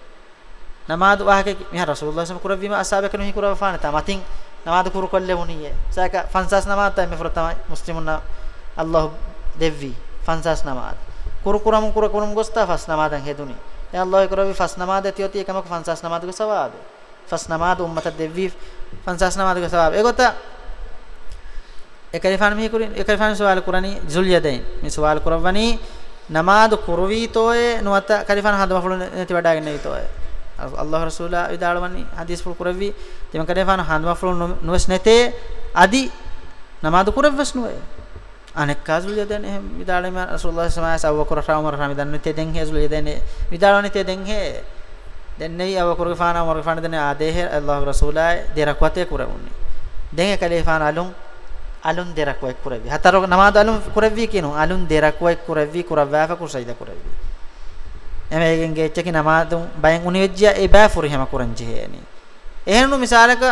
නමාදු වාහක මිහ රසූලුල්ලාහ් සම කුරවීම අස්සාබ කනු හි කුරවෆාන තමතින් නමාදු කුරු කොල්ලෙ මුනියේ සයක ෆන්සස් නමාද තම ෆරතමයි මුස්ලිමුන්න අල්ලාහ් දෙවි ෆන්සස් නමාද. කුරු කුරම් කුරු කුරම් ගොස්තා ෆස් නමාදන් හෙදුනි ya Allah korovi fas namaz atiyoti ekamak fansas namaz ge sawab fas namaz ummata devvi fansas namaz ge sawab egota ekalifan mi kurin ekalifan sawal kurani zul yadain mi sawal kurawani namaz kurvi toye nuwata kalifan hadwa fulun neti wadagen nei toye Allah rasula vidalwani hadis ful kuravi tem kalifan hadwa fulun nuwes nete adi namaz kuravves nuwe අනෙක් කාසුල් යදෙන එහෙම විදාලෙම රසූලුල්ලාහ සමහස අවකර රාමර රාමි දන්න තේ දෙන් හේසුල් යදෙන විදාලවනි තේ දෙන් හේ දැන් නෙයි අවකර ෆානා මර ෆාන දෙන ආදේහ අල්ලාහ් රසූලායි දෙරක්වතේ කුරුන්නේ දෙන් එකලේ ෆාන අලුන් අලුන් දෙරක්වයි කුරවි හතර නමාද අලුන් කුරවි කියනු අලුන් දෙරක්වයි කුරවි කුරවාෆ කුසයිද කුරවි එමෙගෙන් ගෙච්චකි නමාදුන් බයෙන් උනි වෙජ්ජා ඒ බෑ ෆුරි හැම කුරංජි හේනි. එහෙනු මිසාලක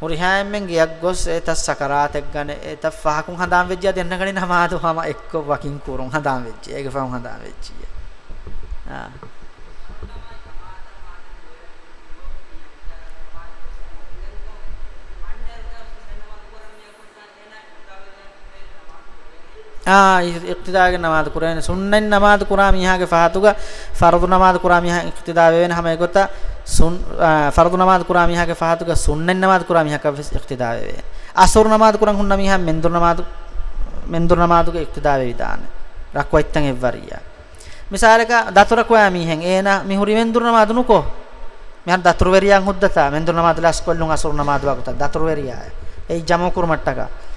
මුරිහායම්ෙන් ගියක් ගොස් ඒ තස් සකරාතෙක් ගන ඒ ත ෆහකුන් හදාම් වෙජ්ජා දෙන්න ගණි නමාදු හම එක්ක වකින් කුරුන් හදාම් වෙච්චි ඒක ෆහුන් හදාම් වෙච්චි ආ. ආ ඉක්තිදාගේ නමාද කුරානේ සුන්නෙන් නමාද කුරා මිහාගේ ෆහතුග ෆර්දු නමාද කුරා මිහා ඉක්තිදා වෙන හැම එකත සුන් ෆර්දු නමාද කුරා මිහාගේ ෆහතුග සුන්නෙන් නමාද කුරා මිහාක ඉක්තිදා වේ. අසුර් නමාද කුරන් හුන්න මිහා මෙන්දුර් නමාද මෙන්දුර් නමාදුගේ ඉක්තිදා වේ විදාන රක්වයිත්තන් එවරියා මිසාලක දතුර කොයා මිහෙන් ඒන මිහුරි මෙන්දුර් නමාද නුකෝ? මිහන් දතුර වෙරියන් හුද්දතා මෙන්දුර් නමාද ලස් කොල්ලුන් අසුර් නමාද වගත. දතුර වෙරියා ඒ ජමෝ කුරුමට්ටක.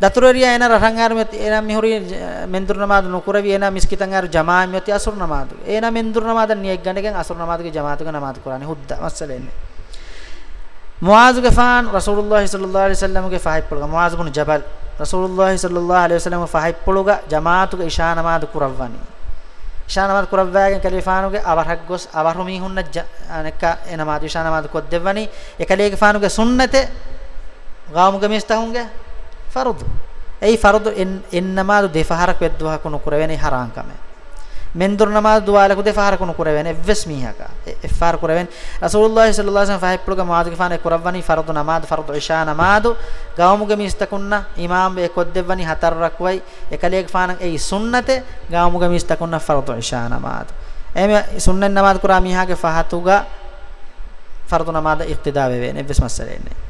දතුරරියා එන රහංගාර මෙත් එන මිහුරි මෙන්දුර නමාද නුකුරවි එන මිස්කිතන් ආර ජමා මෙත් අසුර නමාද? එන මෙන්දුර නමාද නියක් ගණ්ඩගෙන් අසුර නමාදගේ ජමාතුක නමාද කුරානි හුද්දා මස්සලෙන්නේ මුආස් ගෆාන් රසූලුල්ලාහි සල්ලල්ලාහු අලයිහි වසල්ලම්ගේ ෆහයි පුලග මුආස් බුන් ජබල් රසූලුල්ලාහි සල්ලල්ලාහු අලයිහි වසල්ලම් ෆහයි පුලග ජමාතුක ඉෂා නමාද කුරවවනි. ඉෂා නමාද කුරවවාගෙන් කලිෆානුගේ අවරහක් ගොස් අවරුමි හුන්න අනක එනමාද ඉෂා නමාද කොද්දෙවනි එකලේගේ ෆානුගේ සුන්නතේ ගාමුගේ මිස්තහුන්ගේ ෆර්දු ei fardu? en ennamaadu defahara kwedduha kunu kurawene harankame mendur namaz duala ku defahar kunu kureven evves mihaka effar kureven rasulullah sallallahu alaihi wasallam fahipluga maadu kifane kuravani fardu namaz fardu isha namaz gawmuge mistakunna imam be koddevani hatar rakwai ekaleeg fanan ei sunnate gawmuge mistakunna fardu isha namaz eme sunnan namaz kura mihage fahatuga fardu namaz iqtida veven evves masale ne biduain rasulullah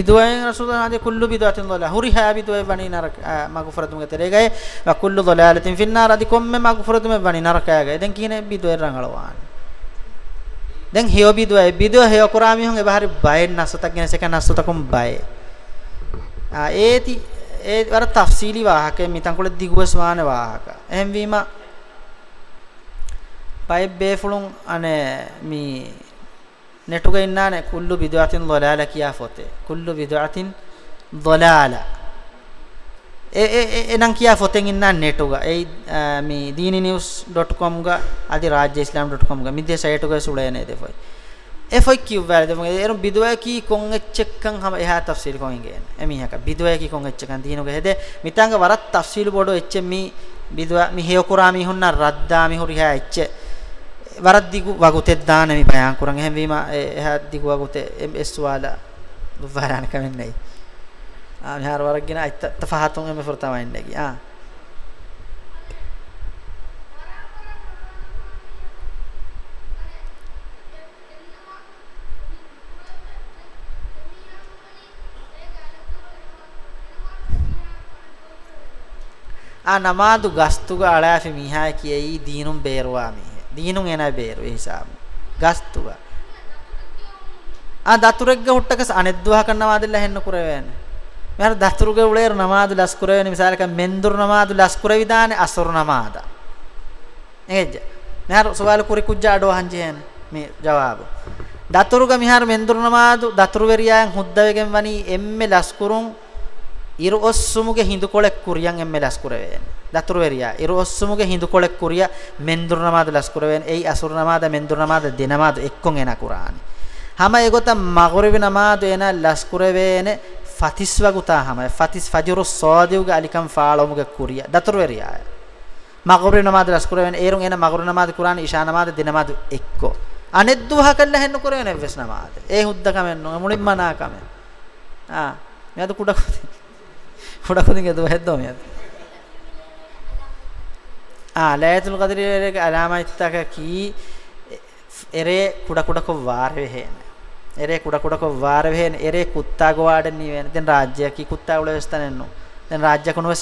ade kullu bidatin dhalal huri ha biduai bani narak magfuratum ge tere gaye wa kullu dhalalatin finnar adi komme magfuratum bani narak gaye den kine biduai rangalwan den heo biduai biduai heo kurami hon e bahari bay nasutak gen seka nasutakum bay a eti ඒ වර තෆ්සීලි වාහකේ මිතන් කුල දිගුවස් වාන වාහක. එහෙන් වීම පයිබ් බේෆුලුන් අනේ මී netuga innane kullu bid'atin dhalala kiya fote kullu bid'atin dhalala e e enan kiya foten innan netuga ei mi dininews.com ga adi rajyaislam.com ga midde site ga sulene defoi e foi kiwwal de erum bidwa ki kon echekkan hama eha tafsil kon ingen emi haka bidwa ki kon echekkan dinuga hede mitanga warat tafsil bodo ecche mi bidwa mi heokurami hunna radda mi huri ha ecche වරක් දිගු වගුතේ දාන මේ බයන් waraddigu wagute daanami bayan kuran ehemvima ehaddigu wagute ms wala duvaran kamennai ami har waragina tafahatun em furtama innegi ah ಆ ನಮಾದು ಗಸ್ತುಗ ಅಳಾಫಿ ಮಿಹಾಯ ಕಿಯೈ ದೀನುಂ ಬೇರುವಾಮಿ දීනුන් එනයි බේරු ඒ හිසාබ. ගස්තුව. ආ දතුරෙක්ග හුට්ටකස අනෙද්දුවා කන්නවාදෙල්ල හෙන්න කුරවෑන මෙහර දතුරුගේ උලේර නමාදු ලස් කුරවෑන මිසාලක මෙන්දුරු නමාදු ලස් කුරවිදානේ අසුරු නමාද. එහෙජ මෙහර සුවාල කුරි කුජ්ජා අඩෝ හංජේන මේ ජවාබ. දතුරුග මිහර මෙන්දුරු නමාදු දතුරු වෙරියාන් හුද්දවෙගෙන් වනි එම්මේ ලස් කුරුන් ඉරු ඔස්සුමුගේ හිඳු කොලෙක් කුරියන් එම්මෙ ලස් කුරවෙන දතුරු වෙරියා ඉරු ඔස්සුමුගේ හිඳු කොලෙක් කුරිය මෙන්දුරු නමාද ලස් කුරවෙන එයි අසුරු නමාද මෙන්දුරු නමාද දෙනමාද එක්කොන් එන කුරානි hama egota maghrib namadu ena las kurevene fatis waguta hama. Fatis fajru sadiuga alikam faalomuga kuriya. Datur veriya maghrib namadu las kurevene erun ena maghrib namadu qur'an isha namadu din namadu ekko. Aneddu hakalla hennu kurevene ves namadu e hudda kamen no mulim mana kamen ah meadu kuda kuda kudinge du heddo meadu ah laylatul qadri ge alama ittaka ki ere kuda kuda ko war vehen ere kuda kuda ko war vehen ere kutta go waden ni ven den rajya ki kutta ule vestanenno den rajya kono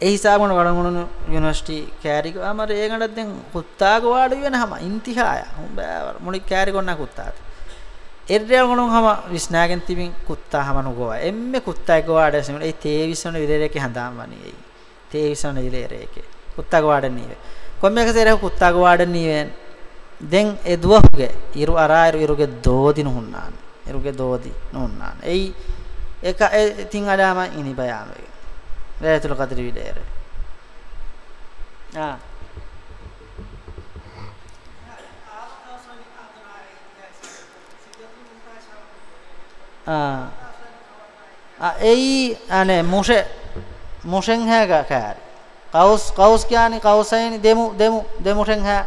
ඒ හිසාබුණ වඩමුණ university කෑරි අමර ඒ ගණන් දැන් කුත්තා ග වාඩ වෙන හැම ඉන්තිහාය. හොඹ මුලි කෑරි ගොන්න කුත්තාට එර්රයල් ගොනුන් හැම විස්නාගෙන් තිබින් කුත්තා හැම නුගවා. එම්මෙ කුත්තා ග වාඩ සෙම. ඒ තේ විසන විරේරේක හඳාම් වනි තේ විසන විරේරේක කුත්තා ග වාඩ නීවේ. කොම්මක සේරහ කුත්තා ග වාඩ නීවෙන්. දැන් ඒ දුවහුගේ ඉරු අරායරු ඉරුගේ දෝදි නුහුන්නාන. ඉරුගේ දෝදි නුහුන්නාන. එයි එක ඒ තින් අඩාම ඉනි බයාමේ ලයලතුල් කද්රි විදේර. ආ. ආ. ආ එයි අනේ මොෂේ මොෂෙන් හැග කෑරි. කවුස් කවුස් කියන්නේ කවුසයිනි? දෙමු දෙමු දෙමුෂෙන් හැ.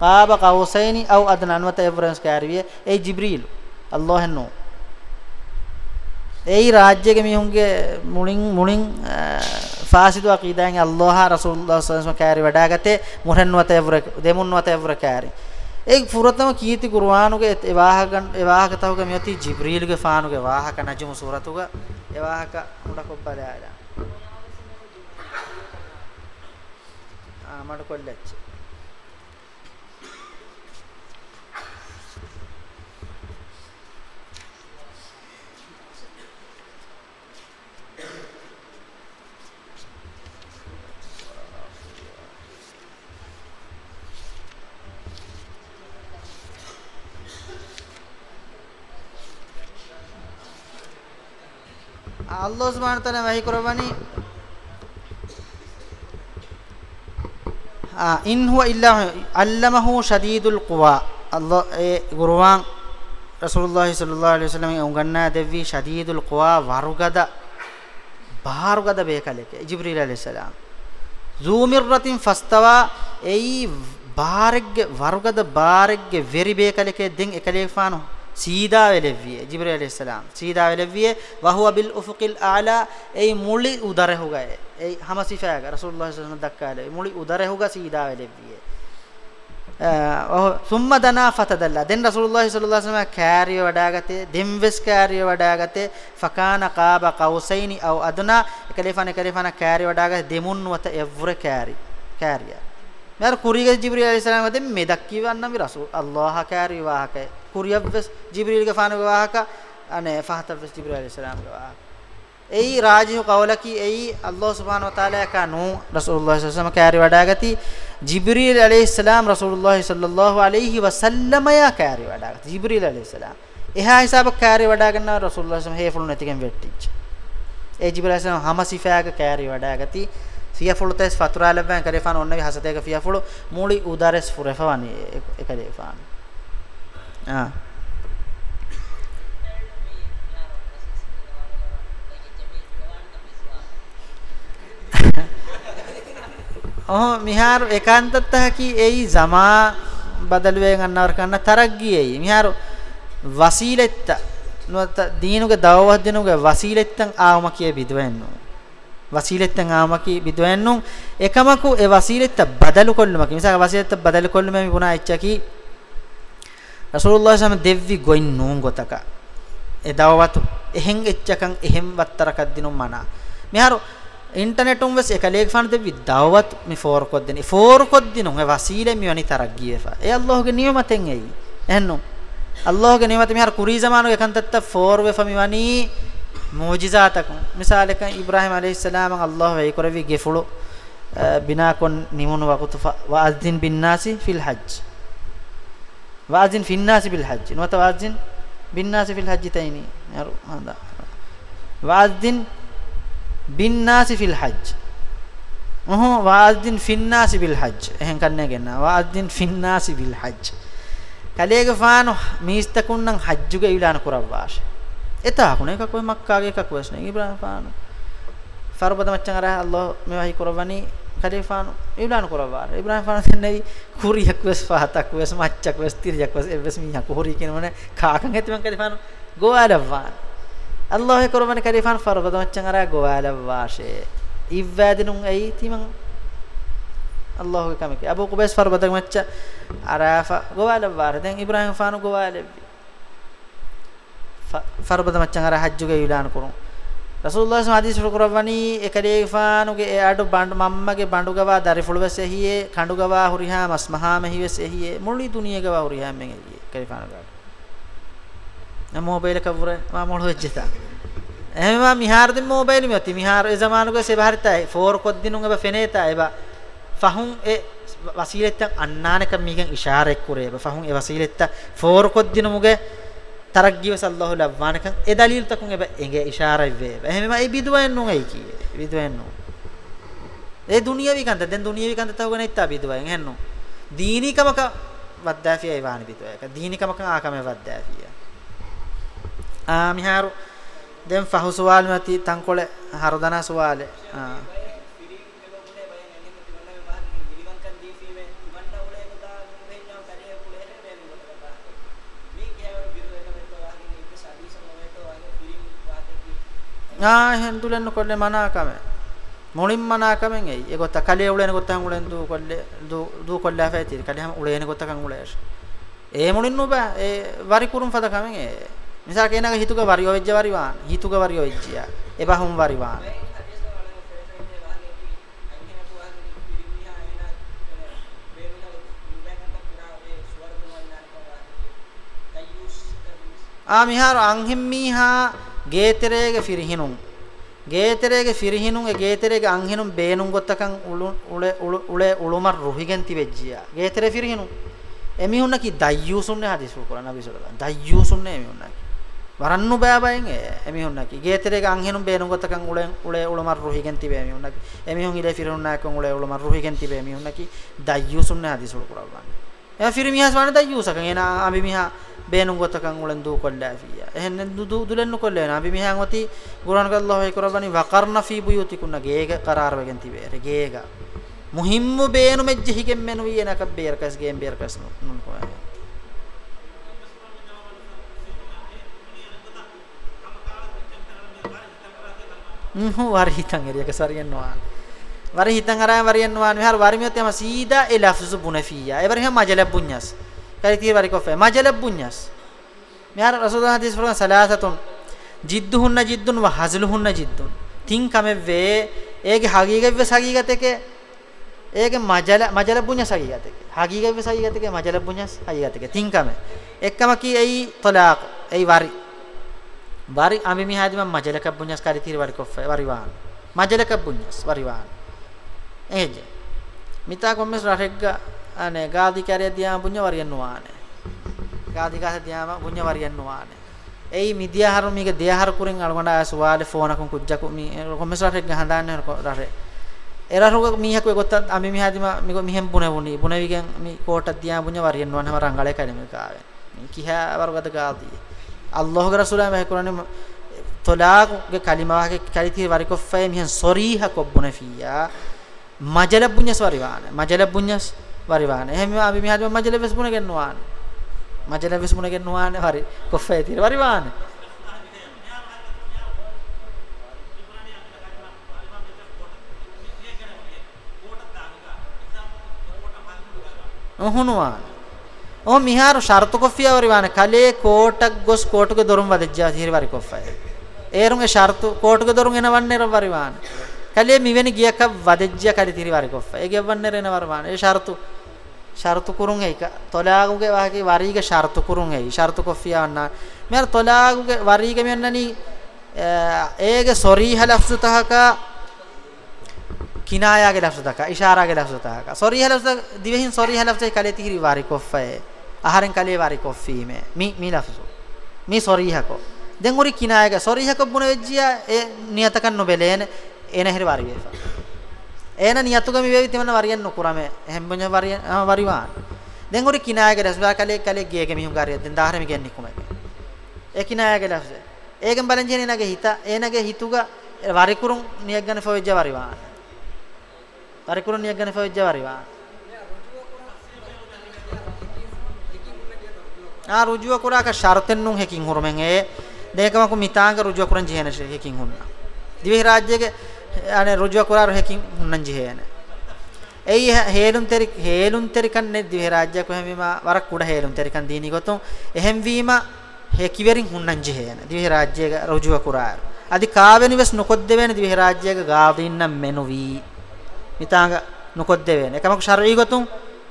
කාබ කවුසයිනි? අව අදනන්වත එවරන්ස් කෑරිවිය ඒ ජිබ්‍රීල්. අල්ලාහ් නෝ ඒ රාජ්‍යයේ මිහුන්ගේ මුලින් මුලින් ෆාසිදු අකීදාන් අල්ලාහ රසූලුල්ලාහ සල්ලල්ලාහු අලයිහි වසල්ලම් කෑරි වඩාගතේ මුරන්වත එවර දෙමුන්වත එවර කෑරි. ඒ ෆුරතම කීති කුර්ආනුගේ එවාහකන් එවාහකතවගේ මියති ජිබ්‍රීල්ගේ ෆානුගේ වාහක නජමු සූරතුගේ එවාහක උඩකොබ්බලාලා ආ මඩ කොල්ලච්ච. আল্লাহ সুবহানাহু তাআলা ওয়াহি করবানি in huwa illa allamahu shadidul quwa allah e gurwan rasulullah sallallahu alaihi wasallam unganna devvi shadidul quwa warugada baharugada bekaleke jibril alayhi salam zumirratin fastawa ei baregge warugada baregge veri bekaleke den ekalefano සීදා වෙලෙවිය ජිබ්‍රීල් අලයිහිස් සලාම් සීදා වෙලෙවිය වහුව බිල් උෆුකිල් ආලා ඒ මුලි උදරහුගය ඒ හම සිෆාග රසූලුල්ලාහ් සල්ලල්ලාහු අලයිහි වසල්ලම් දක්කාලේ මුලි උදරහුග සීදා වෙලෙවිය අහ සුම්ම දනා ෆතදල්ලා දැන් රසූලුල්ලාහ් සල්ලල්ලාහු අලයිහි වසල්ලම් කාරිය වඩාගතේ දෙම්වෙස් කාරිය වඩාගතේ ෆකාන කාබ කවුසයිනි අව අදනා එකලිෆාන එකලිෆාන කාරිය වඩාගතේ දෙමුන් වත එවර කාරි කාරිය මෙර කුරිගේ ජිබ්‍රීල් අලයිහිස් සලාම් වදෙන් මෙදක් කිවන්නම් රසූල් අල්ලාහ කාරිය වාහකේ kuriyavves jibril ge faanu ge wahaka ane fahatavves jibril alayhi salam ge wahaka ei rajihu qawlaki ei allah subhanahu wa taala ka nu rasulullah sallallahu alaihi wasallam kaari wadagati jibril alayhi salam rasulullah sallallahu alaihi wasallam ya kaari wadagati jibril alayhi salam එහා හිසාබ කාර්ය වඩා ගන්නවා රසූලුල්ලාහ සම හේෆුළු නැතිකෙන් වෙට්ටිච්ච. ඒ ජිබ්‍රයිල් සම හම සිෆාග කාර්ය වඩා ගති ෆියෆුළු තස් ෆතුරා ලබන් කරේෆාන ඔන්නවි හසතේක ෆියෆුළු. මූලි උදාරස් ෆුරෆවනි එකලේෆාන ආ ඔහො මිහාර ඒකාන්තත්තහකි එයි ජමා බදලුවෙන් අන්නවර කන්න තරග්ගියයි මිහාර වසීලෙත්ත. නොත දීනුගේ දවවහ දිනුගේ වසීලෙත්තන් ආවම කිය බිදවෙන්නු. වසීලෙත්තන් ආවම කි බිදවෙන්නු. එකමකු ඒ වසීලෙත්ත බදලු කොල්ලමක. මිසක වසීලෙත්ත බදලු කොල්ලම මි පුනා එච්චකි රසූලුල්ලාහ සම දෙව්වි ගොයින් නූන් ගොතක. ඒ දවවතු එහෙන් එච්චකන් එහෙම් වත්තරකක් දිනුම් මනා. මෙහරු ඉන්ටර්නෙට් උන් වෙස් එකලේක ෆාන දෙව්වි දවවත් මේ ෆෝර් කොත් දෙනි. ෆෝර් කොත් දිනුම්. ඒ වසීලෙ මි වනි තරක් ගියේෆා ඒ අල්ලාහගේ නියමතෙන් එයි. එහෙන්නු. අල්ලාහගේ නියමත මෙහර කුරී zamanuge කන්තත්ත ෆෝර් වෙ ෆමි වනි මුජිසාතක. මිසාලක ඉබ්‍රාහිම් අලයිහිස්සලාම අල්ලාහ වේ කරවි ගෙෆුළු බිනා කොන් නිමුණු වකුතු වාස්දින් බින්නාසි ෆිල් හජ් වාজিন ফিন্নাসি বিল হজ নওতা වාজিন বিন্নাসি ফিল হজ তাইনি আর হাদা වාজিন বিন্নাসি ফিল হজ ඔහො වාজিন ফিন্নাসি বিল হজ එහෙන් කන්නේ ගෙන වාজিন ফিন্নাসি বিল হজ කලේගේ ෆානු මිස්තකුන්නම් හජ්ජුගේ ඉලාන කරවවාශ. එතා කුණ එකක් ඔය මක්කාගේ එකක් වස්නේ ඉබ්‍රාහීම් ෆානු. ෆර්බද මච්චන් අර අල්ලාහ් මෙවහි කරවන්නේ khalifaanu iblan korawar ibrahim faana sennei kuriyak wes fahatak wes macchak wes tirjak wes wes miha kohori kinone kaakan hetiman khalifaanu goalawan allah e korwane khalifaan farwada machan ara goalawashe ivwadinun ei timan allah ke kamike abu qubais farwada maccha arafa goalawar den ibrahim faanu goalevi farwada machan ara hajjuge iblan kurun රසූලුල්ලාහ හදීස් ෆුරවනි එකලේ ෆානුගේ එයාඩු බණ්ඩ මම්මගේ බණ්ඩු ගවා දරිෆුලවස් එහියේ කඬු ගවා හුරිහා මස්මහා මෙහිවස් එහියේ මුළි දුනිය ගවා හුරිහා මෙන් එහියේ කලේ ෆානු ගා නම් mobile කවුර? මා මොළ වෙච්චතා එහෙම මිහාර දෙ mobile මෙති මිහාර ඒ zamanuge se bharita for koddinun eba feneta eba fahun e wasiletta annanaka migen ishare kure eba fahun e wasiletta for koddinumuge taraggiwa sallahu lavwanakan e dalil takun ebe enge ishara ve ehme ma e biduwen nun ei ki biduwen nun e duniyawi kanta den duniyawi kanta tawගෙන itta biduwen hennu දීනිකමක වද්දාෆියයි වානි බිතුයක දීනිකමක ආකම වද්දාෆිය. ආ මිහාරු. දැන් ෆහු සවාල් මති තංකොල හරදනා සවාලේ. ආ. ආ හෙන්දුලන්න කොල්ලේ මනාකම මොණින් මනාකමෙන් එයි. ඒගොත කලේ උලෙන ගොතන් උලෙන් දු කොල්ලේ දු දු කොල්ලා ෆෑති කලේ හැම උලෙන ගොතකන් උලේෂ ඒ මොණින් නුබ ඒ වරි කුරුම් ෆද කමෙන් ඒ මිසා කේනක හිතුක වරියෝ වෙජ්ජ වරිවාන් හිතුක වරියෝ වෙජ්ජියා එබහුම් වරිවාන් ආ මිහාර අංහිම්මීහා ගේතරේගේ ෆිරිහිනුන්. ගේතරේගේ ෆිරිහිනුන් ඒ ගේතරේගේ අංහිනුන් බේනුන් ගොත්තකන් උලේ උලේ උලුමර් රුහිගෙන් තිබෙජ්ජියා ගේතරේ ෆිරිහිනුන්. එමිහුන්න කි දයුසුන්නේ හදිස් කුරාන නබි සල්ලල්ලාහු දයුසුන්නේ එමිහුන්න වරන්නු බෑබයෙන් එමිහුන් නැකි ගේතරේක අංහෙනුම් බේනුම් ගොතකන් උලෙන් උලේ උලමර් රුහිගෙන් තිබේ එමිහුන් නැකි එමිහුන් ඉලේ ෆිරුන් නැකන් උලේ උලමර් රුහිගෙන් තිබේ එමිහුන් නැකි දයුසුන් නැ හදිසුල් කුරබන් එ ෆිරිමිහස් වන දයුසකන් එන අබි මිහා බේනුම් ගොතකන් උලෙන් දූ කොල්ලා ෆියා. එහෙන් දු දුලෙන් කොල්ලා නා අබි මිහාන් ඔති ගුරාන කල්ලාහ් වේ කුරබනි වකර්න ෆී බුයුතිකුන්න ගේක කරාර වෙගෙන් තිබේ ගේක මුහිම්මු බේනු මෙජ්ජ හිගෙන් මෙනු වියනක බේරකස් ගේම් බේරකස් නුන් කොයා හ්ම් වර හිතන් එරියක සරියන්නවා වර හිතන් අරන් වරියන්නවා මෙහර වරිමියොත් යම සීදා ඒ ලෆ්සු බුනෆියා එවර හැම මජල බුඤ්ඤස් කරි තී වරි කොෆේ. මජල බුඤ්ඤස් මෙහර රසූලුල්ලාහ හදීස් ෆරන් සලාසතුන්. ජිද්දුහුන්න ජිද්දුන් ව හසලුහුන්න ජිද්දුන්. තින් කමෙව්වේ ඒගේ හගීගෙව්ව සගීගතකේ. ඒගේ මජල මජල බුඤ්ඤ සගීගතකේ. හගීගෙව්ව සගීගතකේ මජල බුඤ්ඤස් හගීගතකේ තින් කම. එක්කම කී එයි තලාක් එයි වරි. bari ami mi hadi man majalaka bunyas kari tiri bari koffa bari wan majalaka bunyas bari wan eje mita kommes raregga Ah, ane gaadi kare diya bunya wariyan nuwane gaadi kase diya bunya wariyan nuwane ei midiya haru mige deya har kuren algonda suwale phone akun kujjaku mi kommes raregga handanne rare eraruga mihak we gotta ami mi hadi ma migo mihem bune buni bune wigen mi kota diya bunya wariyan nuwane hama rangale kale me kaave mi kiha warugada gaadi. අල්ලාහගේ රසූලා මේ කුරානේ තලාක්ගේ කලිමාවගේ කලිතී වරිකොෆය මිහන් සොරීහ කොබ්බුන ෆියා මජල බුඤ්ඤස් වරිවාන මජල බුඤ්ඤස් වරිවාන එහෙම අපි මිහද මජල වෙස් බුණ ගෙන්නවාන මජල වෙස් බුණ ගෙන්නවාන හරි. කොෆය තීර වරිවාන ඔහුනුවාන o miharu shartu koffiya wari wana kale kotak gos kotuge dorum wadejja hiri wari koffay erun e shartu kotuge dorum ena wanne ro wari wana kale miweni giyaka wadejja kali tiri wari koffay e gewwanne rena wari wana e shartu shartu kurun eika tolaguge wahage warige shartu kurun ei shartu koffiya wanna mer tolaguge warige mennani ege soriha lafzu tahaka kinaya ge lafzu tahaka ishara ge lafzu tahaka soriha lafzu divehin soriha lafzu kale tiri wari koffay aharen kale wari koffime mi mi lafzu mi sorihako den uri kinayega sorihako bune vejjiya e niyatakan no belene ena heri wari vefa ena niyatuga mi vevi timana wariyan no kurame hembunya wariyan wariwan den uri kinayega rasba kale kale gege mihun gariya den dahare mi genni kumake e kinayega lafze egen balanjene nage hita enage hituga wari kurun niyag gane fo vejja wariwan wari kurun niyag gane fo يعني رجوع قرار هكين ننجي هنا ඒ හේලුම් තෙරි හේලුම් තෙරිකන් නෙද්දි රාජ්‍යක හැමීමා වරක් උඩ හේලුම් තෙරිකන් දීනි ගොතුම් එහෙම් වීම හැකිවරින් හුන්නංජි හේන. දිවි රාජ්‍යක රජුව කුරාර. අදි කාවෙනි වෙස් නොකොද්දෙවෙන දිවි රාජ්‍යක ගාවින්න මෙනුවි. මිතාංග නොකොද්දෙවෙන එකමක ශරීරී ගොතුම්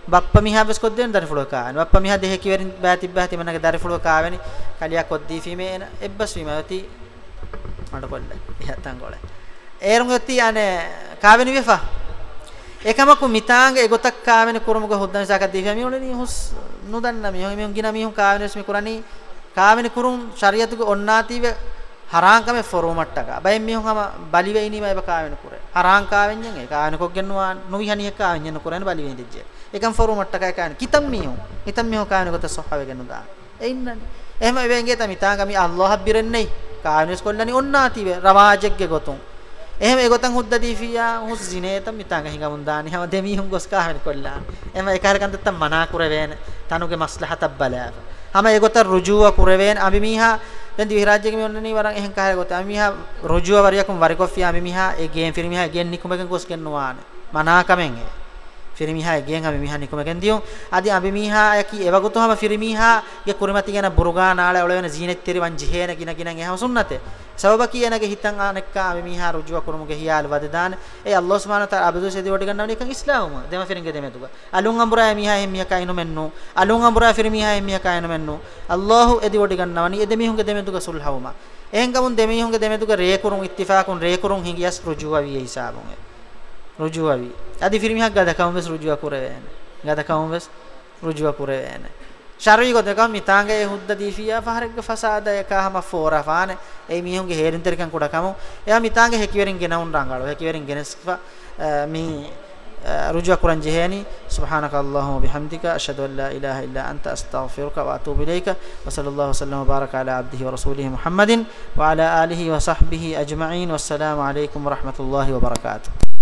බප්ප මිහා වෙස් කොද්දෙවෙන දරිෆුලෝ කාන බප්ප මිහා දෙහි කිවරින් බෑති බෑති මනගේ දරිෆුලෝ කාවෙනි කලියක් කොද්දී ෆීමේ එන. එබ්බස් වීමවති මඩ කොල්ල. එහතන් ගොලේ ඒරුන් යති අනේ කාවෙනි වෙෆා එකමකු මිතාංග එගොතක් කාවෙන කුරුමුග හොද්දන සාක දීෆා මියොලනි හොස් නුදන්න මියෝ මියොන් ගිනා මියොන් කාවෙනස් මි කුරණි කාවෙන කුරුම් ශරියතුක ඔන්නාතිව හරාංකම ෆොරෝමට්ටක බයෙන් මියොන් හම බලිවෙයිනි මයිබ කාවෙන කුර. හරාංකාවෙන්යෙන් ඒ කාවෙන කොක් ගෙන්නවා. නොවි හනියක් කාවෙන්යෙන් කුරණ බලිවෙයින් දෙජ්ජේ එකම් ෆොරුමට්ටකයි කාන කිතම් මිහු. කිතම් මිහු කාන ගොත සොහාවේ ගනුදා එන්නනි එහෙම වෙංගේ තම ඉතාගමි අල්ලාහ බිරෙන්නේ කානස් කොල්ලනි ඔන්නාතිවේ රවාජෙක්ගේ ගොතුන්. එහෙම ඒ ගොතන් හුද්ද දීෆියා හුස් ජිනේත මිතාග හිඟමුන් දානි හැම දෙමිහුන් ගොස් කාහන කොල්ලා. එහෙම ඒකාර කන්දත්ත මනා කුරවේන. තනුගේ මස්ලහත බලාව හැම ඒ ගොත රුජුව කුරවේන. අබි මීහා දැන් දිවි රාජ්‍යගේ මේ ඔන්නනි වරන් එහෙන් කාහර ගොත අමි මීහා රුජුව වරියකුම් වරිකොෆියා. අමි මීහා ඒ ගේම් ෆිරි මීහා ගෙන් නිකුමකන් ගොස් කෙන්නවාන මනා කමෙන් ඒ firimiha gen abi miha nikome gen diu adi abi miha yaki ewagutu hama firimiha ge kurimati gena buruga naala olena zinet teri wan jihena gina gina ge sunnate. Sababa kiyena ge hitan anekka abi miha rujwa kurumu ge hiyal wadadan e allah subhanahu wa taala abdu sedi wadi ganna nikan islam dema firinge deme tuga. Alun ambura miha hem miha kainu mennu. Alun ambura firimiha hem miha kainu mennu. Allah edi wadi ganna wani ede mihunge deme tuga sulhawma එහෙන් දෙමිහුන්ගේ දෙමෙතුක රේකුරුන් ඉත්තිෆාකුන් රේකුරුන් හිගියස් රුජුවා වී හිසාබුන් රුජුවවි. අදි ෆිරිමිහක් ගද කවුම්ස් රුජුව කුරවෑන ගද කවුම්ස් රුජුව කුරවෑන ශරවි ගොදකම් මිතාංගේ හුද්ද දීෆියා ෆහරග්ග ෆසාද යකහම ෆෝරාෆාන ඒ මිහුන්ගේ හේරින්තරකන් කොඩකම එයා මිතාංගේ හැකිවරින් ගෙනවුන් රංගාලෝ. හැකිවරින් ගෙනස්වා මි රුජුව කුරන් ජෙහේනි. සුබ්හානක අල්ලාහුම බිහම්දික. අෂහදු අල්ලා ඉලාහා ඉල්ලා අන්ත. අස්තග්ෆිරුක ව අතූබු ඉලයික. ව සල්ලල්ලාහු වසල්ලම බාරක අලා අබ්දිහි ව රසූලිහි මුහම්මදින් ව අලා ආලිහි ව සහ්බිහි අජ්මයින් වස්සලාමු අලයිකුම් ව රහමතුල්ලාහි ව බරකාතුහු